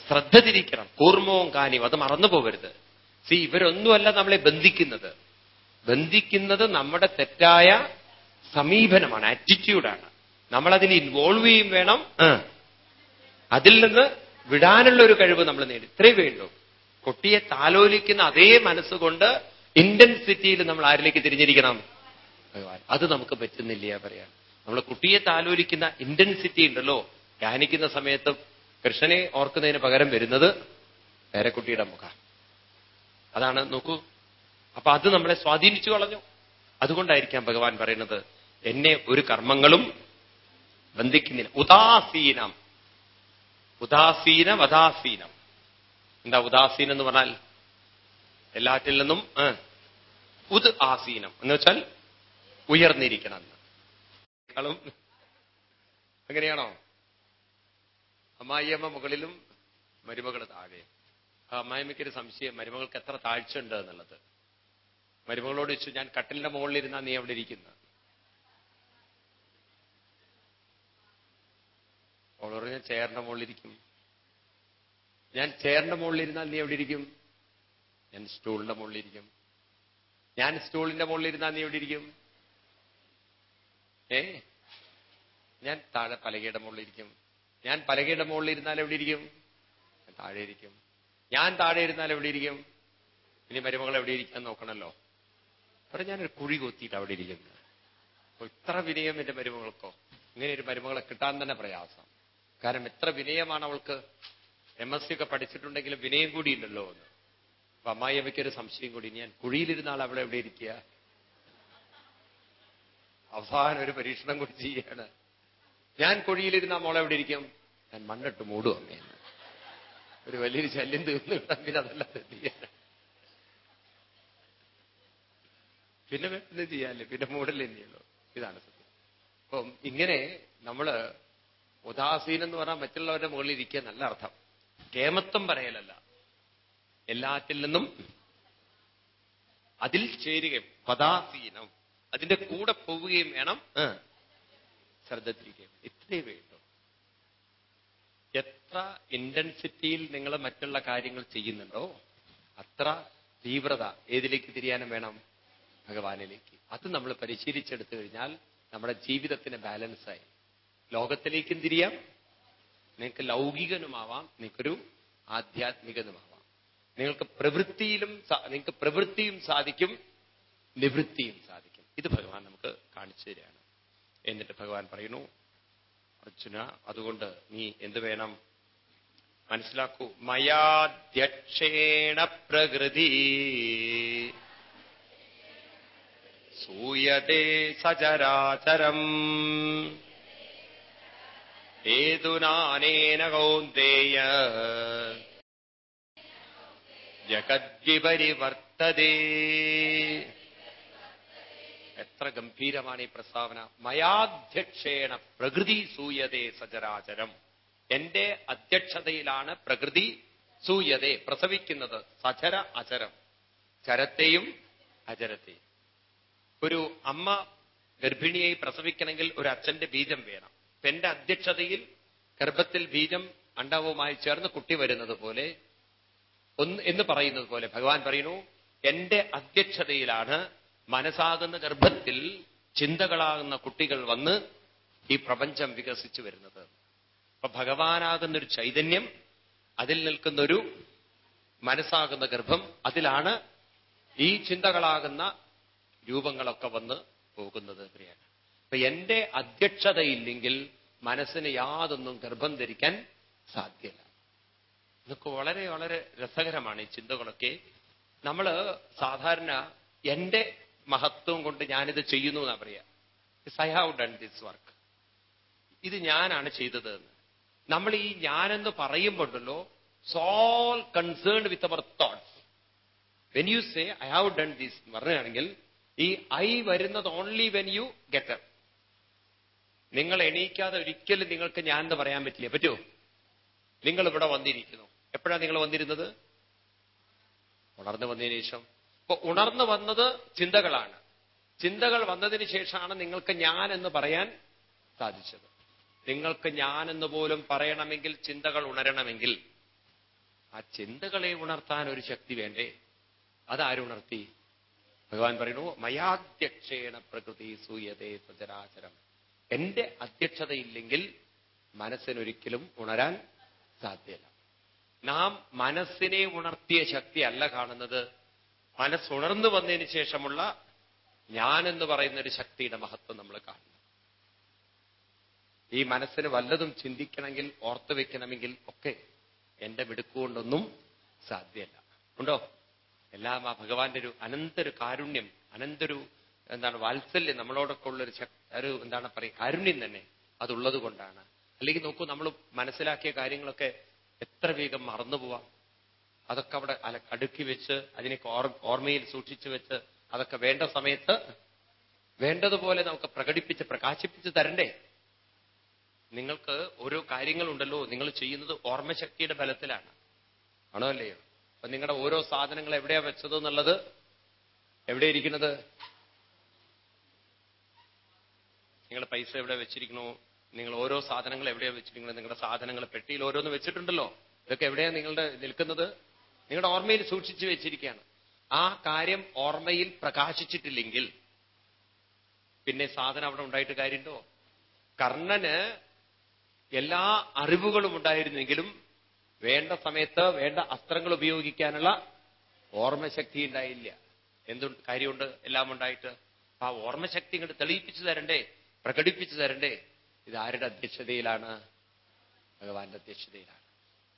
ശ്രദ്ധ തിരിക്കണം കൂർമ്മവും കാനിയും അത് മറന്നു പോകരുത്. സി ഇവരൊന്നുമല്ല നമ്മളെ ബന്ധിക്കുന്നത്. ബന്ധിക്കുന്നത് നമ്മുടെ തെറ്റായ സമീപനമാണ് ആറ്റിറ്റ്യൂഡാണ് നമ്മളതിൽ ഇൻവോൾവ് ചെയ്യും വേണം അതിൽ നിന്ന് വിടാനുള്ള ഒരു കഴിവ് നമ്മൾ നേടി ഇത്രേ വേണ്ടു. കുട്ടിയെ താലോലിക്കുന്ന അതേ മനസ്സുകൊണ്ട് ഇന്റൻസിറ്റിയിൽ നമ്മൾ ആരിലേക്ക് തിരിഞ്ഞിരിക്കണം? ഭഗവാൻ അത് നമുക്ക് പറ്റുന്നില്ല പറയാൻ നമ്മൾ കുട്ടിയെ താലോലിക്കുന്ന ഇന്റൻസിറ്റി ഉണ്ടല്ലോ. ധ്യാനിക്കുന്ന സമയത്ത് കൃഷ്ണനെ ഓർക്കുന്നതിന് പകരം വരുന്നത് വേറെ കുട്ടിയുടെ മുഖ അതാണ് നോക്കൂ. അപ്പൊ അത് നമ്മളെ സ്വാധീനിച്ചു കളഞ്ഞു. അതുകൊണ്ടായിരിക്കാം ഭഗവാൻ പറയുന്നത് എന്നെ ഒരു കർമ്മങ്ങളും ബന്ധിക്കുന്നില്ല. ഉദാസീനം. ഉദാസീനം വദാസീനം എന്താ ഉദാസീനം എന്ന് പറഞ്ഞാൽ എല്ലാറ്റിൽ നിന്നും ഉദ് ആസീനം എന്ന് വെച്ചാൽ ഉയർന്നിരിക്കണം. കളും അങ്ങനെയാണോ അമ്മായിയമ്മ മുകളിലും മരുമകൾ താഴെ. അമ്മായിമ്മയ്ക്കൊരു സംശയം മരുമകൾക്ക് എത്ര താഴ്ച ഉണ്ട് എന്നുള്ളത്. മരുമകളോട് ചോദിച്ചു ഞാൻ കട്ടിലിന്റെ മുകളിലിരുന്നാ നീ അവിടെ ഇരിക്കുന്ന? അവളോട് ഞാൻ ചേറിന്റെ മുകളിലിരിക്കും ഞാൻ ചെയറിന്റെ മുകളിലിരുന്നാൽ നീ എവിടെ ഇരിക്കും? ഞാൻ സ്റ്റൂളിന്റെ മുകളിലിരിക്കും. ഞാൻ സ്റ്റൂളിന്റെ മുകളിലിരുന്നാൽ നീ എവിടെ ഇരിക്കും? ഏ? ഞാൻ താഴെ പലകയുടെ മുകളിലിരിക്കും. ഞാൻ പലകയുടെ മുകളിലിരുന്നാൽ എവിടെ ഇരിക്കും? താഴെ ഇരിക്കും. ഞാൻ താഴെ ഇരുന്നാൽ എവിടെ ഇരിക്കും? ഇനി മരുമകൾ എവിടെ ഇരിക്കാൻ നോക്കണല്ലോ? അവിടെ ഞാനൊരു കുഴി കൊത്തിയിട്ട് അവിടെ ഇരിക്കുന്നു. അപ്പൊ ഇത്ര വിനയം എന്റെ മരുമകൾക്കോ? ഇങ്ങനെ ഒരു മരുമകളെ കിട്ടാൻ തന്നെ പ്രയാസം. കാരണം എത്ര വിനയമാണ് അവൾക്ക് എം എസ് സി ഒക്കെ പഠിച്ചിട്ടുണ്ടെങ്കിലും വിനയം കൂടി ഉണ്ടല്ലോ എന്ന്. അപ്പൊ അമ്മായിയമ്മയ്ക്കൊരു സംശയം കൂടി ഞാൻ കുഴിയിലിരുന്ന ആൾ അവിടെ എവിടെ ഇരിക്കുക? അവസാനം ഒരു പരീക്ഷണം കൂടി ചെയ്യാണ്. ഞാൻ കുഴിയിലിരുന്ന മോളെ എവിടെ ഇരിക്കും? ഞാൻ മണ്ണിട്ട് മൂടും അങ്ങേന്ന് ഒരു വലിയൊരു ശല്യം തീർന്നു പിന്നെ അതല്ലാതെ എന്ത് പിന്നെ എന്ത് ചെയ്യാല്ലേ പിന്നെ മൂടല്ലേ ചെയ്യുള്ളൂ ഇതാണ് സത്യം. അപ്പം ഇങ്ങനെ നമ്മൾ ഉദാസീനം എന്ന് പറഞ്ഞാൽ മറ്റുള്ളവരുടെ മുകളിൽ ഇരിക്കുക നല്ല അർത്ഥം. കേമത്വം പറയലല്ല. എല്ലാത്തിൽ നിന്നും അതിൽ ചേരുകയും പദാസീനം അതിന്റെ കൂടെ പോവുകയും വേണം ആ, ശ്രദ്ധ തിരിക്കുകയും ഇത്രയേ വേണ്ടു. എത്ര ഇന്റൻസിറ്റിയിൽ നിങ്ങൾ മറ്റുള്ള കാര്യങ്ങൾ ചെയ്യുന്നുണ്ടോ അത്ര തീവ്രത ഏതിലേക്ക് തിരിയാനും വേണം ഭഗവാനിലേക്ക്. അത് നമ്മൾ പരിശീലിച്ചെടുത്തു കഴിഞ്ഞാൽ നമ്മുടെ ജീവിതത്തിന് ബാലൻസായി ലോകത്തിലേക്കും തിരിയാം നിങ്ങൾക്ക് ലൗകികനുമാവാം നിങ്ങൾക്കൊരു ആധ്യാത്മികനുമാവാം. നിങ്ങൾക്ക് പ്രവൃത്തിയിലും നിങ്ങൾക്ക് പ്രവൃത്തിയും സാധിക്കും നിവൃത്തിയും സാധിക്കും. ഇത് ഭഗവാൻ നമുക്ക് കാണിച്ചു തരികയാണ്. എന്നിട്ട് ഭഗവാൻ പറയുന്നു അർജുന അതുകൊണ്ട് നീ എന്ത് വേണം? മനസ്സിലാക്കൂ മയാധ്യക്ഷേണ പ്രകൃതി. സൂയതേ സചരാചരം. ഏതുനാനേന കൗന്ദേയ? ജഗദ്വിപരിവർത്തതേ. എത്ര ഗംഭീരമാണ് ഈ പ്രസ്താവന. മയാധ്യക്ഷേണ പ്രകൃതി സൂയതേ സചരാചരം. എന്റെ അധ്യക്ഷതയിലാണ് പ്രകൃതി സൂയതേ പ്രസവിക്കുന്നത് സചര അചരം. ചരത്തെയും അചരത്തെയും. ഒരു അമ്മ ഗർഭിണിയെ പ്രസവിക്കണമെങ്കിൽ ഒരു അച്ഛന്റെ ബീജം വേണം. എന്റെ അധ്യക്ഷതയിൽ ഗർഭത്തിൽ ബീജം അണ്ടവുമായി ചേർന്ന് കുട്ടി വരുന്നത് പോലെ ഒന്ന് എന്ന് പറയുന്നത് പോലെ ഭഗവാൻ പറയുന്നു എന്റെ അധ്യക്ഷതയിലാണ് മനസ്സാകുന്ന ഗർഭത്തിൽ ചിന്തകളാകുന്ന കുട്ടികൾ വന്ന് ഈ പ്രപഞ്ചം വികസിച്ചു വരുന്നത്. അപ്പൊ ഭഗവാനാകുന്ന ഒരു ചൈതന്യം അതിൽ നിൽക്കുന്നൊരു മനസ്സാകുന്ന ഗർഭം അതിലാണ് ഈ ചിന്തകളാകുന്ന രൂപങ്ങളൊക്കെ വന്ന് പോകുന്നത് പ്രിയാണ് അപ്പൊ എന്റെ അധ്യക്ഷതയില്ലെങ്കിൽ മനസ്സിന് യാതൊന്നും ഗർഭം ധരിക്കാൻ സാധ്യല്ല. ഇതൊക്കെ വളരെ വളരെ രസകരമാണ് ഈ ചിന്തകളൊക്കെ. നമ്മൾ സാധാരണ എന്റെ മഹത്വം കൊണ്ട് ഞാനിത് ചെയ്യുന്നു എന്നാ പറയാ. I have done this work ഇത് ഞാനാണ് ചെയ്തത് നമ്മൾ ഈ ഞാനെന്ന് പറയുമ്പോണ്ടല്ലോ soul concerned with our thoughts when you say I have done this പറയുകയാണെങ്കിൽ ഈ ഐ വരുന്നത് ഓൺലി വെൻ യു ഗെറ്റ് നിങ്ങൾ എണീക്കാതെ ഒരിക്കലും നിങ്ങൾക്ക് ഞാൻ എന്ന് പറയാൻ പറ്റില്ല. പറ്റുമോ നിങ്ങൾ ഇവിടെ വന്നിരിക്കുന്നു. എപ്പോഴാണ് നിങ്ങൾ വന്നിരുന്നത്? ഉണർന്നു വന്നതിന് ശേഷം. അപ്പൊ ഉണർന്നു വന്നത് ചിന്തകളാണ്. ചിന്തകൾ വന്നതിന് ശേഷമാണ് നിങ്ങൾക്ക് ഞാൻ എന്ന് പറയാൻ സാധിച്ചത്. നിങ്ങൾക്ക് ഞാൻ എന്ന് പോലും പറയണമെങ്കിൽ ചിന്തകൾ ഉണരണമെങ്കിൽ ആ ചിന്തകളെ ഉണർത്താൻ ഒരു ശക്തി വേണ്ടേ? അതാരുണർത്തി ഭഗവാൻ പറയുന്നു മയാധ്യക്ഷേണ പ്രകൃതി സൂയതേ സചരാചരം. എന്റെ അധ്യക്ഷതയില്ലെങ്കിൽ മനസ്സിനൊരിക്കലും ഉണരാൻ സാധ്യല്ല. നാം മനസ്സിനെ ഉണർത്തിയ ശക്തിയല്ല കാണുന്നത്. മനസ്സുണർന്നു വന്നതിന് ശേഷമുള്ള ഞാൻ എന്ന് പറയുന്ന ഒരു ശക്തിയുടെ മഹത്വം നമ്മൾ കാണുന്നു ഈ മനസ്സിന് വല്ലതും ചിന്തിക്കണമെങ്കിൽ ഓർത്തു വെക്കണമെങ്കിൽ ഒക്കെ എന്റെ മിടുക്കുകൊണ്ടൊന്നും സാധ്യല്ല. ഉണ്ടോ? എല്ലാം ആ ഭഗവാന്റെ ഒരു അനന്തൊരു കാരുണ്യം അനന്തൊരു എന്താണ് വാത്സല്യം നമ്മളോടൊക്കെ ഉള്ളൊരു ശക്- ഒരു എന്താണ് പറയുക കാരുണ്യം തന്നെ അതുള്ളത് കൊണ്ടാണ്. അല്ലെങ്കിൽ നോക്കൂ നമ്മൾ മനസ്സിലാക്കിയ കാര്യങ്ങളൊക്കെ എത്ര വേഗം മറന്നു പോവാം. അതൊക്കെ അവിടെ അടുക്കി വെച്ച് അതിനെ ഓർമ്മയിൽ സൂക്ഷിച്ചു വെച്ച് അതൊക്കെ വേണ്ട സമയത്ത് വേണ്ടതുപോലെ നമുക്ക് പ്രകടിപ്പിച്ച് പ്രകാശിപ്പിച്ച് തരണ്ടേ? നിങ്ങൾക്ക് ഓരോ കാര്യങ്ങളുണ്ടല്ലോ നിങ്ങൾ ചെയ്യുന്നത് ഓർമ്മശക്തിയുടെ ബലത്തിലാണ്. ആണോ അല്ലയോ? അപ്പൊ നിങ്ങളുടെ ഓരോ സാധനങ്ങൾ എവിടെയാ വെച്ചത് എന്നുള്ളത് എവിടെ ഇരിക്കുന്നത്? നിങ്ങൾ പൈസ എവിടെ വെച്ചിരിക്കണോ നിങ്ങൾ ഓരോ സാധനങ്ങൾ എവിടെയാണ് വെച്ചിരിക്കുന്നത്? നിങ്ങളുടെ സാധനങ്ങൾ പെട്ടിയിൽ ഓരോന്ന് വെച്ചിട്ടുണ്ടല്ലോ. ഇതൊക്കെ എവിടെയാണ് നിങ്ങളുടെ നിൽക്കുന്നത്? നിങ്ങളുടെ ഓർമ്മയിൽ സൂക്ഷിച്ചു വെച്ചിരിക്കുകയാണ്. ആ കാര്യം ഓർമ്മയിൽ പ്രകാശിച്ചിട്ടില്ലെങ്കിൽ പിന്നെ സാധനം അവിടെ ഉണ്ടായിട്ട് കാര്യമുണ്ടോ? കർണന് എല്ലാ അറിവുകളും ഉണ്ടായിരുന്നെങ്കിലും വേണ്ട സമയത്ത് വേണ്ട അസ്ത്രങ്ങൾ ഉപയോഗിക്കാനുള്ള ഓർമ്മശക്തി ഉണ്ടായില്ല. എന്തു കാര്യമുണ്ട്? എല്ലാം ഉണ്ടായിട്ട് ആ ഓർമ്മശക്തി ഇങ്ങോട്ട് തെളിയിപ്പിച്ചു തരണ്ടേ? പ്രകടിപ്പിച്ചു തരണ്ടേ? ഇത് ആരുടെ അധ്യക്ഷതയിലാണ്? ഭഗവാന്റെ അധ്യക്ഷതയിലാണ്.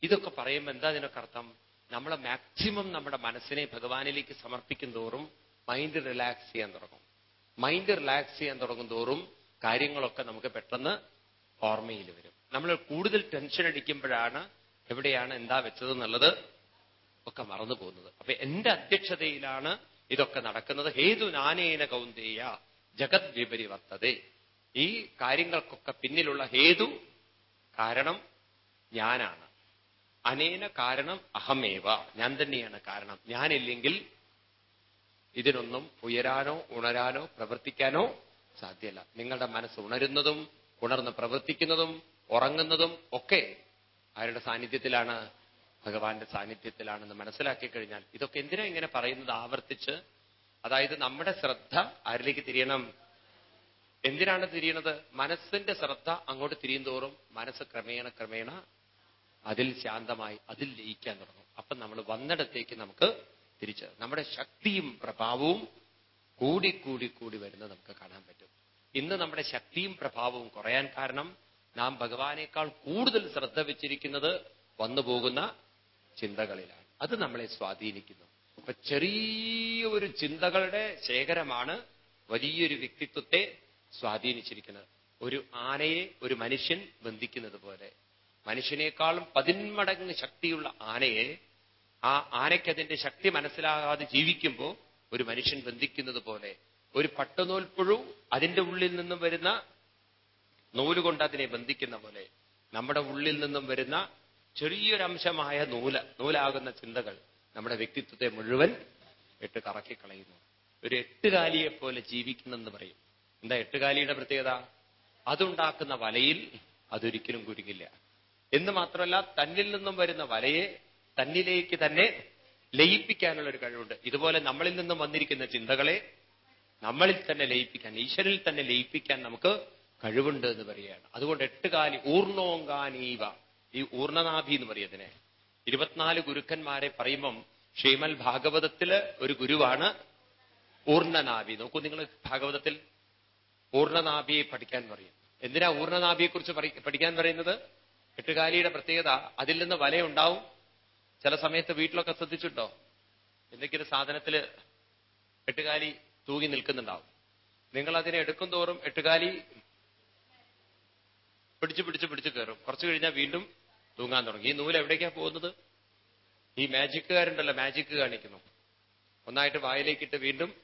ഇതൊക്കെ പറയുമ്പോൾ എന്താ ഇതിനൊക്കെ അർത്ഥം? നമ്മളെ മാക്സിമം നമ്മുടെ മനസ്സിനെ ഭഗവാനിലേക്ക് സമർപ്പിക്കും തോറും മൈൻഡ് റിലാക്സ് ചെയ്യാൻ തുടങ്ങും. മൈൻഡ് റിലാക്സ് ചെയ്യാൻ തുടങ്ങും തോറും കാര്യങ്ങളൊക്കെ നമുക്ക് പെട്ടെന്ന് ഓർമ്മയിൽ വരും. നമ്മൾ കൂടുതൽ ടെൻഷൻ അടിക്കുമ്പോഴാണ് എവിടെയാണ് എന്താ വെച്ചത് എന്നുള്ളത് ഒക്കെ മറന്നു പോകുന്നത്. അപ്പൊ എന്റെ അധ്യക്ഷതയിലാണ് ഇതൊക്കെ നടക്കുന്നത്. ഹേതു നാനേന കൗന്ദേയ ജഗത് വിപരിവർത്തതേ. ഈ കാര്യങ്ങൾക്കൊക്കെ പിന്നിലുള്ള ഹേതു കാരണം ഞാനാണ്. അനേന കാരണം അഹമേവ. ഞാൻ തന്നെയാണ് കാരണം. ഞാനില്ലെങ്കിൽ ഇതിനൊന്നും ഉയരാനോ ഉണരാനോ പ്രവർത്തിക്കാനോ സാധ്യല്ല. നിങ്ങളുടെ മനസ്സ് ഉണരുന്നതും ഉണർന്ന് പ്രവർത്തിക്കുന്നതും ഉറങ്ങുന്നതും ഒക്കെ ആരുടെ സാന്നിധ്യത്തിലാണ്? ഭഗവാന്റെ സാന്നിധ്യത്തിലാണെന്ന് മനസ്സിലാക്കി കഴിഞ്ഞാൽ ഇതൊക്കെ എന്തിനാ ഇങ്ങനെ പറയുന്നത്? ആവർത്തിച്ച്. അതായത് നമ്മുടെ ശ്രദ്ധ ആരിലേക്ക് തിരിയണം? എന്തിനാണ് തിരിയണത്? മനസ്സിന്റെ ശ്രദ്ധ അങ്ങോട്ട് തിരിയും തോറും മനസ്സ് ക്രമേണ ക്രമേണ അതിൽ ശാന്തമായി അതിൽ ലയിക്കാൻ തുടങ്ങും. അപ്പൊ നമ്മൾ വന്നിടത്തേക്ക് നമുക്ക് തിരിച്ച് നമ്മുടെ ശക്തിയും പ്രഭാവവും കൂടി കൂടി കൂടി വരുന്നത് നമുക്ക് കാണാൻ പറ്റും. ഇന്ന് നമ്മുടെ ശക്തിയും പ്രഭാവവും കുറയാൻ കാരണം നാം ഭഗവാനേക്കാൾ കൂടുതൽ ശ്രദ്ധ വെച്ചിരിക്കുന്നത് വന്നു പോകുന്ന ചിന്തകളിലാണ്. അത് നമ്മളെ സ്വാധീനിക്കുന്നു. അപ്പൊ ചെറിയ ഒരു ചിന്തകളുടെ ശേഖരമാണ് വലിയൊരു വ്യക്തിത്വത്തെ സ്വാധീനിച്ചിരിക്കുന്നത്. ഒരു ആനയെ ഒരു മനുഷ്യൻ ബന്ധിക്കുന്നത് പോലെ. മനുഷ്യനേക്കാളും പതിന്മടങ്ങ് ശക്തിയുള്ള ആനയെ ആ ആനയ്ക്കതിന്റെ ശക്തി മനസ്സിലാകാതെ ജീവിക്കുമ്പോൾ ഒരു മനുഷ്യൻ ബന്ധിക്കുന്നത് പോലെ. ഒരു പട്ടുനൂൽപ്പുഴു അതിന്റെ ഉള്ളിൽ നിന്നും വരുന്ന നൂലുകൊണ്ട് അതിനെ ബന്ധിക്കുന്ന പോലെ. നമ്മുടെ ഉള്ളിൽ നിന്നും വരുന്ന ചെറിയൊരംശമായ നൂല നൂലാകുന്ന ചിന്തകൾ നമ്മുടെ വ്യക്തിത്വത്തെ മുഴുവൻ ഇട്ട് കറക്കിക്കളയുന്നു. ഒരു എട്ടുകാലിയെ പോലെ ജീവിക്കുന്നെന്ന് പറയും. എന്താ എട്ടുകാലിയുടെ പ്രത്യേകത? അതുണ്ടാക്കുന്ന വലയിൽ അതൊരിക്കലും കുരുങ്ങില്ല. എന്ന് മാത്രമല്ല തന്നിൽ നിന്നും വരുന്ന വലയെ തന്നിലേക്ക് തന്നെ ലയിപ്പിക്കാനുള്ള ഒരു കഴിവുണ്ട്. ഇതുപോലെ നമ്മളിൽ നിന്നും വന്നിരിക്കുന്ന ചിന്തകളെ നമ്മളിൽ തന്നെ ലയിപ്പിക്കാൻ ഈശ്വരിൽ തന്നെ ലയിപ്പിക്കാൻ നമുക്ക് കഴിവുണ്ട് എന്ന് പറയുകയാണ്. അതുകൊണ്ട് എട്ടുകാലി ഊർണോങ്കാനീവ. ഈ ഊർണനാഭി എന്ന് പറയതിനെ ഇരുപത്തിനാല് ഗുരുക്കന്മാരെ പറയുമ്പം ശ്രീമൽ ഭാഗവതത്തിൽ ഒരു ഗുരുവാണ് ഊർണനാഭി. നോക്കൂ നിങ്ങൾ ഭാഗവതത്തിൽ ഊർണനാഭിയെ പഠിക്കാൻ പറയും. എന്തിനാ ഊർണനാഭിയെ കുറിച്ച് പഠിക്കാൻ പറയുന്നത്? എട്ടുകാലിയുടെ പ്രത്യേകത അതിൽ നിന്ന് വലയുണ്ടാവും ചില സമയത്ത് വീട്ടിലൊക്കെ ശ്രദ്ധിച്ചിട്ടോ? എന്തെങ്കിലും സാധനത്തിൽ എട്ടുകാലി തൂങ്ങി നിൽക്കുന്നുണ്ടാവും. നിങ്ങൾ അതിനെ എടുക്കും തോറും എട്ടുകാലി പിടിച്ചു പിടിച്ച് പിടിച്ച് കയറും. കുറച്ചു കഴിഞ്ഞാൽ വീണ്ടും തൂങ്ങാൻ തുടങ്ങി. ഈ നൂൽ എവിടേക്കാ പോകുന്നത്? ഈ മാജിക്കുകാരുണ്ടല്ലോ മാജിക്ക് കാണിക്കുന്നു. ഒന്നായിട്ട് വായിലേക്കിട്ട് വീണ്ടും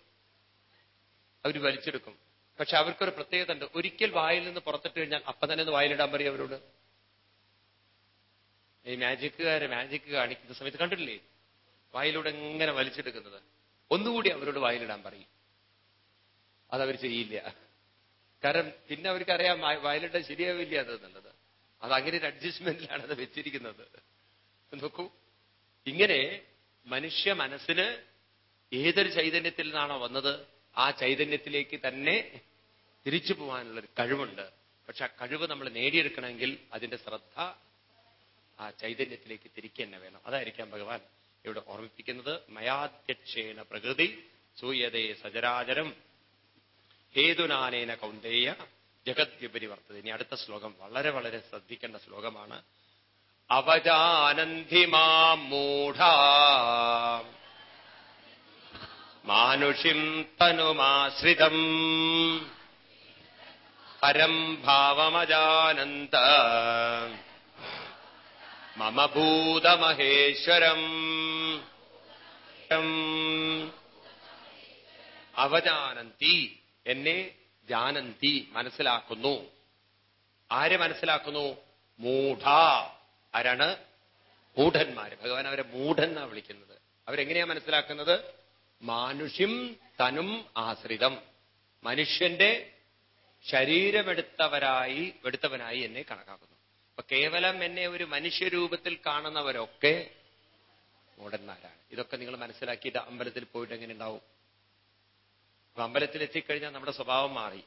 അവർ വലിച്ചെടുക്കും. പക്ഷെ അവർക്കൊരു പ്രത്യേകത ഉണ്ട് ഒരിക്കൽ വായിൽ നിന്ന് പുറത്തിട്ട് കഴിഞ്ഞാൽ അപ്പം തന്നെ ഒന്ന് വായിലിടാൻ പറയും അവരോട്. ഈ മാജിക്കുകാരെ മാജിക്ക് കാണിക്കുന്ന സമയത്ത് കണ്ടിട്ടില്ലേ? വായിലൂടെ എങ്ങനെ വലിച്ചെടുക്കുന്നത്? ഒന്നുകൂടി അവരോട് വായിലിടാൻ പറയും. അതവർ ചെയ്യില്ല. കാരണം പിന്നെ അവർക്കറിയാം വയലിട്ട ശരിയാവില്ല അത് എന്നുള്ളത്. അത് അങ്ങനെ ഒരു അഡ്ജസ്റ്റ്മെന്റിലാണ് അത് വെച്ചിരിക്കുന്നത്. നോക്കൂ. ഇങ്ങനെ മനുഷ്യ മനസ്സിന് ഏതൊരു ചൈതന്യത്തിൽ നിന്നാണോ വന്നത്? ആ ചൈതന്യത്തിലേക്ക് തന്നെ തിരിച്ചു പോകാനുള്ള ഒരു കഴിവുണ്ട്. പക്ഷെ ആ കഴിവ് നമ്മൾ നേടിയെടുക്കണമെങ്കിൽ അതിന്റെ ശ്രദ്ധ ആ ചൈതന്യത്തിലേക്ക് തിരിക്കുക തന്നെ വേണം. അതായിരിക്കാം ഭഗവാൻ ഇവിടെ ഓർമ്മിപ്പിക്കുന്നത് മയാധ്യക്ഷേണ പ്രകൃതി സൂയതേ സജരാചരം ഹേതുനാനേന കൗന്ദേയ ജഗദ്വിപരിവർത്തത ഇനി അടുത്ത ശ്ലോകം വളരെ വളരെ ശ്രദ്ധിക്കേണ്ട ശ്ലോകമാണ് അവജാനന്തി മാം മൂഢ മാനുഷിം തനുമാശ്രിതം. പരം ഭാവമജാനന്ത. മമ ഭൂതമഹേശ്വരം. അവജാനന്തി എന്നെ ജാനന്തി മനസ്സിലാക്കുന്നു. ആര് മനസ്സിലാക്കുന്നു? മൂഢ ആരാണ് മൂഢന്മാര്. ഭഗവാൻ അവരെ മൂഢെന്നാ വിളിക്കുന്നത്. അവരെങ്ങനെയാ മനസ്സിലാക്കുന്നത്? മാനുഷ്യം തനും ആശ്രിതം. മനുഷ്യന്റെ ശരീരമെടുത്തവരായി എടുത്തവനായി എന്നെ കണക്കാക്കുന്നു. അപ്പൊ കേവലം എന്നെ ഒരു മനുഷ്യരൂപത്തിൽ കാണുന്നവരൊക്കെ മൂടന്മാരാണ് ഇതൊക്കെ നിങ്ങൾ മനസ്സിലാക്കിയിട്ട് അമ്പലത്തിൽ പോയിട്ട് എങ്ങനെ ഉണ്ടാവും? അപ്പൊ അമ്പലത്തിൽ എത്തിക്കഴിഞ്ഞാൽ നമ്മുടെ സ്വഭാവം മാറി.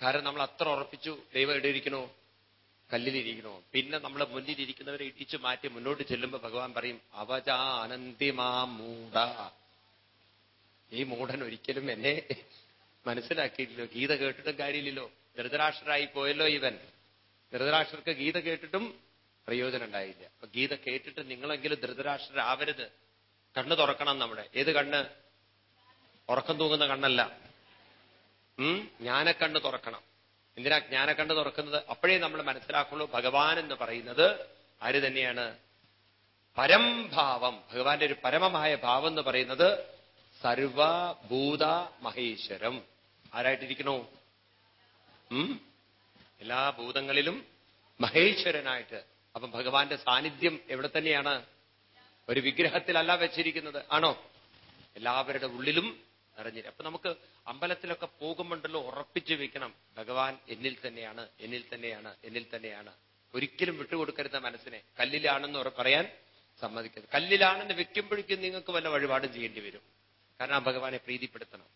കാരണം നമ്മൾ അത്ര ഉറപ്പിച്ചു ദൈവം എവിടെ ഇരിക്കണോ കല്ലിലിരിക്കണോ പിന്നെ നമ്മൾ മുന്നിലിരിക്കുന്നവരെ ഇടിച്ചു മാറ്റി മുന്നോട്ട് ചെല്ലുമ്പോൾ ഭഗവാൻ പറയും അവജാനന്തിമാ മൂട ഈ മൂഢൻ ഒരിക്കലും എന്നെ മനസ്സിലാക്കിയിട്ടില്ലോ. ഗീത കേട്ടിട്ടും കാര്യമില്ലല്ലോ. ധൃതരാഷ്ട്രായി പോയല്ലോ ഇവൻ. ധൃതരാഷ്ട്രർക്ക് ഗീത കേട്ടിട്ടും പ്രയോജനം ഉണ്ടായില്ല. അപ്പൊ ഗീത കേട്ടിട്ട് നിങ്ങളെങ്കിലും ധൃതരാഷ്ട്രരാവരുത് കണ്ണ് തുറക്കണം നമ്മുടെ. ഏത് കണ്ണ്? ഉറക്കം തൂങ്ങുന്ന കണ്ണല്ല. ഉം? ജ്ഞാനക്കണ്ണ് തുറക്കണം. എന്തിനാ ജ്ഞാനക്കണ്ണ് തുറക്കുന്നത്? അപ്പോഴേ നമ്മൾ മനസ്സിലാക്കുള്ളൂ ഭഗവാൻ എന്ന് പറയുന്നത് ആര് തന്നെയാണ്? പരംഭാവം. ഭഗവാന്റെ ഒരു പരമമായ ഭാവം എന്ന് പറയുന്നത് സർവഭൂത മഹേശ്വരം. ആരായിട്ടിരിക്കണോ? എല്ലാ ഭൂതങ്ങളിലും മഹേശ്വരനായിട്ട്. അപ്പം ഭഗവാന്റെ സാന്നിധ്യം എവിടെ തന്നെയാണ്? ഒരു വിഗ്രഹത്തിലല്ല വെച്ചിരിക്കുന്നത്. ആണോ? എല്ലാവരുടെ ഉള്ളിലും നിറഞ്ഞിരും അപ്പൊ നമുക്ക് അമ്പലത്തിലൊക്കെ പോകുമ്പോണ്ടല്ലോ ഉറപ്പിച്ചു വെക്കണം. ഭഗവാൻ എന്നിൽ തന്നെയാണ് എന്നിൽ തന്നെയാണ് എന്നിൽ തന്നെയാണ്. ഒരിക്കലും വിട്ടുകൊടുക്കരുത് മനസ്സിനെ. കല്ലിലാണെന്ന് പറയാൻ സമ്മതിക്കരുത്. കല്ലിലാണെന്ന് വെക്കുമ്പോഴേക്കും നിങ്ങൾക്ക് വല്ല വഴിപാടും ചെയ്യേണ്ടി വരും. കാരണം ആ ഭഗവാനെ പ്രീതിപ്പെടുത്തണം.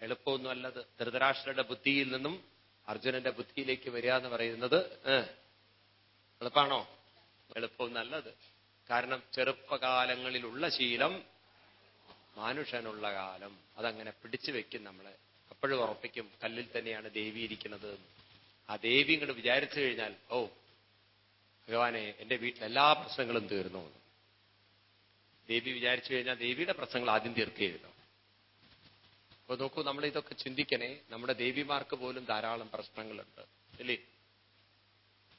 എളുപ്പമൊന്നും അല്ലത് ധൃതരാഷ്ട്രയുടെ ബുദ്ധിയിൽ നിന്നും അർജുനന്റെ ബുദ്ധിയിലേക്ക് വരിക എന്ന് പറയുന്നത് എളുപ്പാണോ? എളുപ്പം നല്ലത് കാരണം ചെറുപ്പകാലങ്ങളിലുള്ള ശീലം മാനുഷനുള്ള കാലം അതങ്ങനെ പിടിച്ചു വെക്കും നമ്മളെ. അപ്പോഴും ഉറപ്പിക്കും കല്ലിൽ തന്നെയാണ് ദേവി ഇരിക്കുന്നത് ആ ദേവി ഇങ്ങോട്ട് വിചാരിച്ചു കഴിഞ്ഞാൽ ഓ ഭഗവാനെ എന്റെ വീട്ടിൽ എല്ലാ പ്രശ്നങ്ങളും തീർന്നു. ദേവി വിചാരിച്ചു കഴിഞ്ഞാൽ ദേവിയുടെ പ്രശ്നങ്ങൾ ആദ്യം തീർക്കുകയായിരുന്നു അപ്പൊ നോക്കൂ നമ്മൾ ഇതൊക്കെ ചിന്തിക്കണേ നമ്മുടെ ദേവിമാർക്ക് പോലും ധാരാളം പ്രശ്നങ്ങളുണ്ട് അല്ലേ?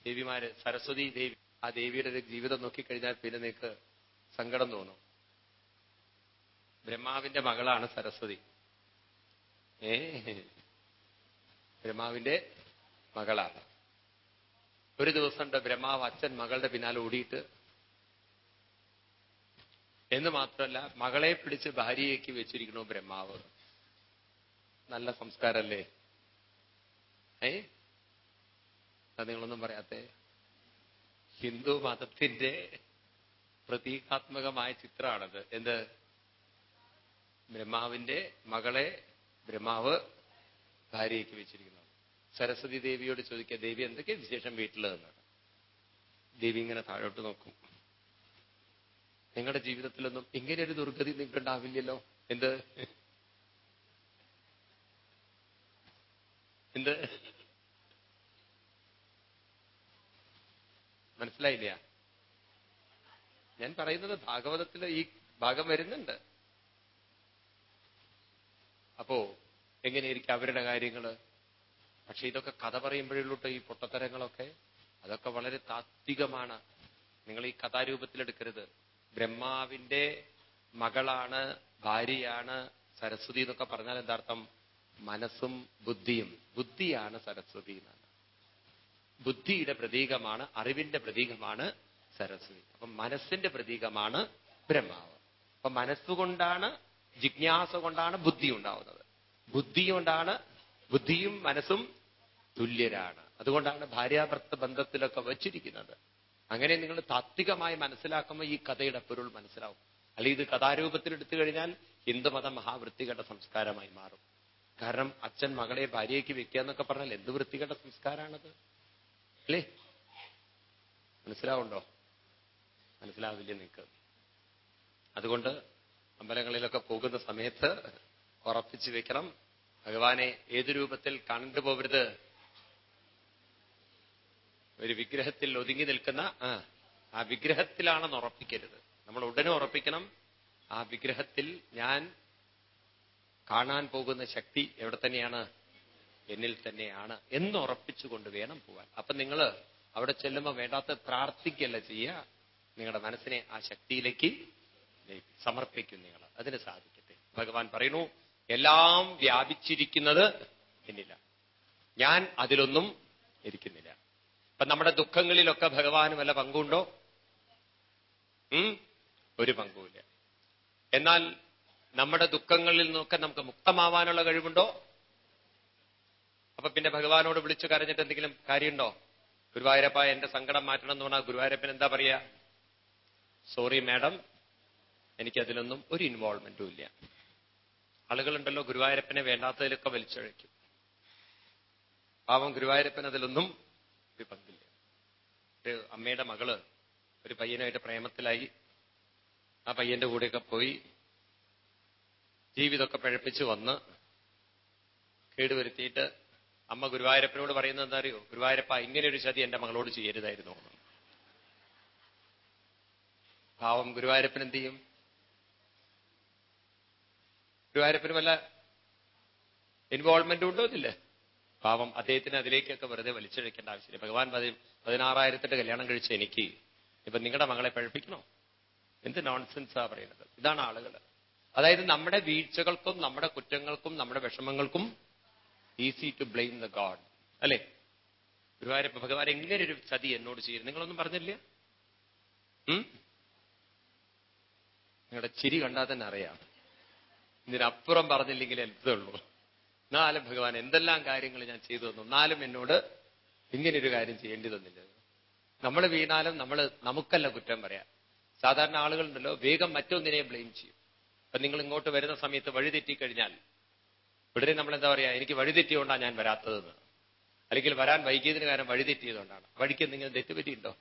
ദേവിമാര് സരസ്വതി ദേവി ആ ദേവിയുടെ ജീവിതം നോക്കിക്കഴിഞ്ഞാൽ പിന്നെ നിങ്ങൾക്ക് സങ്കടം തോന്നും. ബ്രഹ്മാവിന്റെ മകളാണ് സരസ്വതി. ഏ ബ്രഹ്മാവിന്റെ മകളാണ്. ഒരു ദിവസം ബ്രഹ്മാവ് അച്ഛൻ മകളുടെ പിന്നാലെ ഓടിയിട്ട് എന്ന് മാത്രമല്ല മകളെ പിടിച്ച് ഭാര്യയേക്ക് വെച്ചിരിക്കണു ബ്രഹ്മാവ്. നല്ല സംസ്കാരല്ലേ ഏ? നിങ്ങളൊന്നും പറയാത്തെ? ഹിന്ദു മതത്തിന്റെ പ്രതീകാത്മകമായ ചിത്രമാണത്. എന്ത്? ബ്രഹ്മാവിന്റെ മകളെ ബ്രഹ്മാവ് ഭാര്യയ്ക്ക് വെച്ചിരിക്കുന്നത്. സരസ്വതി ദേവിയോട് ചോദിക്കുക ദേവി എന്തൊക്കെ വിശേഷം വീട്ടിലെന്നാണ് ദേവി ഇങ്ങനെ താഴോട്ട് നോക്കും. നിങ്ങളുടെ ജീവിതത്തിലൊന്നും ഇങ്ങനെ ഒരു ദുർഗതി നിങ്ങൾക്കുണ്ടാവില്ലല്ലോ. എന്ത്? എന്ത്? മനസ്സിലായില്ല? ഞാൻ പറയുന്നത് ഭാഗവതത്തിൽ ഈ ഭാഗം വരുന്നുണ്ട്. അപ്പോ എങ്ങനെയായിരിക്കും അവരുടെ കാര്യങ്ങൾ? പക്ഷെ ഇതൊക്കെ കഥ പറയുമ്പോഴുള്ളൂട്ടോ ഈ പൊട്ടത്തരങ്ങളൊക്കെ. അതൊക്കെ വളരെ താത്വികമാണ്. നിങ്ങൾ ഈ കഥാരൂപത്തിലെടുക്കരുത്. ബ്രഹ്മാവിന്റെ മകളാണ് ഭാര്യയാണ് സരസ്വതി എന്നൊക്കെ പറഞ്ഞാൽ എന്താർത്ഥം? മനസ്സും ബുദ്ധിയും. ബുദ്ധിയാണ് സരസ്വതി എന്നാണ്. ബുദ്ധിയുടെ പ്രതീകമാണ് അറിവിന്റെ പ്രതീകമാണ് സരസ്വതി. അപ്പം മനസ്സിന്റെ പ്രതീകമാണ് ബ്രഹ്മാവ്. അപ്പൊ മനസ്സുകൊണ്ടാണ് ജിജ്ഞാസ കൊണ്ടാണ് ബുദ്ധി ഉണ്ടാവുന്നത്. ബുദ്ധി കൊണ്ടാണ് ബുദ്ധിയും മനസ്സും തുല്യരാണ്. അതുകൊണ്ടാണ് ഭാര്യാഭർത്ത ബന്ധത്തിലൊക്കെ വച്ചിരിക്കുന്നത്. അങ്ങനെ നിങ്ങൾ താത്വികമായി മനസ്സിലാക്കുമ്പോൾ ഈ കഥയുടെ പൊരുൾ മനസ്സിലാവും. അല്ലെങ്കിൽ ഇത് കഥാരൂപത്തിൽ എടുത്തു കഴിഞ്ഞാൽ ഹിന്ദുമത മഹാവൃത്തികെട്ട സംസ്കാരമായി മാറും. കാരണം അച്ഛൻ മകളെ ഭാര്യയ്ക്ക് വെക്കുക എന്നൊക്കെ പറഞ്ഞാൽ എന്ത് വൃത്തികെട്ട സംസ്കാരമാണത് അല്ലേ? മനസ്സിലാവുണ്ടോ? മനസ്സിലാവില്ല നിങ്ങൾക്ക് അതുകൊണ്ട് അമ്പലങ്ങളിലൊക്കെ പോകുന്ന സമയത്ത് ഉറപ്പിച്ചു വെക്കണം. ഭഗവാനെ ഏത് രൂപത്തിൽ കണ്ടുപോകരുത്? ഒരു വിഗ്രഹത്തിൽ ഒതുങ്ങി നിൽക്കുന്ന ആ വിഗ്രഹത്തിലാണെന്ന് ഉറപ്പിക്കരുത്. നമ്മൾ ഉടനെ ഉറപ്പിക്കണം ആ വിഗ്രഹത്തിൽ ഞാൻ കാണാൻ പോകുന്ന ശക്തി എവിടെ തന്നെയാണ്? എന്നിൽ തന്നെയാണ് എന്ന് ഉറപ്പിച്ചുകൊണ്ട് വേണം പോവാൻ. അപ്പൊ നിങ്ങൾ അവിടെ ചെല്ലുമ്പോൾ വേണ്ടാത്ത പ്രാർത്ഥിക്കല്ല ചെയ്യുക. നിങ്ങളുടെ മനസ്സിനെ ആ ശക്തിയിലേക്ക് സമർപ്പിക്കും നിങ്ങൾ. അതിന് സാധിക്കട്ടെ. ഭഗവാൻ പറയുന്നു എല്ലാം വ്യാപിച്ചിരിക്കുന്നത് എന്നില്ല ഞാൻ അതിലൊന്നും ഇരിക്കുന്നില്ല. അപ്പൊ നമ്മുടെ ദുഃഖങ്ങളിലൊക്കെ ഭഗവാന് വല്ല പങ്കുണ്ടോ? ഒരു പങ്കുമില്ല. എന്നാൽ നമ്മുടെ ദുഃഖങ്ങളിൽ നിന്നൊക്കെ നമുക്ക് മുക്തമാവാനുള്ള കഴിവുണ്ടോ? അപ്പൊ പിന്നെ ഭഗവാനോട് വിളിച്ചു കരഞ്ഞിട്ട് എന്തെങ്കിലും കാര്യമുണ്ടോ? ഗുരുവായൂരപ്പ എന്റെ സങ്കടം മാറ്റണം എന്ന് പറഞ്ഞാൽ ഗുരുവായൂരപ്പൻ എന്താ പറയാ? സോറി മാഡം എനിക്കതിലൊന്നും ഒരു ഇൻവോൾവ്മെന്റും ഇല്ല. ആളുകളുണ്ടല്ലോ ഗുരുവായൂരപ്പനെ വേണ്ടാത്തതിലൊക്കെ വലിച്ചഴയ്ക്കും. പാവം ഗുരുവായൂരപ്പൻ അതിലൊന്നും ഒരു പങ്കില്ല? ഒരു അമ്മയുടെ മകൾ ഒരു പയ്യനായിട്ട് പ്രേമത്തിലായി. ആ പയ്യന്റെ കൂടെയൊക്കെ പോയി ജീവിതമൊക്കെ പഴപ്പിച്ച് വന്ന് കേടുവരുത്തിയിട്ട് അമ്മ ഗുരുവായൂരപ്പനോട് പറയുന്നത് എന്താ അറിയോ ഗുരുവായൂരപ്പ ഇങ്ങനെ ഒരു ചതി എന്റെ മകളോട് ചെയ്യരുതായിരുന്നു ഭാവം ഗുരുവായൂരപ്പൻ എന്ത് ചെയ്യും? ഗുരുവായൂരപ്പന് വല്ല ഇൻവോൾവ്മെന്റ് ഉണ്ടോ എന്നില്ല പാവം അദ്ദേഹത്തിന് അതിലേക്കൊക്കെ വെറുതെ വലിച്ചഴിക്കേണ്ട ആവശ്യമില്ല. ഭഗവാൻ പതി പതിനാറായിരത്തിന്റെ കല്യാണം കഴിച്ച എനിക്ക് ഇപ്പൊ നിങ്ങളുടെ മകളെ പഴപ്പിക്കണോ എന്ത് നോൺസെൻസാ പറയുന്നത്? ഇതാണ് ആളുകൾ. അതായത് നമ്മുടെ വീഴ്ചകൾക്കും നമ്മുടെ കുറ്റങ്ങൾക്കും നമ്മുടെ വിഷമങ്ങൾക്കും easy to blame the god അല്ലേ? ഗുരുവായൂരപ്പ ഭഗവാൻ എങ്ങനെ ഒരു ചതി എന്നോട് ചെയ്യും നിങ്ങളൊന്നും പറഞ്ഞില്ല? നിങ്ങളുടെ ചിരി കണ്ടാൽ തന്നെ അറിയാം. ഇതിനപ്പുറം പറഞ്ഞില്ലെങ്കിൽ അത്ഭുതമുള്ളൂ നാലും ഭഗവാൻ എന്തെല്ലാം കാര്യങ്ങൾ ഞാൻ ചെയ്തു തന്നു നാലും എന്നോട് ഇങ്ങനൊരു കാര്യം ചെയ്യേണ്ടി തന്നില്ല. നമ്മൾ വീണാലും നമ്മൾ നമുക്കല്ല കുറ്റം പറയാം. സാധാരണ ആളുകളുണ്ടല്ലോ വേഗം മറ്റൊന്നിനെ ബ്ലെയിം ചെയ്യും. അപ്പൊ നിങ്ങൾ ഇങ്ങോട്ട് വരുന്ന സമയത്ത് വഴിതെറ്റിക്കഴിഞ്ഞാൽ ഉടനെ നമ്മൾ എന്താ പറയാ എനിക്ക് വഴിതെറ്റിയോണ്ടാണ് ഞാൻ വരാത്തതെന്ന്. അല്ലെങ്കിൽ വരാൻ വൈകിയതിന് കാരണം വഴിതെറ്റിയതുകൊണ്ടാണ് വഴിക്ക് എന്തെങ്കിലും തെറ്റുപറ്റിയിട്ടുണ്ടോ?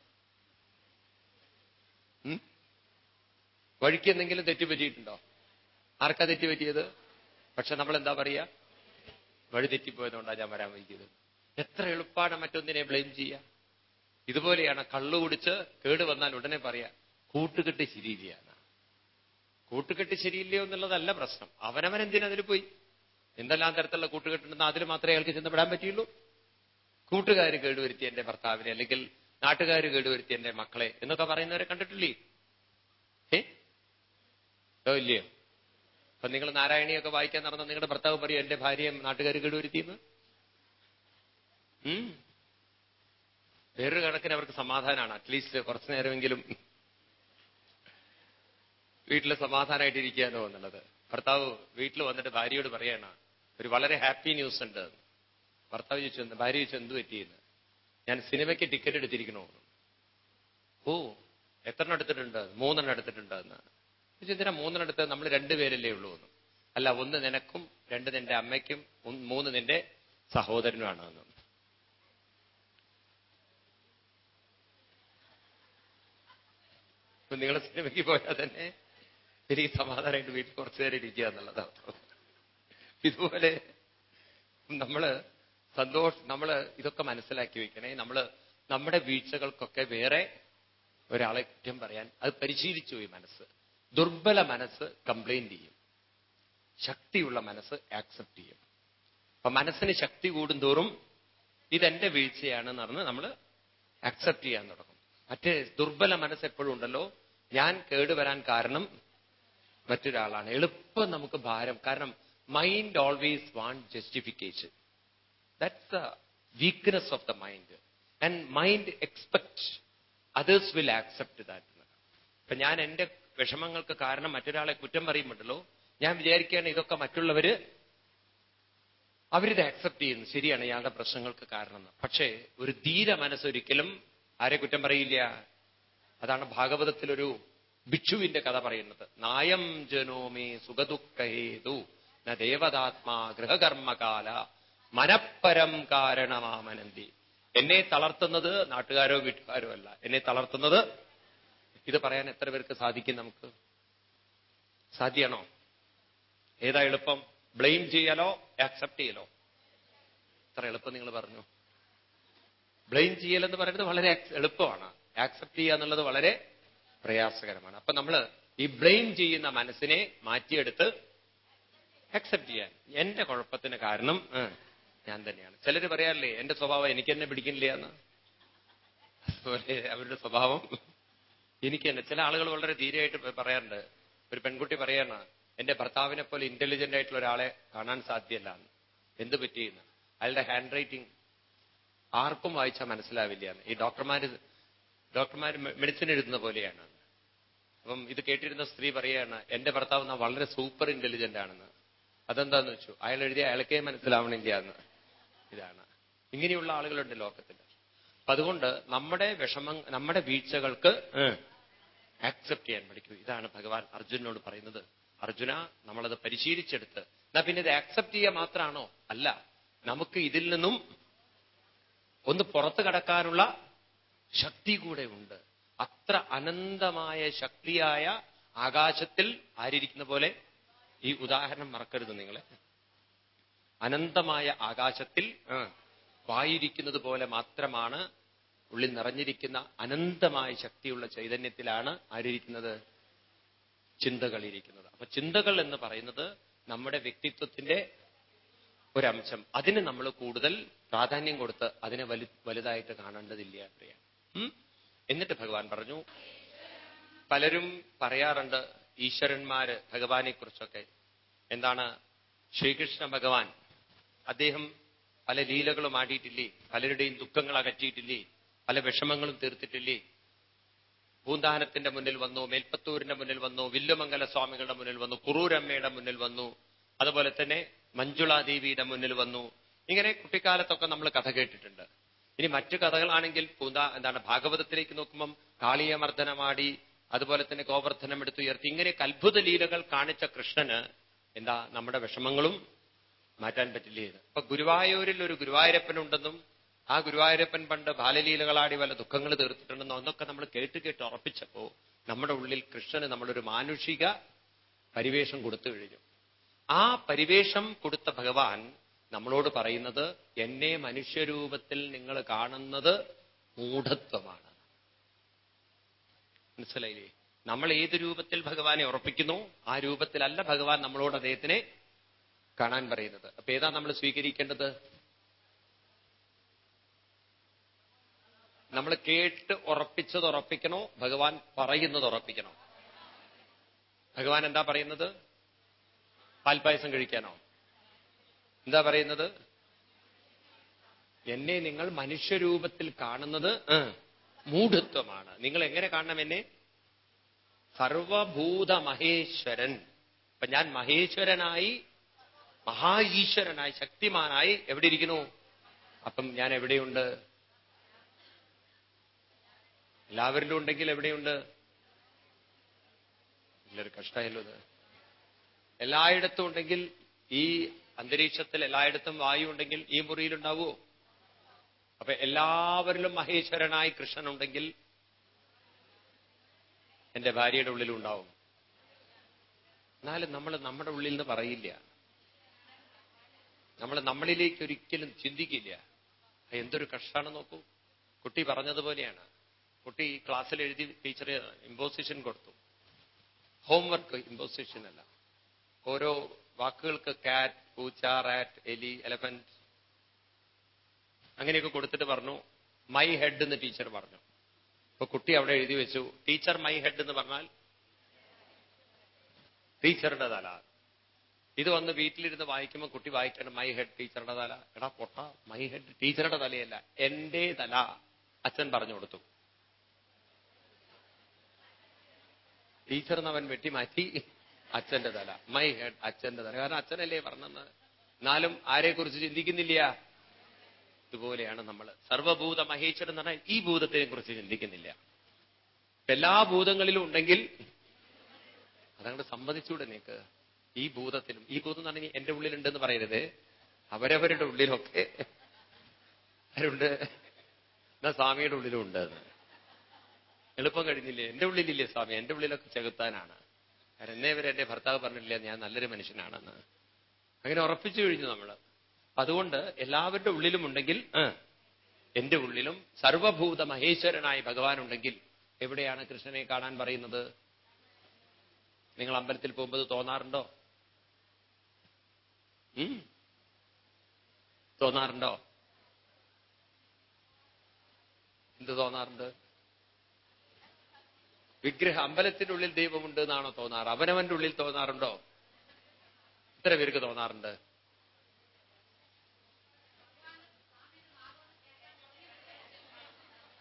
ഉം? വഴിക്ക് എന്തെങ്കിലും തെറ്റുപറ്റിയിട്ടുണ്ടോ? ആർക്കാ തെറ്റുപറ്റിയത്? പക്ഷെ നമ്മൾ എന്താ പറയാ വഴി തെറ്റിപ്പോയതുകൊണ്ടാണ് ഞാൻ വരാൻ വൈകിയത്. എത്ര എളുപ്പമാണ് മറ്റൊന്നിനെ ബ്ലെയിം ചെയ്യുക ഇതുപോലെയാണ് കള്ളു കുടിച്ച് കേട് വന്നാൽ ഉടനെ പറയാ കൂട്ടുകെട്ട് ശരിയില്ല. കൂട്ടുകെട്ട് ശരിയില്ലയോ എന്നുള്ളതല്ല പ്രശ്നം. അവനവൻ എന്തിനാ അതിൽ പോയി? എന്തെല്ലാം തരത്തിലുള്ള കൂട്ടുകെട്ടുണ്ടെന്ന് അതിൽ മാത്രമേ അയാൾക്ക് ചെന്നപ്പെടാൻ പറ്റിയുള്ളൂ? കൂട്ടുകാർ കേടുവരുത്തി എന്റെ ഭർത്താവിനെ അല്ലെങ്കിൽ നാട്ടുകാർ കേടുവരുത്തി എന്റെ മക്കളെ എന്നൊക്കെ പറയുന്നവരെ കണ്ടിട്ടില്ലേ? ഏ ഇല്ലയോ? അപ്പൊ നിങ്ങൾ നാരായണിയൊക്കെ വായിക്കാൻ നടന്ന നിങ്ങളുടെ ഭർത്താവ് പറയും എന്റെ ഭാര്യയെ നാട്ടുകാർ കേടുവരുത്തിയെന്ന്. വേറൊരു കണക്കിന് അവർക്ക് സമാധാനമാണ് അറ്റ്ലീസ്റ്റ് കുറച്ചു നേരമെങ്കിലും വീട്ടിൽ സമാധാനമായിട്ടിരിക്കാനോ എന്നുള്ളത്. ഭർത്താവ് വീട്ടിൽ വന്നിട്ട് ഭാര്യയോട് പറയണ ഒരു വളരെ ഹാപ്പി ന്യൂസ് ഉണ്ട്. ഭർത്താവ് ചോദിച്ചു? ഭാര്യ ചോദിച്ചു എന്ത് പറ്റിയെന്ന് ഞാൻ സിനിമയ്ക്ക് ടിക്കറ്റ് എടുത്തിരിക്കണോ? ഓ എത്ര എത്രണ്ണം എടുത്തിട്ടുണ്ട്? മൂന്നെണ്ണം എടുത്തിട്ടുണ്ട് എന്ന്. ചോദിച്ചു, മൂന്നിനടുത്ത് നമ്മൾ രണ്ടുപേരല്ലേ ഉള്ളൂ എന്ന്. അല്ല ഒന്ന് നിനക്കും രണ്ട് നിന്റെ അമ്മയ്ക്കും മൂന്ന് നിന്റെ സഹോദരനുമാണ് എന്ന് ഇപ്പൊ നിങ്ങൾ സിനിമയ്ക്ക് പോയാൽ തന്നെ എനിക്ക് സമാധാനമായിട്ട് വീട്ടിൽ കുറച്ചു നേരം ഇരിക്കുക എന്നുള്ളതാണ് ഇതുപോലെ നമ്മൾ സന്തോഷം നമ്മൾ ഇതൊക്കെ മനസ്സിലാക്കി വെക്കണേ. നമ്മൾ നമ്മുടെ വീഴ്ചകൾക്കൊക്കെ വേറെ ഒരാളെ കുറ്റം പറയാൻ അത് പരിശീലിച്ചു ഈ മനസ്സ്. ദുർബല മനസ്സ് കംപ്ലൈന്റ് ചെയ്യും. ശക്തിയുള്ള മനസ്സ് ആക്സെപ്റ്റ് ചെയ്യും. അപ്പൊ മനസ്സിന് ശക്തി കൂടുന്തോറും ഇതെന്റെ വീഴ്ചയാണെന്ന് പറഞ്ഞ് നമ്മൾ അക്സെപ്റ്റ് ചെയ്യാൻ തുടങ്ങും. മറ്റേ ദുർബല മനസ്സ് എപ്പോഴും ഉണ്ടല്ലോ? ഞാൻ കേടുവരാൻ കാരണം മറ്റൊരാളാണ്. എളുപ്പം നമുക്ക് ഭാരം. കാരണം mind always want justification that's the weakness of the mind and mind expect others will accept that ഇപ്പൊ ഞാൻ എന്റെ വിഷമങ്ങൾക്ക് കാരണം മറ്റൊരാളെ കുറ്റം പറയുമ്പോണ്ടല്ലോ? ഞാൻ വിചാരിക്കുകയാണ് ഇതൊക്കെ മറ്റുള്ളവര് അവരിത് ആക്സെപ്റ്റ് ചെയ്യുന്നു. ശരിയാണ് ഇയാളുടെ പ്രശ്നങ്ങൾക്ക് കാരണം. പക്ഷേ ഒരു ധീര മനസ്സൊരിക്കലും ആരെ കുറ്റം പറയില്ല. അതാണ് ഭാഗവതത്തിലൊരു ഭിക്ഷുവിന്റെ കഥ പറയുന്നത്. നായം ജനോമേ സുഖദുഃഖഹേതു ന ദേവതാത്മാ ഗൃഹകർമ്മകാല മനപ്പരം കാരണമാമനന്തി. എന്നെ തളർത്തുന്നത് നാട്ടുകാരോ വീട്ടുകാരോ അല്ല. എന്നെ തളർത്തുന്നത് ഇത് പറയാൻ എത്ര പേർക്ക് സാധിക്കും നമുക്ക്? സാധ്യമാണോ ഏതാ എളുപ്പം? ബ്ലെയിം ചെയ്യലോ ആക്സെപ്റ്റ് ചെയ്യലോ? എത്ര എളുപ്പം നിങ്ങൾ പറഞ്ഞു. ബ്ലെയിം ചെയ്യലെന്ന് പറയുന്നത് വളരെ എളുപ്പമാണ്. ആക്സെപ്റ്റ് ചെയ്യുക എന്നുള്ളത് വളരെ പ്രയാസകരമാണ്. അപ്പൊ നമ്മൾ ഈ ബ്ലെയിം ചെയ്യുന്ന മനസ്സിനെ മാറ്റിയെടുത്ത് അക്സെപ്റ്റ് ചെയ്യാൻ. എന്റെ കുഴപ്പത്തിന് കാരണം ഞാൻ തന്നെയാണ്. ചിലർ പറയാറില്ലേ എന്റെ സ്വഭാവം എനിക്ക് തന്നെ പിടിക്കില്ല എന്ന് അവരുടെ സ്വഭാവം എനിക്ക് തന്നെ ചില ആളുകൾ വളരെ ധീരമായിട്ട് പറയാറുണ്ട്. ഒരു പെൺകുട്ടി പറയാണ് എന്റെ ഭർത്താവിനെ പോലെ ഇന്റലിജന്റ് ആയിട്ടുള്ള ഒരാളെ കാണാൻ സാധ്യല്ല. എന്ത് പറ്റിയെന്ന്? അയാളുടെ ഹാൻഡ് റൈറ്റിംഗ് ആർക്കും വായിച്ചാൽ മനസ്സിലാവില്ല ഈ ഡോക്ടർമാര് ഡോക്ടർമാർ മെഡിസിൻ എഴുതുന്ന പോലെയാണ്. അപ്പം ഇത് കേട്ടിരുന്ന സ്ത്രീ പറയാണ് എന്റെ ഭർത്താവ് വളരെ സൂപ്പർ ഇന്റലിജന്റ് ആണെന്ന്. അതെന്താന്ന് വെച്ചു? അയാൾ എഴുതിയ അയാൾക്കേ മനസ്സിലാവണില്ല എന്ന്. ഇതാണ്. ഇങ്ങനെയുള്ള ആളുകളുണ്ട് ലോകത്തിൽ അപ്പൊ അതുകൊണ്ട് നമ്മുടെ വിഷമം നമ്മുടെ വീഴ്ചകൾക്ക് ആക്സെപ്റ്റ് ചെയ്യാൻ പഠിക്കൂ. ഇതാണ് ഭഗവാൻ അർജുനോട് പറയുന്നത്. അർജുന നമ്മളത് പരിശീലിച്ചെടുത്ത്. എന്നാ പിന്നെ ഇത് ആക്സെപ്റ്റ് ചെയ്യുക മാത്രമാണോ അല്ല. നമുക്ക് ഇതിൽ നിന്നും ഒന്ന് പുറത്തു കടക്കാനുള്ള ശക്തി കൂടെ ഉണ്ട്. അത്ര അനന്തമായ ശക്തിയായ ആകാശത്തിൽ ആരിയിരിക്കുന്ന പോലെ ഈ ഉദാഹരണം മറക്കരുത് നിങ്ങളെ. അനന്തമായ ആകാശത്തിൽ വായിരിക്കുന്നത് പോലെ മാത്രമാണ് ഉള്ളിൽ നിറഞ്ഞിരിക്കുന്ന അനന്തമായ ശക്തിയുള്ള ചൈതന്യത്തിലാണ് ആരിയിരിക്കുന്നത് ചിന്തകളിരിക്കുന്നത്. അപ്പൊ ചിന്തകൾ എന്ന് പറയുന്നത് നമ്മുടെ വ്യക്തിത്വത്തിന്റെ ഒരംശം. അതിന് നമ്മൾ കൂടുതൽ പ്രാധാന്യം കൊടുത്ത് അതിനെ വലു വലുതായിട്ട് കാണേണ്ടതില്ല പ്രിയ. എന്നിട്ട് ഭഗവാൻ പറഞ്ഞു പലരും പറയാറുണ്ട് ഈശ്വരന്മാര് ഭഗവാനെ കുറിച്ചൊക്കെ എന്താണ്? ശ്രീകൃഷ്ണ ഭഗവാൻ. അദ്ദേഹം പല ലീലകളും ആടിയിട്ടില്ലേ? പലരുടെയും ദുഃഖങ്ങൾ അകറ്റിയിട്ടില്ലേ? പല വിഷമങ്ങളും തീർത്തിട്ടില്ലേ? പൂന്താനത്തിന്റെ മുന്നിൽ വന്നു മേൽപ്പത്തൂരിന്റെ മുന്നിൽ വന്നു വില്ലുമംഗല സ്വാമികളുടെ മുന്നിൽ വന്നു കുറൂരമ്മയുടെ മുന്നിൽ വന്നു അതുപോലെ തന്നെ മഞ്ജുളാദേവിയുടെ മുന്നിൽ വന്നു. ഇങ്ങനെ കുട്ടിക്കാലത്തൊക്കെ നമ്മൾ കഥ കേട്ടിട്ടുണ്ട്. ഇനി മറ്റു കഥകളാണെങ്കിൽ പൂന്താ എന്താണ് ഭാഗവതത്തിലേക്ക് നോക്കുമ്പം കാളിയമർദ്ദനമാടി അതുപോലെ തന്നെ ഗോവർദ്ധനം എടുത്തുയർത്തി ഇങ്ങനെ അത്ഭുത ലീലകൾ കാണിച്ച കൃഷ്ണന് എന്താ നമ്മുടെ വിഷമങ്ങളും മാറ്റാൻ പറ്റില്ലേ? അപ്പൊ ഗുരുവായൂരിൽ ഒരു ഗുരുവായൂരപ്പനുണ്ടെന്നും ആ ഗുരുവായൂരപ്പൻ പണ്ട് ബാലലീലകളാടി വല്ല ദുഃഖങ്ങൾ തീർത്തിട്ടുണ്ടെന്നോ എന്നൊക്കെ നമ്മൾ കേട്ട് കേട്ട് ഉറപ്പിച്ചപ്പോ നമ്മുടെ ഉള്ളിൽ കൃഷ്ണന് നമ്മളൊരു മാനുഷിക പരിവേഷം കൊടുത്തു കഴിഞ്ഞു. ആ പരിവേഷം കൊടുത്ത ഭഗവാൻ നമ്മളോട് പറയുന്നത് എന്നെ മനുഷ്യരൂപത്തിൽ നിങ്ങൾ കാണുന്നത് മൂഢത്വമാണ്. മനസ്സിലായില്ലേ? നമ്മൾ ഏത് രൂപത്തിൽ ഭഗവാനെ ഉറപ്പിക്കുന്നു ആ രൂപത്തിലല്ല ഭഗവാൻ നമ്മളോട് അദ്ദേഹത്തിനെ കാണാൻ പറയുന്നത്. അപ്പൊ ഏതാ നമ്മൾ സ്വീകരിക്കേണ്ടത്? നമ്മൾ കേട്ട് ഉറപ്പിച്ചത് ഉറപ്പിക്കണോ? ഭഗവാൻ പറയുന്നത് ഉറപ്പിക്കണോ? ഭഗവാൻ എന്താ പറയുന്നത്? പാൽപ്പായസം കഴിക്കാനോ? എന്താ പറയുന്നത്? എന്നെ നിങ്ങൾ മനുഷ്യരൂപത്തിൽ കാണുന്നത് മൂഢത്വമാണ്. നിങ്ങൾ എങ്ങനെ കാണണം എന്നെ? സർവഭൂത മഹേശ്വരൻ അപ്പൊ ഞാൻ മഹേശ്വരനായി മഹാ ഈശ്വരനായി ശക്തിമാനായി എവിടെ ഇരിക്കുന്നു? അപ്പം ഞാൻ എവിടെയുണ്ട്? എല്ലാവരിലും ഉണ്ടെങ്കിൽ എവിടെയുണ്ട്? എല്ലാവരും കഷ്ടമായല്ലോ ഇത്. എല്ലായിടത്തും ഉണ്ടെങ്കിൽ ഈ അന്തരീക്ഷത്തിൽ എല്ലായിടത്തും വായു ഉണ്ടെങ്കിൽ ഈ മുറിയിലുണ്ടാവുമോ അപ്പൊ എല്ലാവരിലും മഹേശ്വരനായി കൃഷ്ണൻ ഉണ്ടെങ്കിൽ എന്റെ ഭാര്യയുടെ ഉള്ളിലും ഉണ്ടാവും. എന്നാലും നമ്മൾ നമ്മുടെ ഉള്ളിൽ നിന്ന് പറയില്ല. നമ്മൾ നമ്മളിലേക്ക് ഒരിക്കലും ചിന്തിക്കില്ല. എന്തൊരു കഷ്ടമാണ് നോക്കൂ. കുട്ടി പറഞ്ഞതുപോലെയാണ്. കുട്ടി ക്ലാസ്സിൽ എഴുതി ടീച്ചർ ഇമ്പോസിഷൻ കൊടുത്തു. ഹോംവർക്ക് ഇമ്പോസിഷൻ അല്ല. ഓരോ വാക്കുകൾക്ക് കാറ്റ് പൂച്ച റാറ്റ് എലി എലഫന്റ് അങ്ങനെയൊക്കെ കൊടുത്തിട്ട് പറഞ്ഞു മൈ ഹെഡ് എന്ന് ടീച്ചർ പറഞ്ഞു. അപ്പൊ കുട്ടി അവിടെ എഴുതി വെച്ചു ടീച്ചർ മൈ ഹെഡ് എന്ന് പറഞ്ഞാൽ ടീച്ചറുടെ തല. ഇത് വന്ന് വീട്ടിലിരുന്ന് വായിക്കുമ്പോൾ കുട്ടി വായിക്കണം മൈ ഹെഡ് ടീച്ചറുടെ തല. എടാ പൊട്ട മൈ ഹെഡ് ടീച്ചറുടെ തലയല്ല എന്റെ തല. അച്ഛൻ പറഞ്ഞു കൊടുത്തു. ടീച്ചർ അവൻ വെട്ടി മാറ്റി അച്ഛന്റെ തല. മൈ ഹെഡ് അച്ഛന്റെ തല. കാരണം അച്ഛനല്ലേ പറഞ്ഞത്? എന്നാലും ആരെക്കുറിച്ച് ചിന്തിക്കുന്നില്ല? ഇതുപോലെയാണ് നമ്മൾ സർവഭൂത മഹേശ്വരൻ എന്ന് പറഞ്ഞാൽ ഈ ഭൂതത്തിനെ കുറിച്ച് ചിന്തിക്കുന്നില്ല എല്ലാ ഭൂതങ്ങളിലും ഉണ്ടെങ്കിൽ അതങ്ങോട്ട് സമ്മതിച്ചൂടെ നിനക്ക്? ഈ ഭൂതത്തിലും ഈ ഭൂതം എന്ന് പറഞ്ഞാൽ എന്റെ ഉള്ളിലുണ്ടെന്ന് പറയരുത്. അവരവരുടെ ഉള്ളിലൊക്കെ ആരുണ്ട്? എന്നാ സ്വാമിയുടെ ഉള്ളിലും ഉണ്ട് എളുപ്പം കഴിഞ്ഞില്ലേ? എന്റെ ഉള്ളിലില്ലേ സ്വാമി? എന്റെ ഉള്ളിലൊക്കെ ചെകുത്താനാണ്. എന്നേ വരെ എന്റെ ഭർത്താവ് പറഞ്ഞില്ല ഞാൻ നല്ലൊരു മനുഷ്യനാണെന്ന്. അങ്ങനെ ഉറപ്പിച്ചു കഴിഞ്ഞു നമ്മൾ അതുകൊണ്ട് എല്ലാവരുടെ ഉള്ളിലും ഉണ്ടെങ്കിൽ എന്റെ ഉള്ളിലും സർവഭൂത മഹേശ്വരനായി ഭഗവാൻ ഉണ്ടെങ്കിൽ എവിടെയാണ് കൃഷ്ണനെ കാണാൻ പറയുന്നത്? നിങ്ങൾ അമ്പലത്തിൽ പോകുമ്പോൾ തോന്നാറുണ്ടോ? തോന്നാറുണ്ടോ? എന്ത് തോന്നാറുണ്ട്? വിഗ്രഹം അമ്പലത്തിന്റെ ഉള്ളിൽ ദൈവമുണ്ട് എന്നാണോ തോന്നാറ്? അവനവന്റെ ഉള്ളിൽ തോന്നാറുണ്ടോ? ഇത്ര പേർക്ക് തോന്നാറുണ്ട്.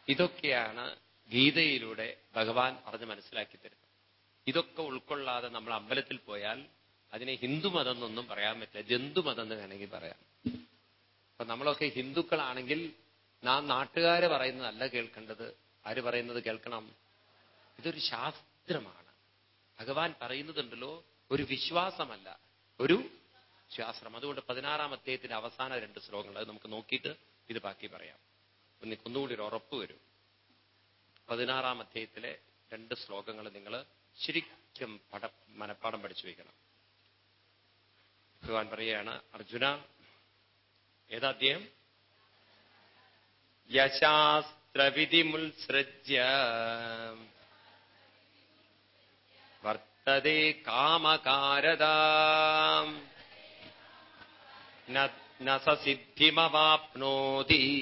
ഇതൊക്കെയാണ് ഗീതയിലൂടെ ഭഗവാൻ പറഞ്ഞ് മനസ്സിലാക്കി തരുന്നത്. ഇതൊക്കെ ഉൾക്കൊള്ളാതെ നമ്മൾ അമ്പലത്തിൽ പോയാൽ അതിനെ ഹിന്ദുമതം എന്നൊന്നും പറയാൻ പറ്റില്ല. ജന്തുമതം എന്ന് വേണമെങ്കിൽ പറയാം. അപ്പൊ നമ്മളൊക്കെ ഹിന്ദുക്കളാണെങ്കിൽ നാം നാട്ടുകാരെ പറയുന്നതല്ല കേൾക്കേണ്ടത്. ആര് പറയുന്നത് കേൾക്കണം? ഇതൊരു ശാസ്ത്രമാണ്. ഭഗവാൻ പറയുന്നതുണ്ടല്ലോ ഒരു വിശ്വാസമല്ല ഒരു ശാസ്ത്രം അതുകൊണ്ട് പതിനാറാം അധ്യായത്തിന്റെ അവസാന രണ്ട് ശ്ലോകങ്ങൾ അത് നമുക്ക് നോക്കിയിട്ട് ഇത് ബാക്കി പറയാം. ഒന്ന് ഒന്നുകൂടി ഒരു ഉറപ്പ് വരും. പതിനാറാം അധ്യായത്തിലെ രണ്ട് ശ്ലോകങ്ങൾ നിങ്ങൾ ശരിക്കും പട മനപ്പാടം പഠിച്ചു വയ്ക്കണം. ഭഗവാൻ പറയുകയാണ് അർജുന ഏതാ तदे कामकारदा न स सिद्धिमवाप्नोति।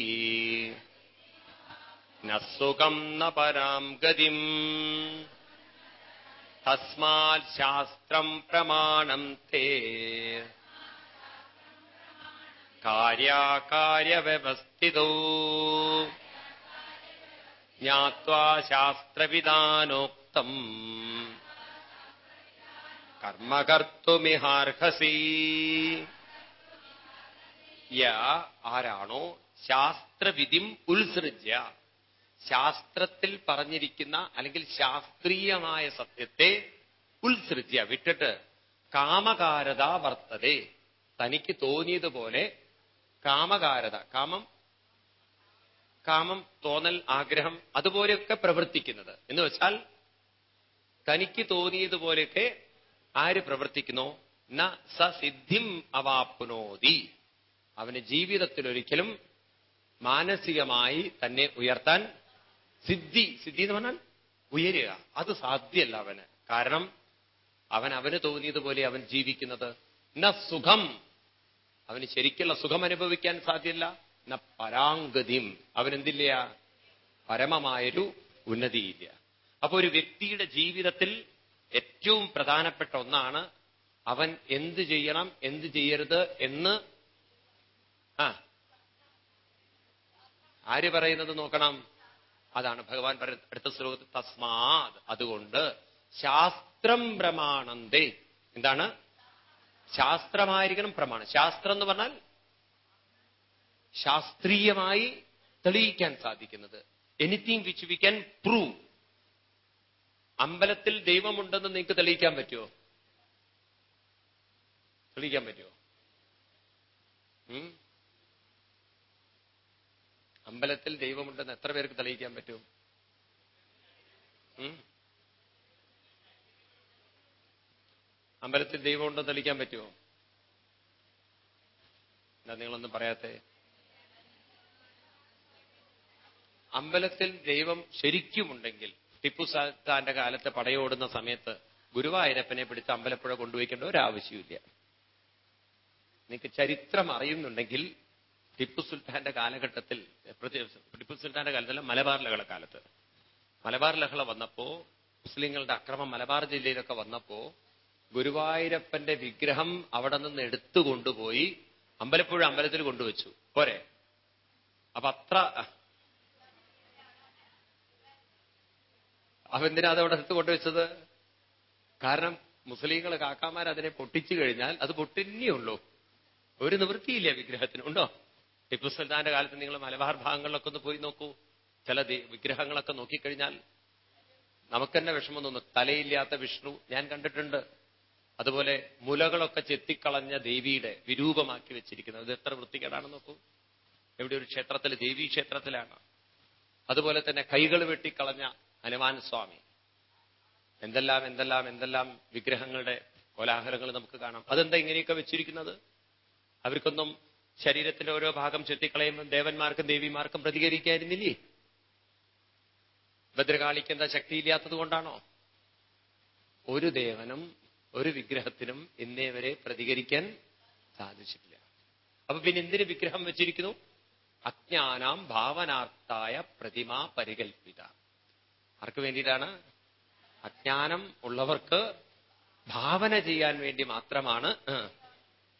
न सुखम् न पराम् गतिम्। तस्मात् शास्त्रम् प्रमाणम् ते। कार्याकार्यव्यवस्थितौ। ज्ञात्वा शास्त्रविदानोक्तम् കർമ്മകർത്തുമിഹാർഹസി. യ ആരാണോ ശാസ്ത്രവിധിം ഉത്സൃജ്യ. ശാസ്ത്രത്തിൽ പറഞ്ഞിരിക്കുന്ന അല്ലെങ്കിൽ ശാസ്ത്രീയമായ സത്യത്തെ ഉത്സൃജ്യ. വിട്ടിട്ട് കാമകാരത വർത്തതേ. തനിക്ക് തോന്നിയതുപോലെ കാമകാരത. കാമം കാമം തോന്നൽ ആഗ്രഹം അതുപോലെയൊക്കെ പ്രവർത്തിക്കുന്നത്. എന്ന് വെച്ചാൽ തനിക്ക് തോന്നിയതുപോലെയൊക്കെ ആര് പ്രവർത്തിക്കുന്നോ? ന സസിദ്ധിം അവാപ്നോതി. അവന് ജീവിതത്തിൽ ഒരിക്കലും മാനസികമായി തന്നെ ഉയർത്താൻ സിദ്ധി സിദ്ധി എന്ന് പറഞ്ഞാൽ ഉയരുക. അത് സാധ്യല്ല അവന്. കാരണം അവൻ അവന് തോന്നിയതുപോലെ അവൻ ജീവിക്കുന്നത്. ന സുഖം. അവന് ശരിക്കുള്ള സുഖം അനുഭവിക്കാൻ സാധ്യല്ല ന പരാംഗതിയും അവനെന്തില്ല പരമമായൊരു ഉന്നതിയില്ല. അപ്പൊ ഒരു വ്യക്തിയുടെ ജീവിതത്തിൽ ഏറ്റവും പ്രധാനപ്പെട്ട ഒന്നാണ് അവൻ എന്ത് ചെയ്യണം എന്ത് ചെയ്യരുത് എന്ന്. ആ. ആര് പറയുന്നത് നോക്കണം? അതാണ് ഭഗവാൻ അടുത്ത ശ്ലോകത്തിൽ തസ്മാത്. അതുകൊണ്ട് ശാസ്ത്രം പ്രമാണന്തേ. എന്താണ്? ശാസ്ത്രമായിരിക്കണം പ്രമാണം. ശാസ്ത്രം എന്ന് പറഞ്ഞാൽ ശാസ്ത്രീയമായി തെളിയിക്കാൻ സാധിക്കുന്നത്. Anything which we can prove. അമ്പലത്തിൽ ദൈവമുണ്ടെന്ന് നിങ്ങൾക്ക് തെളിയിക്കാൻ പറ്റുമോ തെളിയിക്കാൻ പറ്റുമോ? അമ്പലത്തിൽ ദൈവമുണ്ടെന്ന് എത്ര പേർക്ക് തെളിയിക്കാൻ പറ്റും? അമ്പലത്തിൽ ദൈവമുണ്ടെന്ന് തെളിയിക്കാൻ പറ്റുമോ എന്താ നിങ്ങളൊന്നും പറയാത്തേ? അമ്പലത്തിൽ ദൈവം ശരിക്കുമുണ്ടെങ്കിൽ ടിപ്പു സുൽത്താന്റെ കാലത്ത് പടയോടുന്ന സമയത്ത് ഗുരുവായൂരപ്പനെ പിടിച്ച് അമ്പലപ്പുഴ കൊണ്ടുപോയിക്കേണ്ട ഒരാവശ്യമില്ല നിങ്ങൾക്ക് ചരിത്രം അറിയുന്നുണ്ടെങ്കിൽ ടിപ്പു സുൽത്താന്റെ കാലഘട്ടത്തിൽ ടിപ്പു സുൽത്താന്റെ കാലത്തല്ല മലബാർ ലഹള കാലത്ത്. മലബാർ ലഹള വന്നപ്പോ മുസ്ലിങ്ങളുടെ അക്രമം മലബാർ ജില്ലയിലൊക്കെ വന്നപ്പോ ഗുരുവായൂരപ്പന്റെ വിഗ്രഹം അവിടെ നിന്ന് എടുത്തു കൊണ്ടുപോയി അമ്പലപ്പുഴ അമ്പലത്തിൽ കൊണ്ടുവച്ചു. പോരെ? അപ്പൊ അത്ര അവന്തിനാ അതവിടെ എടുത്തു കൊണ്ടുവച്ചത്? കാരണം മുസ്ലിങ്ങൾ കാക്കാമാർ അതിനെ പൊട്ടിച്ചു കഴിഞ്ഞാൽ അത് പൊട്ടിന്നെയുള്ളൂ ഒരു നിവൃത്തിയില്ല വിഗ്രഹത്തിന്. ഉണ്ടോ? ടിപ്പു സുൽത്താന്റെ കാലത്ത് നിങ്ങൾ മലബാർ ഭാഗങ്ങളിലൊക്കെ ഒന്ന് പോയി നോക്കൂ. ചില വിഗ്രഹങ്ങളൊക്കെ നോക്കിക്കഴിഞ്ഞാൽ നമുക്കെന്നെ വിഷമം തോന്നും. തലയില്ലാത്ത വിഷ്ണു ഞാൻ കണ്ടിട്ടുണ്ട്. അതുപോലെ മുലകളൊക്കെ ചെത്തിക്കളഞ്ഞ ദേവിയുടെ വിരൂപമാക്കി വെച്ചിരിക്കുന്നത്. ഇത് എത്ര വൃത്തികേടാണെന്ന് നോക്കൂ. എവിടെ ഒരു ക്ഷേത്രത്തിൽ ദേവീ ക്ഷേത്രത്തിലാണ്. അതുപോലെ തന്നെ കൈകൾ വെട്ടിക്കളഞ്ഞ ഹനുമാൻ സ്വാമി. എന്തെല്ലാം എന്തെല്ലാം എന്തെല്ലാം വിഗ്രഹങ്ങളുടെ കോലാഹലങ്ങൾ നമുക്ക് കാണാം. അതെന്താ ഇങ്ങനെയൊക്കെ വെച്ചിരിക്കുന്നത്? അവർക്കൊന്നും ശരീരത്തിന്റെ ഓരോ ഭാഗം ചെത്തിക്കളയുമ്പോൾ ദേവന്മാർക്കും ദേവിമാർക്കും പ്രതികരിക്കായിരുന്നില്ലേ? ഭദ്രകാളിക്ക് എന്താ ശക്തിയില്ലാത്തത് കൊണ്ടാണോ? ഒരു ദേവനും ഒരു വിഗ്രഹത്തിനും ഇന്നേ വരെ പ്രതികരിക്കാൻ സാധിച്ചിട്ടില്ല. അപ്പൊ പിന്നെ എന്തിന് വിഗ്രഹം വെച്ചിരിക്കുന്നു? അജ്ഞാനാം ഭാവനാർത്ഥായ പ്രതിമാ പരികൽപ്പിത. ആർക്ക് വേണ്ടിയിട്ടാണ്? അജ്ഞാനം ഉള്ളവർക്ക് ഭാവന ചെയ്യാൻ വേണ്ടി മാത്രമാണ്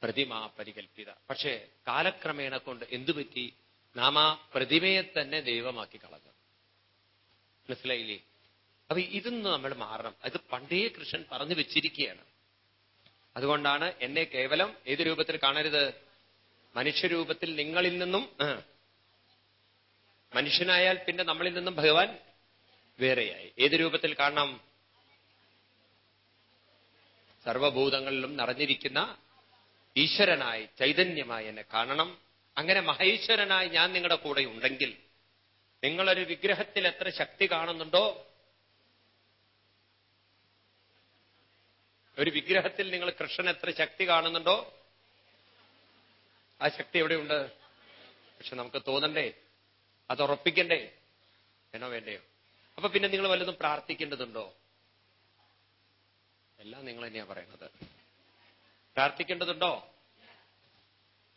പ്രതിമ പരികൽപ്പിത. പക്ഷേ കാലക്രമേണ കൊണ്ട് എന്തുപറ്റി നാം ആ പ്രതിമയെ തന്നെ ദൈവമാക്കി കളഞ്ഞു. മനസ്സിലായില്ലേ? അപ്പൊ ഇതൊന്ന് നമ്മൾ മാറണം. അത് പണ്ടേ കൃഷ്ണൻ പറഞ്ഞു വെച്ചിരിക്കുകയാണ്. അതുകൊണ്ടാണ് എന്നെ കേവലം ഏത് രൂപത്തിൽ കാണരുത്? മനുഷ്യരൂപത്തിൽ നിങ്ങളിൽ നിന്നും മനുഷ്യനായാൽ പിന്നെ നമ്മളിൽ നിന്നും ഭഗവാൻ വേറെയായി. ഏത് രൂപത്തിൽ കാണണം? സർവഭൂതങ്ങളിലും നിറഞ്ഞിരിക്കുന്ന ഈശ്വരനായി ചൈതന്യമായി എന്നെ കാണണം. അങ്ങനെ മഹേശ്വരനായി ഞാൻ നിങ്ങളുടെ കൂടെ ഉണ്ടെങ്കിൽ നിങ്ങളൊരു വിഗ്രഹത്തിൽ എത്ര ശക്തി കാണുന്നുണ്ടോ? ഒരു വിഗ്രഹത്തിൽ നിങ്ങൾ കൃഷ്ണൻ എത്ര ശക്തി കാണുന്നുണ്ടോ? ആ ശക്തി എവിടെയുണ്ട്? പക്ഷെ നമുക്ക് തോന്നണ്ടേ? അത് ഉറപ്പിക്കണ്ടേ? എന്നോ വേണ്ടയോ? അപ്പൊ പിന്നെ നിങ്ങൾ വല്ലതും പ്രാർത്ഥിക്കേണ്ടതുണ്ടോ? എല്ലാം നിങ്ങൾ തന്നെയാ പറയുന്നത്. പ്രാർത്ഥിക്കേണ്ടതുണ്ടോ?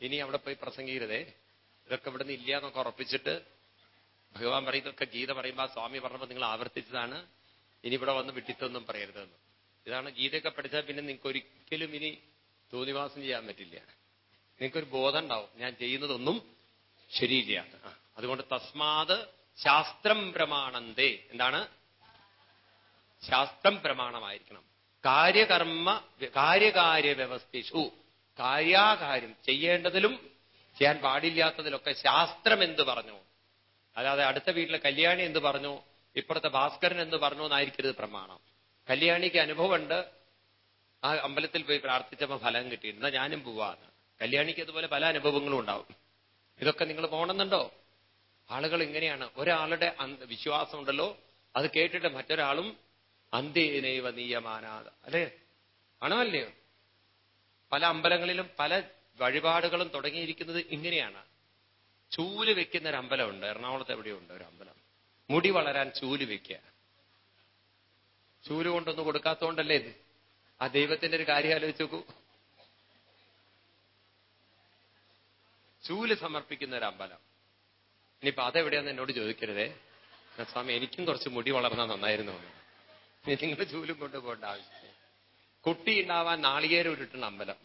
ഇനി അവിടെ പോയി പ്രസംഗിക്കരുതേ. ഇതൊക്കെ ഇവിടെ നിന്ന് ഇല്ല എന്നൊക്കെ ഉറപ്പിച്ചിട്ട് ഭഗവാൻ പറയുന്നതൊക്കെ ഗീത പറയുമ്പോൾ സ്വാമി പറഞ്ഞപ്പോൾ നിങ്ങൾ ആവർത്തിച്ചതാണ്. ഇനി ഇവിടെ വന്ന് വിട്ടിത്തൊന്നും പറയരുതെന്ന്. ഇതാണ് ഗീതയൊക്കെ പഠിച്ചാൽ പിന്നെ നിങ്ങൾക്ക് ഒരിക്കലും ഇനി തോന്നിവാസം ചെയ്യാൻ പറ്റില്ല. നിങ്ങൾക്കൊരു ബോധം ഉണ്ടാവും. ഞാൻ ചെയ്യുന്നതൊന്നും ശരിയില്ല. അതുകൊണ്ട് തസ്മാത് ശാസ്ത്രം പ്രമാണന്തേ. എന്താണ്? ശാസ്ത്രം പ്രമാണമായിരിക്കണം. കാര്യകർമ്മ കാര്യകാര്യ വ്യവസ്ഥിഷു കാര്യാകാര്യം ചെയ്യേണ്ടതിലും ചെയ്യാൻ പാടില്ലാത്തതിലൊക്കെ ശാസ്ത്രം എന്ത് പറഞ്ഞു? അല്ലാതെ അടുത്ത വീട്ടിലെ കല്യാണി എന്ത് പറഞ്ഞു? ഇപ്പുറത്തെ ഭാസ്കരൻ എന്ന് പറഞ്ഞു എന്നായിരിക്കരുത് പ്രമാണം. കല്യാണിക്ക് അനുഭവമുണ്ട്. ആ അമ്പലത്തിൽ പോയി പ്രാർത്ഥിച്ചപ്പോൾ ഫലം കിട്ടിയിട്ടുണ്ട് എന്നാ ഞാനും പോവാന്ന്. കല്യാണിക്ക് അതുപോലെ പല അനുഭവങ്ങളും ഉണ്ടാവും. ഇതൊക്കെ നിങ്ങൾ പോകണമെന്നുണ്ടോ? ആളുകൾ ഇങ്ങനെയാണ്. ഒരാളുടെ വിശ്വാസം ഉണ്ടല്ലോ അത് കേട്ടിട്ട് മറ്റൊരാളും അന്ത്യേനൈവ നീയമാനാഥ അല്ലേ? ആണോ പല അമ്പലങ്ങളിലും പല വഴിപാടുകളും തുടങ്ങിയിരിക്കുന്നത് ഇങ്ങനെയാണ്. ചൂൽ വെക്കുന്ന ഒരു അമ്പലമുണ്ട് എറണാകുളത്ത് എവിടെയുണ്ട് ഒരു അമ്പലം മുടി വളരാൻ ചൂൽ വെക്കുക. ചൂൽ കൊണ്ടൊന്നും കൊടുക്കാത്തതുകൊണ്ടല്ലേ ഇത്? ആ ദൈവത്തിന്റെ ഒരു കാര്യം ആലോചിച്ച് നോക്കൂ. ചൂൽ സമർപ്പിക്കുന്ന ഒരു അമ്പലം ഇനിയിപ്പോ അതെവിടെയാന്ന് എന്നോട് ചോദിക്കരുതേ. സ്വാമി എനിക്കും കുറച്ച് മുടി വളർന്നാൽ നന്നായിരുന്നു നിങ്ങൾ ചൂലും കൊണ്ട് പോകേണ്ട ആവശ്യമില്ല. കുട്ടി ഉണ്ടാവാൻ നാളികേരം ഉരുട്ടുന്ന അമ്പലം.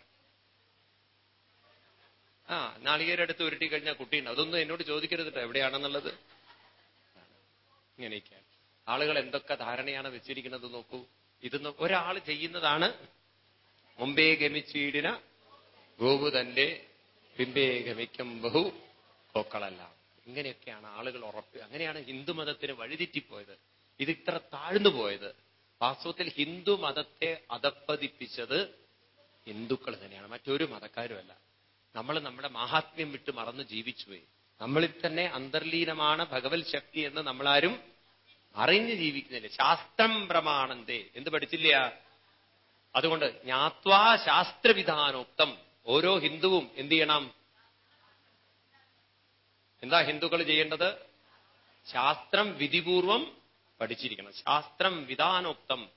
ആ നാളികേരം എടുത്ത് ഉരുട്ടി കുട്ടി ഉണ്ടാവും. അതൊന്നും എന്നോട് ചോദിക്കരുത് കേട്ടോ എവിടെയാണെന്നുള്ളത്. ഇങ്ങനെയൊക്കെ ആളുകൾ എന്തൊക്കെ ധാരണയാണ് വെച്ചിരിക്കുന്നത് നോക്കൂ. ഇതൊന്നും ഒരാൾ ചെയ്യുന്നതാണ് മുമ്പേ ഗമിച്ചീടിന ഗോപു തന്റെ പിമ്പേ ഗമിക്കും ബഹു കോക്കളല്ല. ഇങ്ങനെയൊക്കെയാണ് ആളുകൾ ഉറപ്പ്. അങ്ങനെയാണ് ഹിന്ദു മതത്തിന് വഴിതെറ്റിപ്പോയത്. ഇത് ഇത്ര താഴ്ന്നു പോയത്. വാസ്തവത്തിൽ ഹിന്ദു മതത്തെ അതപ്പതിപ്പിച്ചത് ഹിന്ദുക്കൾ തന്നെയാണ്. മറ്റൊരു മതക്കാരുമല്ല. നമ്മൾ നമ്മുടെ മഹാത്മ്യം വിട്ട് മറന്ന് ജീവിച്ചുപോയി. നമ്മളിൽ തന്നെ അന്തർലീനമാണ് ഭഗവത് ശക്തി എന്ന് നമ്മളാരും അറിഞ്ഞ് ജീവിക്കുന്നില്ല. ശാസ്ത്രം പ്രമാണന്തേ. എന്ത് പഠിച്ചില്ല? അതുകൊണ്ട് ജ്ഞാത്വാ ശാസ്ത്രവിധാനോക്തം ഓരോ ഹിന്ദുവും എന്ത് ചെയ്യണം? എന്താ ഹിന്ദുക്കൾ ചെയ്യേണ്ടത്? ശാസ്ത്രം വിധിപൂർവം പഠിച്ചിരിക്കണം. ശാസ്ത്രം വിധാനോക്തം.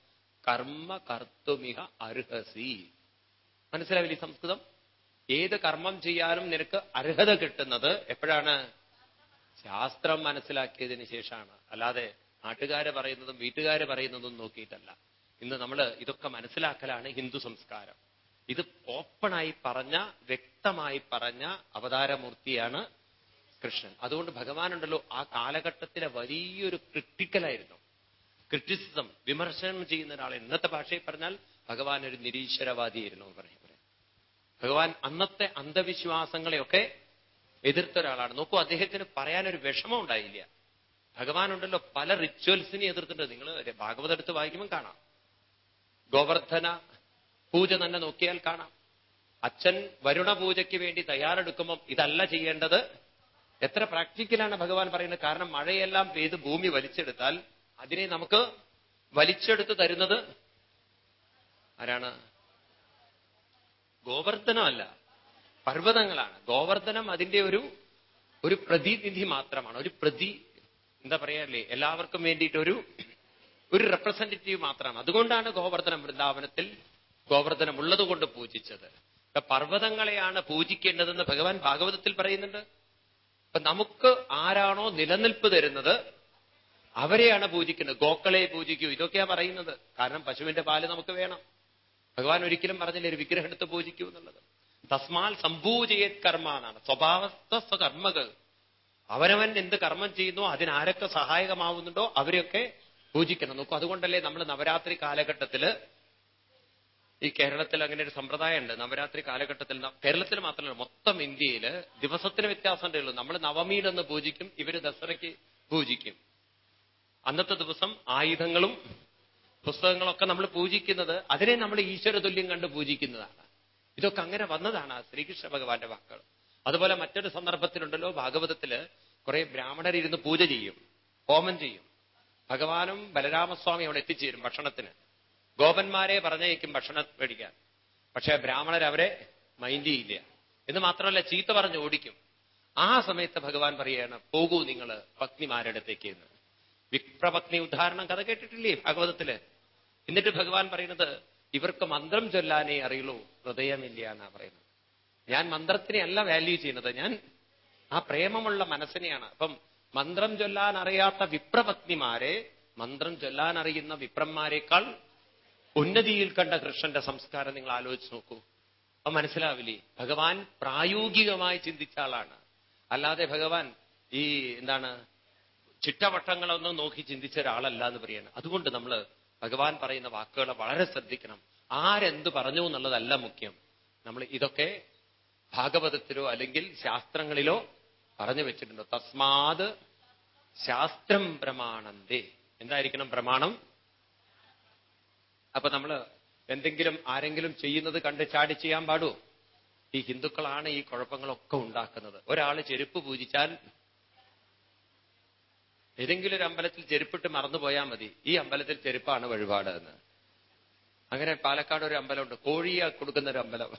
കർമ്മ കർത്തുമിക അർഹസി. മനസ്സിലാവില്ലേ സംസ്കൃതം? ഏത് കർമ്മം ചെയ്യാനും നിനക്ക് അർഹത കിട്ടുന്നത് എപ്പോഴാണ്? ശാസ്ത്രം മനസ്സിലാക്കിയതിന് ശേഷമാണ്. അല്ലാതെ നാട്ടുകാര് പറയുന്നതും വീട്ടുകാര് പറയുന്നതും നോക്കിയിട്ടല്ല. ഇന്ന് നമ്മൾ ഇതൊക്കെ മനസ്സിലാക്കലാണ് ഹിന്ദു സംസ്കാരം. ഇത് ഓപ്പണായി പറഞ്ഞ വ്യക്തമായി പറഞ്ഞ അവതാരമൂർത്തിയാണ് കൃഷ്ണൻ. അതുകൊണ്ട് ഭഗവാനുണ്ടല്ലോ ആ കാലഘട്ടത്തിലെ വലിയൊരു ക്രിട്ടിക്കലായിരുന്നു. ക്രിറ്റിസിസം വിമർശനം ചെയ്യുന്ന ഒരാളെ ഇന്നത്തെ ഭാഷയിൽ പറഞ്ഞാൽ ഭഗവാൻ ഒരു നിരീശ്വരവാദിയായിരുന്നു എന്ന് പറയും. ഭഗവാൻ അന്നത്തെ അന്ധവിശ്വാസങ്ങളെയൊക്കെ എതിർത്ത ഒരാളാണ്. നോക്കൂ അദ്ദേഹത്തിന് പറയാനൊരു വിഷമം ഉണ്ടായില്ല. ഭഗവാനുണ്ടല്ലോ പല റിച്വൽസിനെ എതിർത്തിട്ടുണ്ട്. നിങ്ങൾ ഭാഗവത എടുത്ത് വായിക്കുമ്പോൾ കാണാം. ഗോവർദ്ധന പൂജ തന്നെ നോക്കിയാൽ കാണാം. അച്ഛൻ വരുണ പൂജയ്ക്ക് വേണ്ടി തയ്യാറെടുക്കുമ്പോൾ ഇതല്ല ചെയ്യേണ്ടത്. എത്ര പ്രാക്ടിക്കലാണ് ഭഗവാൻ പറയുന്നത്? കാരണം മഴയെല്ലാം പെയ്ത് ഭൂമി വലിച്ചെടുത്താൽ അതിനെ നമുക്ക് വലിച്ചെടുത്ത് തരുന്നത് ആരാണ്? ഗോവർദ്ധനമല്ല. പർവതങ്ങളാണ്. ഗോവർദ്ധനം അതിന്റെ ഒരു ഒരു പ്രതിനിധി മാത്രമാണ്. ഒരു പ്രതി എന്താ പറയാല്ലേ? എല്ലാവർക്കും വേണ്ടിയിട്ട് ഒരു ഒരു റെപ്രസെന്റേറ്റീവ് മാത്രമാണ്. അതുകൊണ്ടാണ് ഗോവർദ്ധനം വൃന്ദാവനത്തിൽ ഗോവർദ്ധനം ഉള്ളതുകൊണ്ട് പൂജിച്ചത്. ഇപ്പൊ പർവതങ്ങളെയാണ് പൂജിക്കേണ്ടതെന്ന് ഭഗവാൻ ഭാഗവതത്തിൽ പറയുന്നുണ്ട്. അപ്പൊ നമുക്ക് ആരാണോ നിലനിൽപ്പ് തരുന്നത് അവരെയാണ് പൂജിക്കുന്നത്. ഗോക്കളെ പൂജിക്കൂ. ഇതൊക്കെയാ പറയുന്നത്. കാരണം പശുവിന്റെ പാൽ നമുക്ക് വേണം. ഭഗവാൻ ഒരിക്കലും പറഞ്ഞില്ല ഒരു വിഗ്രഹം എടുത്ത് പൂജിക്കൂ എന്നുള്ളത്. തസ്മാൽ സംഭൂജയത് കർമ്മ എന്നാണ്. സ്വഭാവസ്ഥ സ്വകർമ്മകൾ അവനവൻ എന്ത് കർമ്മം ചെയ്യുന്നു അതിനാരൊക്കെ സഹായകമാവുന്നുണ്ടോ അവരെയൊക്കെ പൂജിക്കണം. നോക്കൂ അതുകൊണ്ടല്ലേ നമ്മൾ നവരാത്രി കാലഘട്ടത്തിൽ ഈ കേരളത്തിൽ അങ്ങനെ ഒരു സമ്പ്രദായമുണ്ട്. നവരാത്രി കാലഘട്ടത്തിൽ കേരളത്തിൽ മാത്രമല്ല മൊത്തം ഇന്ത്യയിൽ ദിവസത്തിന് വ്യത്യാസം ഉള്ളൂ. നമ്മൾ നവമിയിലൊന്ന് പൂജിക്കും ഇവർ ദസറയ്ക്ക് പൂജിക്കും. അന്നത്തെ ദിവസം ആയുധങ്ങളും പുസ്തകങ്ങളൊക്കെ നമ്മൾ പൂജിക്കുന്നത് അതിനെ നമ്മൾ ഈശ്വര തുല്യം കണ്ട് പൂജിക്കുന്നതാണ്. ഇതൊക്കെ അങ്ങനെ വന്നതാണ് ശ്രീകൃഷ്ണ ഭഗവാന്റെ വാക്കുകൾ. അതുപോലെ മറ്റൊരു സന്ദർഭത്തിലുണ്ടല്ലോ ഭാഗവതത്തിൽ കുറെ ബ്രാഹ്മണരിരുന്ന് പൂജ ചെയ്യും ഹോമം ചെയ്യും. ഭഗവാനും ബലരാമസ്വാമി അവിടെ എത്തിച്ചേരും ഭക്ഷണത്തിന്. ഗോപന്മാരെ പറഞ്ഞയക്കും ഭക്ഷണം മേടിക്കാൻ. പക്ഷേ ബ്രാഹ്മണർ അവരെ മൈൻഡ് ചെയ്യില്ല. എന്ന് മാത്രമല്ല ചീത്ത പറഞ്ഞ് ഓടിക്കും. ആ സമയത്ത് ഭഗവാൻ പറയാണ് പോകൂ നിങ്ങൾ പത്നിമാരുടെ അടുത്തേക്ക് എന്ന്. വിപ്രപത്നി ഉദാഹരണം കഥ കേട്ടിട്ടില്ലേ ഭാഗവതത്തിൽ? എന്നിട്ട് ഭഗവാൻ പറയുന്നത് ഇവർക്ക് മന്ത്രം ചൊല്ലാനേ അറിയുള്ളൂ ഹൃദയമില്ല എന്നാ പറയുന്നത്. ഞാൻ മന്ത്രത്തിനെ അല്ല വാല്യൂ ചെയ്യുന്നത്. ഞാൻ ആ പ്രേമമുള്ള മനസ്സിനെയാണ്. അപ്പം മന്ത്രം ചൊല്ലാൻ അറിയാത്ത വിപ്രപത്നിമാരെ മന്ത്രം ചൊല്ലാൻ അറിയുന്ന വിപ്രന്മാരെക്കാൾ ഉന്നതിയിൽ കണ്ട കൃഷ്ണന്റെ സംസ്കാരം നിങ്ങൾ ആലോചിച്ച് നോക്കൂ. അപ്പൊ മനസ്സിലാവില്ലേ? ഭഗവാൻ പ്രായോഗികമായി ചിന്തിച്ച ആളാണ്. അല്ലാതെ ഭഗവാൻ ഈ എന്താണ് ചിട്ടവട്ടങ്ങളൊന്നും നോക്കി ചിന്തിച്ച ഒരാളല്ല എന്ന് പറയാണ്. അതുകൊണ്ട് നമ്മൾ ഭഗവാൻ പറയുന്ന വാക്കുകളെ വളരെ ശ്രദ്ധിക്കണം. ആരെന്ത് പറഞ്ഞു എന്നുള്ളതല്ല മുഖ്യം. നമ്മൾ ഇതൊക്കെ ഭാഗവതത്തിലോ അല്ലെങ്കിൽ ശാസ്ത്രങ്ങളിലോ പറഞ്ഞു വെച്ചിട്ടുണ്ടോ. തസ്മാത് ശാസ്ത്രം പ്രമാണന്തേ എന്തായിരിക്കണം പ്രമാണം അപ്പൊ നമ്മൾ എന്തെങ്കിലും ആരെങ്കിലും ചെയ്യുന്നത് കണ്ട് ചാടി ചെയ്യാൻ പാടുമോ ഈ ഹിന്ദുക്കളാണ് ഈ കുഴപ്പങ്ങളൊക്കെ ഉണ്ടാക്കുന്നത്. ഒരാൾ ചെരുപ്പ് പൂജിച്ചാൽ ഏതെങ്കിലും ഒരു അമ്പലത്തിൽ ചെരുപ്പിട്ട് മറന്നുപോയാൽ മതി. ഈ അമ്പലത്തിൽ ചെരുപ്പാണ് വഴിപാട് എന്ന് അങ്ങനെ പാലക്കാട് ഒരു അമ്പലമുണ്ട്. കോഴിയെ കൊടുക്കുന്ന ഒരു അമ്പലം.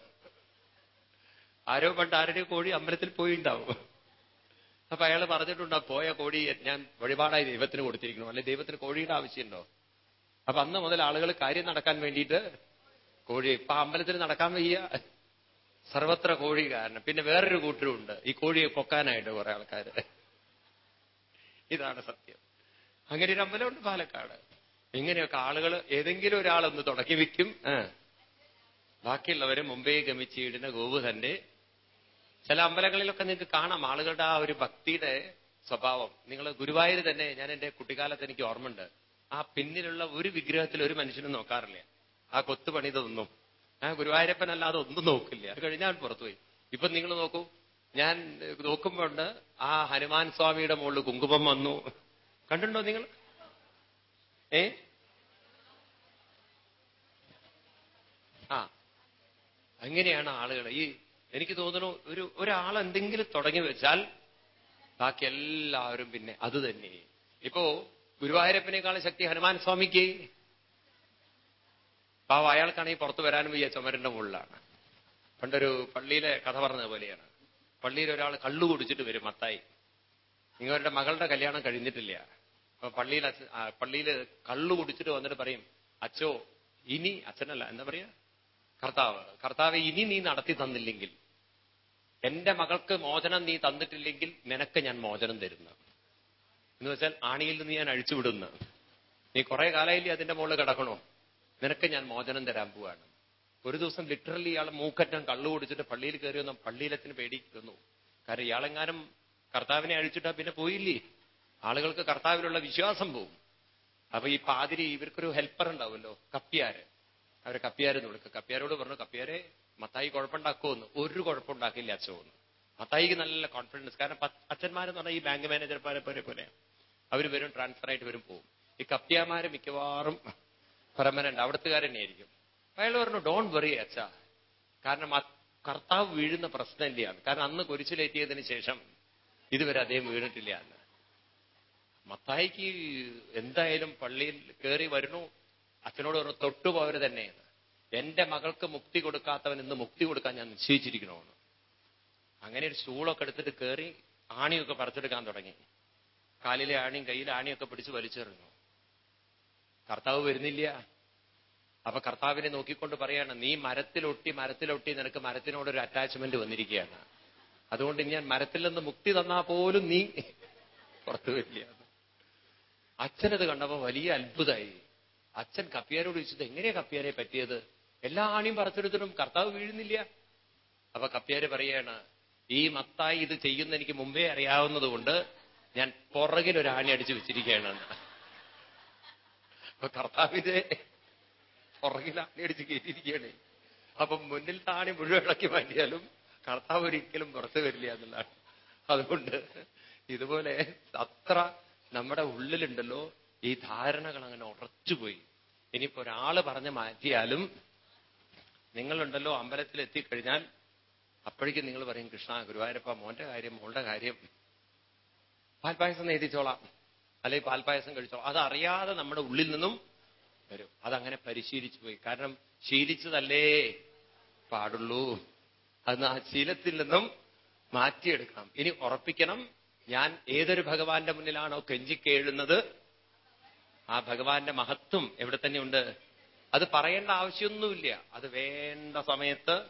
ആരോ പണ്ട് ആരുടെ കോഴി അമ്പലത്തിൽ പോയി പോയിണ്ടാവും. അപ്പൊ അയാൾ പറഞ്ഞിട്ടുണ്ടോ പോയ കോഴി ഞാൻ വഴിപാടായി ദൈവത്തിന് കൊടുത്തിരിക്കണം അല്ലെ ദൈവത്തിന് കോഴിയുടെ ആവശ്യമുണ്ടോ? അപ്പൊ അന്ന് മുതൽ ആളുകൾ കാര്യം നടക്കാൻ വേണ്ടിയിട്ട് കോഴി ഇപ്പൊ അമ്പലത്തിൽ നടക്കാൻ വയ്യ. സർവത്ര കോഴി കാരണം പിന്നെ വേറൊരു കൂട്ടരുണ്ട്. ഈ കോഴിയെ കൊക്കാനായിട്ട് കുറെ ആൾക്കാർ ഇതാണ് സത്യം. അങ്ങനെ ഒരു അമ്പലമുണ്ട് പാലക്കാട്. ഇങ്ങനെയൊക്കെ ആളുകൾ ഏതെങ്കിലും ഒരാളൊന്ന് തുടക്കി വെക്കും ബാക്കിയുള്ളവരെ മുംബൈ ഗമിച്ച് ഗമിച്ചിടുന്ന ഗോപു തന്റെ ചില അമ്പലങ്ങളിലൊക്കെ നിങ്ങൾക്ക് കാണാം ആളുകളുടെ ആ ഒരു ഭക്തിയുടെ സ്വഭാവം. നിങ്ങൾ ഗുരുവായൂർ തന്നെ ഞാൻ എന്റെ കുട്ടിക്കാലത്ത് എനിക്ക് ഓർമ്മയുണ്ട്. ആ പിന്നിലുള്ള ഒരു വിഗ്രഹത്തിൽ ഒരു മനുഷ്യനും നോക്കാറില്ല. ആ കൊത്തു പണിതൊന്നും ആ ഗുരുവായൂരപ്പനല്ലാതെ ഒന്നും നോക്കില്ല. അത് കഴിഞ്ഞാൽ പുറത്തുപോയി ഇപ്പൊ നിങ്ങൾ നോക്കൂ. ഞാൻ നോക്കുമ്പോൾ ആ ഹനുമാൻ സ്വാമിയുടെ മുകളിൽ കുങ്കുമം വന്നു. കണ്ടുണ്ടോ നിങ്ങൾ? ഏ? ആ. അങ്ങനെയാണ് ആളുകൾ ഈ എനിക്ക് തോന്നുന്നു ഒരു ഒരാൾ എന്തെങ്കിലും തുടങ്ങി വെച്ചാൽ ബാക്കി എല്ലാവരും പിന്നെ അത് തന്നെ. ഇപ്പോ ഗുരുവായൂരപ്പനേക്കാൾ ശക്തി ഹനുമാൻ സ്വാമിക്ക്. പാവ അയാൾക്കാണെങ്കിൽ പുറത്തു വരാനും വയ്യ ചുമരന്റെ മുകളിലാണ്. പണ്ടൊരു പള്ളിയിലെ കഥ പറഞ്ഞത് പോലെയാണ്. പള്ളിയിൽ ഒരാൾ കള്ളു കുടിച്ചിട്ട് വരും മത്തായി. നിങ്ങളുടെ മകളുടെ കല്യാണം കഴിഞ്ഞിട്ടില്ല. അപ്പൊ പള്ളിയിൽ പള്ളിയിൽ കള്ളു കുടിച്ചിട്ട് വന്നിട്ട് പറയും അച്ചോ ഇനി അച്ഛനല്ല എന്താ പറയാ? കർത്താവ് കർത്താവ് ഇനി നീ നടത്തി തന്നില്ലെങ്കിൽ എന്റെ മകൾക്ക് മോചനം നീ തന്നിട്ടില്ലെങ്കിൽ നിനക്ക് ഞാൻ മോചനം തരുന്ന. എന്ന് വെച്ചാൽ ആണിയിൽ നിന്ന് ഞാൻ അഴിച്ചുവിടുന്ന നീ കുറെ കാലമായില്ലേ അതിന്റെ മുകളിൽ കിടക്കണോ? നിനക്ക് ഞാൻ മോചനം തരാൻ പോവാണ്. ഒരു ദിവസം ലിറ്ററലി ഇയാൾ മൂക്കറ്റം കള്ളു കുടിച്ചിട്ട് പള്ളിയിൽ കയറി വന്ന പള്ളിയിലത്തിന് പേടിക്കുന്നു. കാരണം ഇയാളെങ്ങാനും കർത്താവിനെ അഴിച്ചിട്ടാ പിന്നെ പോയില്ലേ? ആളുകൾക്ക് കർത്താവിലുള്ള വിശ്വാസം പോവും. അപ്പൊ ഈ പാതിരി ഇവർക്കൊരു ഹെൽപ്പർ ഉണ്ടാവുമല്ലോ കപ്പിയാര് അവരെ കപ്പിയാരെന്ന് വിളിക്കുക കപ്പിയാരോട് പറഞ്ഞു കപ്പിയാരെ മത്തായി കുഴപ്പമുണ്ടാക്കുമെന്ന്. ഒരു കുഴപ്പമുണ്ടാക്കില്ല അച്ഛൻ. മത്തായിക്ക് നല്ല കോൺഫിഡൻസ് കാരണം അച്ഛന്മാരെന്ന് പറഞ്ഞാൽ ഈ ബാങ്ക് മാനേജർമാരെ പോലെ പോലെ അവർ വരും ട്രാൻസ്ഫർ ആയിട്ട് വരും പോകും ഈ കപ്പ്യാമാര് മിക്കവാറും പെർമനന്റ് അവിടത്തുകാർ തന്നെയായിരിക്കും അയാൾ പറഞ്ഞു ഡോണ്ട് വെറി അച്ഛ. കാരണം കർത്താവ് വീഴുന്ന പ്രശ്നമില്ലയാണ് കാരണം അന്ന് കുരിശിലേറ്റിയതിന് ശേഷം ഇതുവരെ അദ്ദേഹം വീണിട്ടില്ല എന്ന്. മത്തായിക്ക് എന്തായാലും പള്ളിയിൽ കയറി വരുന്നു. അച്ഛനോട് പറഞ്ഞു തൊട്ടുപോവര് തന്നെയാണ് എന്റെ മകൾക്ക് മുക്തി കൊടുക്കാത്തവൻ ഇന്ന് മുക്തി കൊടുക്കാൻ ഞാൻ നിശ്ചയിച്ചിരിക്കണമെന്ന് അങ്ങനെ ഒരു സ്റ്റൂളൊക്കെ എടുത്തിട്ട് കയറി ആണിയൊക്കെ പറിച്ചെടുക്കാൻ തുടങ്ങി. കാലിലെ ആണിയും കയ്യിലെ ആണിയൊക്കെ പിടിച്ച് വലിച്ചെറിഞ്ഞു. കർത്താവ് വരുന്നില്ല. അപ്പൊ കർത്താവിനെ നോക്കിക്കൊണ്ട് പറയാണ് നീ മരത്തിലൊട്ടി മരത്തിലൊട്ടി നിനക്ക് മരത്തിനോടൊരു അറ്റാച്ച്മെന്റ് വന്നിരിക്കുകയാണ്. അതുകൊണ്ട് ഞാൻ മരത്തിൽ നിന്ന് മുക്തി തന്നാ പോലും നീ പുറത്തു വരില്ല. അച്ഛനത് കണ്ടപ്പോ വലിയ അത്ഭുതമായി അച്ഛൻ കപ്പിയാരോട് ചോദിച്ചത് എങ്ങനെയാ കപ്പിയാരെ പറ്റിയത്? എല്ലാ ആണിയും പറത്തെടുത്തിട്ടും കർത്താവ് വീഴുന്നില്ല. അപ്പൊ കപ്പിയാര് പറയാണ് ഈ മത്തായി ഇത് ചെയ്യുന്ന എനിക്ക് മുമ്പേ അറിയാവുന്നതുകൊണ്ട് ഞാൻ പുറകിൽ ഒരു ആണി അടിച്ചു വെച്ചിരിക്കുകയാണ്. അപ്പൊ കർത്താവിന്റെ പുറകിൽ ആണി അടിച്ച് കയറ്റിയിരിക്കുകയാണ്. അപ്പൊ മുന്നിൽ താണി മുഴുവൻ ഇളക്കി മാറ്റിയാലും കർത്താവ് ഒരിക്കലും പുറത്തു വരില്ല എന്നുള്ളതാണ്. അതുകൊണ്ട് ഇതുപോലെ അത്ര നമ്മുടെ ഉള്ളിലുണ്ടല്ലോ ഈ ധാരണകൾ അങ്ങനെ ഉറച്ചുപോയി. ഇനിയിപ്പോ ഒരാൾ പറഞ്ഞ് മാറ്റിയാലും നിങ്ങളുണ്ടല്ലോ അമ്പലത്തിൽ എത്തിക്കഴിഞ്ഞാൽ അപ്പോഴേക്കും നിങ്ങൾ പറയും കൃഷ്ണ ഗുരുവായൂരപ്പ മോന്റെ കാര്യം മോളുടെ കാര്യം. പാൽപ്പായസം നേതിച്ചോളാം അല്ലെങ്കിൽ പാൽപ്പായസം കഴിച്ചോളാം. അതറിയാതെ നമ്മുടെ ഉള്ളിൽ നിന്നും വരും. അതങ്ങനെ പരിശീലിച്ചു പോയി. കാരണം ശീലിച്ചതല്ലേ? പാടുള്ളൂ. അത് ആ ശീലത്തിൽ നിന്നും മാറ്റിയെടുക്കണം. ഇനി ഉറപ്പിക്കണം ഞാൻ ഏതൊരു ഭഗവാന്റെ മുന്നിലാണോ കെഞ്ചിക്കേഴുന്നത് ആ ഭഗവാന്റെ മഹത്വം എവിടെ തന്നെയുണ്ട് അത് പറയേണ്ട ആവശ്യമൊന്നുമില്ല. അത് വേണ്ട സമയത്ത്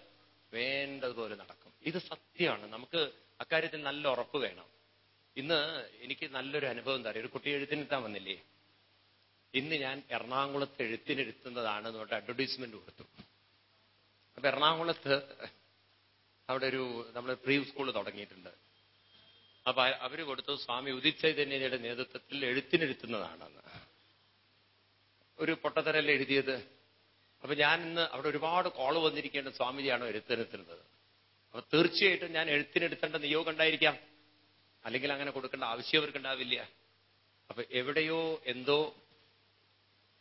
വേണ്ടതുപോലെ നടക്കും. ഇത് സത്യമാണ്. നമുക്ക് അക്കാര്യത്തിൽ നല്ല ഉറപ്പ് വേണം. ഇന്ന് എനിക്ക് നല്ലൊരു അനുഭവം എന്താ ഒരു കുട്ടി എഴുത്തിനെത്താൻ വന്നില്ലേ? ഇന്ന് ഞാൻ എറണാകുളത്ത് എഴുത്തിനെഴുത്തുന്നതാണ് എന്ന് അഡ്വർടൈസ്മെന്റ് കൊടുത്തു. അപ്പൊ എറണാകുളത്ത് അവിടെ ഒരു നമ്മൾ പ്രീ സ്കൂൾ തുടങ്ങിയിട്ടുണ്ട്. അപ്പൊ അവർ കൊടുത്തു സ്വാമി ഉദിച്ചൈതന്യയുടെ നേതൃത്വത്തിൽ എഴുത്തിനെഴുത്തുന്നതാണെന്ന് ഒരു പൊട്ടത്തരല്ല എഴുതിയത്? അപ്പൊ ഞാൻ ഇന്ന് അവിടെ ഒരുപാട് കോൾ വന്നിരിക്കേണ്ട സ്വാമിജിയാണോ എഴുത്തിനെത്തുന്നത് അപ്പൊ തീർച്ചയായിട്ടും ഞാൻ എഴുത്തിനെടുത്തേണ്ട നിയോഗം ഉണ്ടായിരിക്കാം. അല്ലെങ്കിൽ അങ്ങനെ കൊടുക്കേണ്ട ആവശ്യം അവർക്ക് ഉണ്ടാവില്ല. അപ്പൊ എവിടെയോ എന്തോ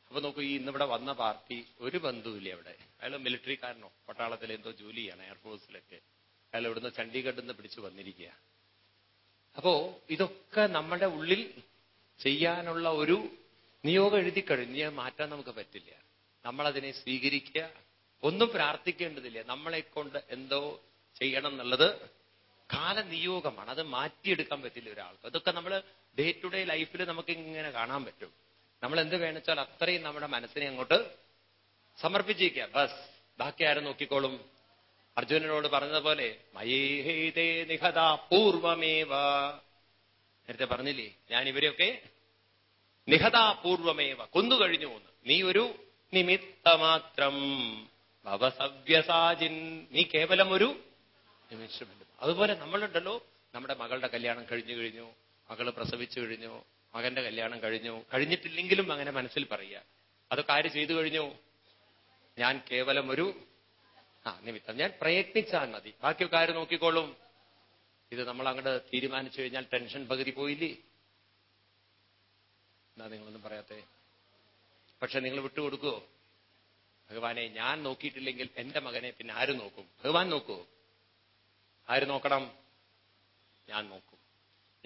അപ്പൊ നോക്കൂ ഈ ഇന്നിവിടെ വന്ന പാർട്ടി ഒരു ബന്ധുവില്ല അവിടെ. അയാൾ മിലിറ്ററിക്കാരനോ പട്ടാളത്തിൽ എന്തോ ജോലിയാണ് എയർഫോഴ്സിലൊക്കെ. അയാൾ ഇവിടുന്ന് ചണ്ഡീഗഡിൽ നിന്ന് പിടിച്ചു വന്നിരിക്കുക. അപ്പോ ഇതൊക്കെ നമ്മുടെ ഉള്ളിൽ ചെയ്യാനുള്ള ഒരു നിയോഗം എഴുതി കഴിഞ്ഞ് മാറ്റാൻ നമുക്ക് പറ്റില്ല. നമ്മളതിനെ സ്വീകരിക്കുക ഒന്നും പ്രാർത്ഥിക്കേണ്ടതില്ല. നമ്മളെ കൊണ്ട് എന്തോ ചെയ്യണം എന്നുള്ളത് കാലനിയോഗമാണ്. അത് മാറ്റിയെടുക്കാൻ പറ്റില്ല ഒരാൾക്ക്. അതൊക്കെ നമ്മൾ ഡേ ടു ഡേ ലൈഫിൽ നമുക്ക് ഇങ്ങനെ കാണാൻ പറ്റും. നമ്മൾ എന്ത് വേണിച്ചാൽ അത്രയും നമ്മുടെ മനസ്സിനെ അങ്ങോട്ട് സമർപ്പിച്ചിരിക്കുക. ബസ് ബാക്കി ആരും നോക്കിക്കോളും. അർജുനനോട് പറഞ്ഞതുപോലെ മയേഹേതേ നിഹത പൂർവമേവ. നേരത്തെ പറഞ്ഞില്ലേ ഞാൻ ഇവരെയൊക്കെ നിഹതാപൂർവമേവ കൊന്നു കഴിഞ്ഞു എന്ന്. നീ ഒരു നിമിത്തമാത്രം ഭവസവ്യസാജിൻ നീ കേവലം ഒരു നിമിഷമല്ല. അതുപോലെ നമ്മളുണ്ടല്ലോ. നമ്മുടെ മകളുടെ കല്യാണം കഴിഞ്ഞു കഴിഞ്ഞു. മകൾ പ്രസവിച്ചു കഴിഞ്ഞു. മകന്റെ കല്യാണം കഴിഞ്ഞു. കഴിഞ്ഞിട്ടില്ലെങ്കിലും അങ്ങനെ മനസ്സിൽ പറയുക. അതൊക്കെ ആര് ചെയ്തു കഴിഞ്ഞു? ഞാൻ കേവലം ഒരു ആ നിമിത്തം. ഞാൻ പ്രയത്നിച്ചാൽ മതി. ബാക്കിയൊക്കെ ആര് നോക്കിക്കോളും? ഇത് നമ്മൾ അങ്ങോട്ട് തീരുമാനിച്ചു കഴിഞ്ഞാൽ ടെൻഷൻ പകുതി പോയില്ലേ? എന്താ നിങ്ങളൊന്നും പറയാത്തെ? പക്ഷെ നിങ്ങൾ വിട്ടുകൊടുക്കുവോ? ഭഗവാനെ ഞാൻ നോക്കിയിട്ടില്ലെങ്കിൽ എന്റെ മകനെ പിന്നെ ആര് നോക്കും? ഭഗവാൻ നോക്കുവോ? ആര് നോക്കണം? ഞാൻ നോക്കും.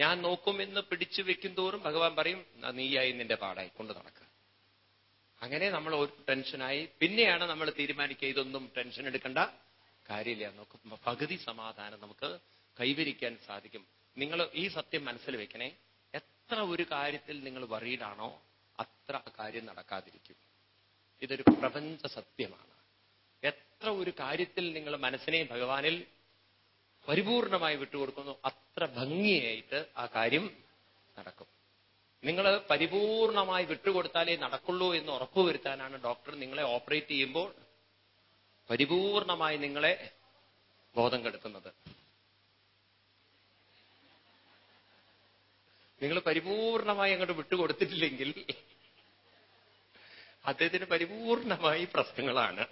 ഞാൻ നോക്കും എന്ന് പിടിച്ചു വെക്കും തോറും ഭഗവാൻ പറയും നീയായി നിന്റെ പാടായി കൊണ്ട് നടക്കുക അങ്ങനെ നമ്മൾ ഒരു ടെൻഷനായി. പിന്നെയാണ് നമ്മൾ തീരുമാനിക്കുക ഇതൊന്നും ടെൻഷൻ എടുക്കേണ്ട. കാര്യമില്ല നോക്കുമ്പോ പകുതി സമാധാനം നമുക്ക് കൈവരിക്കാൻ സാധിക്കും. നിങ്ങൾ ഈ സത്യം മനസ്സിൽ വെക്കണേ എത്ര ഒരു കാര്യത്തിൽ നിങ്ങൾ വറീഡാണോ അത്ര കാര്യം നടക്കാതിരിക്കും. ഇതൊരു പ്രപഞ്ച സത്യമാണ്. എത്ര ഒരു കാര്യത്തിൽ നിങ്ങൾ മനസ്സിനെ ഭഗവാനിൽ പരിപൂർണമായി വിട്ടുകൊടുക്കുന്നു. അത്ര ഭംഗിയായിട്ട് ആ കാര്യം നടക്കും. നിങ്ങൾ പരിപൂർണമായി വിട്ടുകൊടുത്താലേ നടക്കുള്ളൂ എന്ന് ഉറപ്പുവരുത്താനാണ് ഡോക്ടർ നിങ്ങളെ ഓപ്പറേറ്റ് ചെയ്യുമ്പോൾ പരിപൂർണമായി നിങ്ങളെ ബോധം കെടുത്തുന്നത് നിങ്ങൾ പരിപൂർണമായി അങ്ങോട്ട് വിട്ടുകൊടുത്തിട്ടില്ലെങ്കിൽ അദ്ദേഹത്തിന് പരിപൂർണമായി പ്രശ്നങ്ങളാണ്.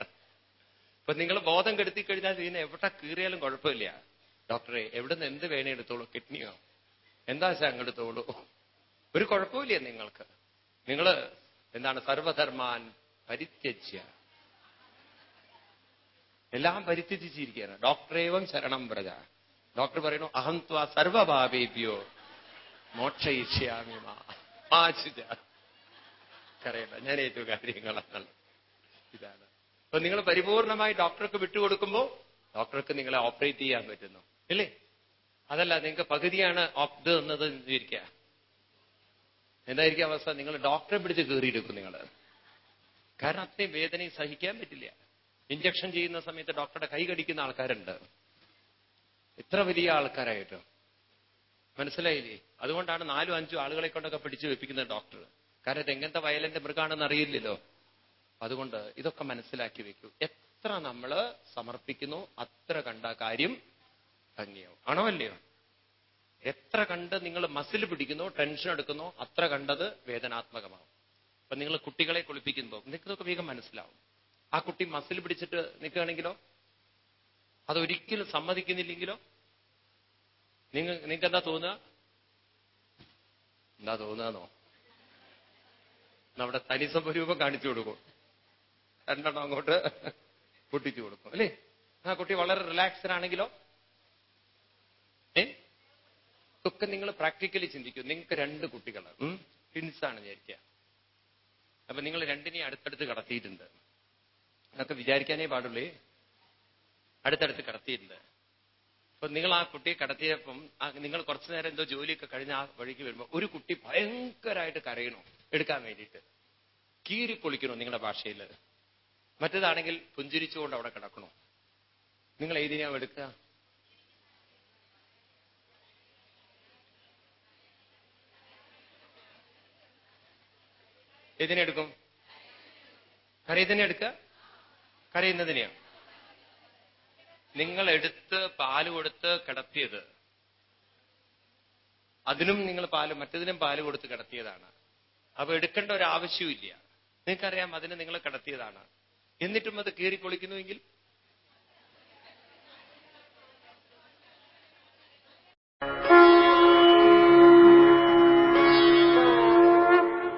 ഇപ്പൊ നിങ്ങൾ ബോധം കെടുത്തി കഴിഞ്ഞാൽ ഇതിനെ എവിടെ കീറിയാലും കുഴപ്പമില്ല. ഡോക്ടറെ എവിടെ നിന്ന് എന്ത് വേണേ എടുത്തോളൂ കിഡ്നിയോ? എന്താ വെച്ചാൽ അങ്ങെടുത്തോളൂ ഒരു കുഴപ്പമില്ല നിങ്ങൾക്ക്? നിങ്ങൾ എന്താണ് സർവധർമാൻ പരിത്യജ്യ. എല്ലാം പരിത്യജിച്ചിരിക്കുകയാണ്. ഡോക്ടറേവം ശരണം വ്രജ. ഡോക്ടർ പറയുന്നു അഹം ത്വ സർവഭാവേഭ്യോ മോക്ഷയിഷ്യാമി കരയണ്ട ഞാൻ ഏറ്റു കാര്യങ്ങളാണ്. ഇതാണ്. അപ്പൊ നിങ്ങൾ പരിപൂർണമായി ഡോക്ടർക്ക് വിട്ടുകൊടുക്കുമ്പോൾ ഡോക്ടർക്ക് നിങ്ങളെ ഓപ്പറേറ്റ് ചെയ്യാൻ പറ്റുന്നു. ഇല്ലേ? അതല്ല നിങ്ങൾക്ക് പകുതിയാണ് ഓപ്ത് എന്നത് ഇരിക്കുക. എന്തായിരിക്കും അവസ്ഥ? നിങ്ങൾ ഡോക്ടറെ പിടിച്ച് കയറിയിരിക്കും നിങ്ങൾ കാരണം അത്രയും വേദനയും സഹിക്കാൻ പറ്റില്ല. ഇഞ്ചക്ഷൻ ചെയ്യുന്ന സമയത്ത് ഡോക്ടറുടെ കൈ കടിക്കുന്ന ആൾക്കാരുണ്ട്. ഇത്ര വലിയ ആൾക്കാരായിട്ട്. മനസ്സിലായില്ലേ? അതുകൊണ്ടാണ് നാലും അഞ്ചും ആളുകളെ കൊണ്ടൊക്കെ പിടിച്ചു വെപ്പിക്കുന്നത് ഡോക്ടർ കാരണം ഇത് എങ്ങനത്തെ വയലന്റ് മൃഗാണെന്ന് അറിയില്ലല്ലോ. അതുകൊണ്ട് ഇതൊക്കെ മനസ്സിലാക്കി വെക്കൂ. എത്ര നമ്മൾ സമർപ്പിക്കുന്നു അത്ര കണ്ട കാര്യം ഭംഗിയാവും ആണോ അല്ലയോ? എത്ര കണ്ട് നിങ്ങൾ മസിൽ പിടിക്കുന്നോ ടെൻഷൻ എടുക്കുന്നോ അത്ര കണ്ടത് വേദനാത്മകമാവും. അപ്പൊ നിങ്ങൾ കുട്ടികളെ കുളിപ്പിക്കുമ്പോൾ നിങ്ങൾക്കൊക്കെ വേഗം മനസ്സിലാവും. ആ കുട്ടി മസിൽ പിടിച്ചിട്ട് നിൽക്കുകയാണെങ്കിലോ? അതൊരിക്കലും സമ്മതിക്കുന്നില്ലെങ്കിലോ? നിങ്ങൾ നിങ്ങൾക്ക് എന്താ തോന്നുക? എന്താ തോന്നുകയെന്നോ? നമ്മുടെ തനി സ്വരൂപം കാണിച്ചു കൊടുക്കും. രണ്ടെണ്ണം അങ്ങോട്ട് പൊട്ടിച്ചു കൊടുക്കും അല്ലേ? ആ കുട്ടി വളരെ റിലാക്സ്ഡ് ആണെങ്കിലോ ഏ ഇതൊക്കെ നിങ്ങൾ പ്രാക്ടിക്കലി ചിന്തിക്കും. നിങ്ങൾക്ക് രണ്ട് കുട്ടികൾ ട്വിൻസാണ് വിചാരിക്കുക. അപ്പൊ നിങ്ങൾ രണ്ടിനെയും അടുത്തടുത്ത് കടത്തിയിട്ടുണ്ട്. അതൊക്കെ വിചാരിക്കാനേ പാടുള്ളേ. അടുത്തടുത്ത് കടത്തിയിട്ടുണ്ട്. അപ്പൊ നിങ്ങൾ ആ കുട്ടിയെ കടത്തിയപ്പം നിങ്ങൾ കുറച്ചു നേരം എന്തോ ജോലിയൊക്കെ കഴിഞ്ഞ് ആ വഴിക്ക് വരുമ്പോൾ ഒരു കുട്ടി ഭയങ്കരമായിട്ട് കരയണു. എടുക്കാൻ വേണ്ടിയിട്ട്. കീറി പൊളിക്കണോ നിങ്ങളുടെ ഭാഷയിൽ മറ്റേതാണെങ്കിൽ പുഞ്ചിരിച്ചുകൊണ്ട് അവിടെ കിടക്കണോ. നിങ്ങൾ ഏതിനാവും എടുക്കുക? ഏതിനെടുക്കും കരയുന്നതിനെ എടുക്കുക. കരയുന്നതിനെയാണ് നിങ്ങൾ എടുത്ത് പാൽ കൊടുത്ത് കിടത്തിയത്. അതിനും നിങ്ങൾ പാൽ മറ്റതിനും പാൽ കൊടുത്ത് കിടത്തിയതാണ്. അപ്പൊ എടുക്കേണ്ട ഒരു ആവശ്യമില്ല നിങ്ങൾക്കറിയാം അതിന് നിങ്ങൾ കിടത്തിയതാണ്. എന്നിട്ടും അത് കീറിപ്പൊളിക്കുന്നുവെങ്കിൽ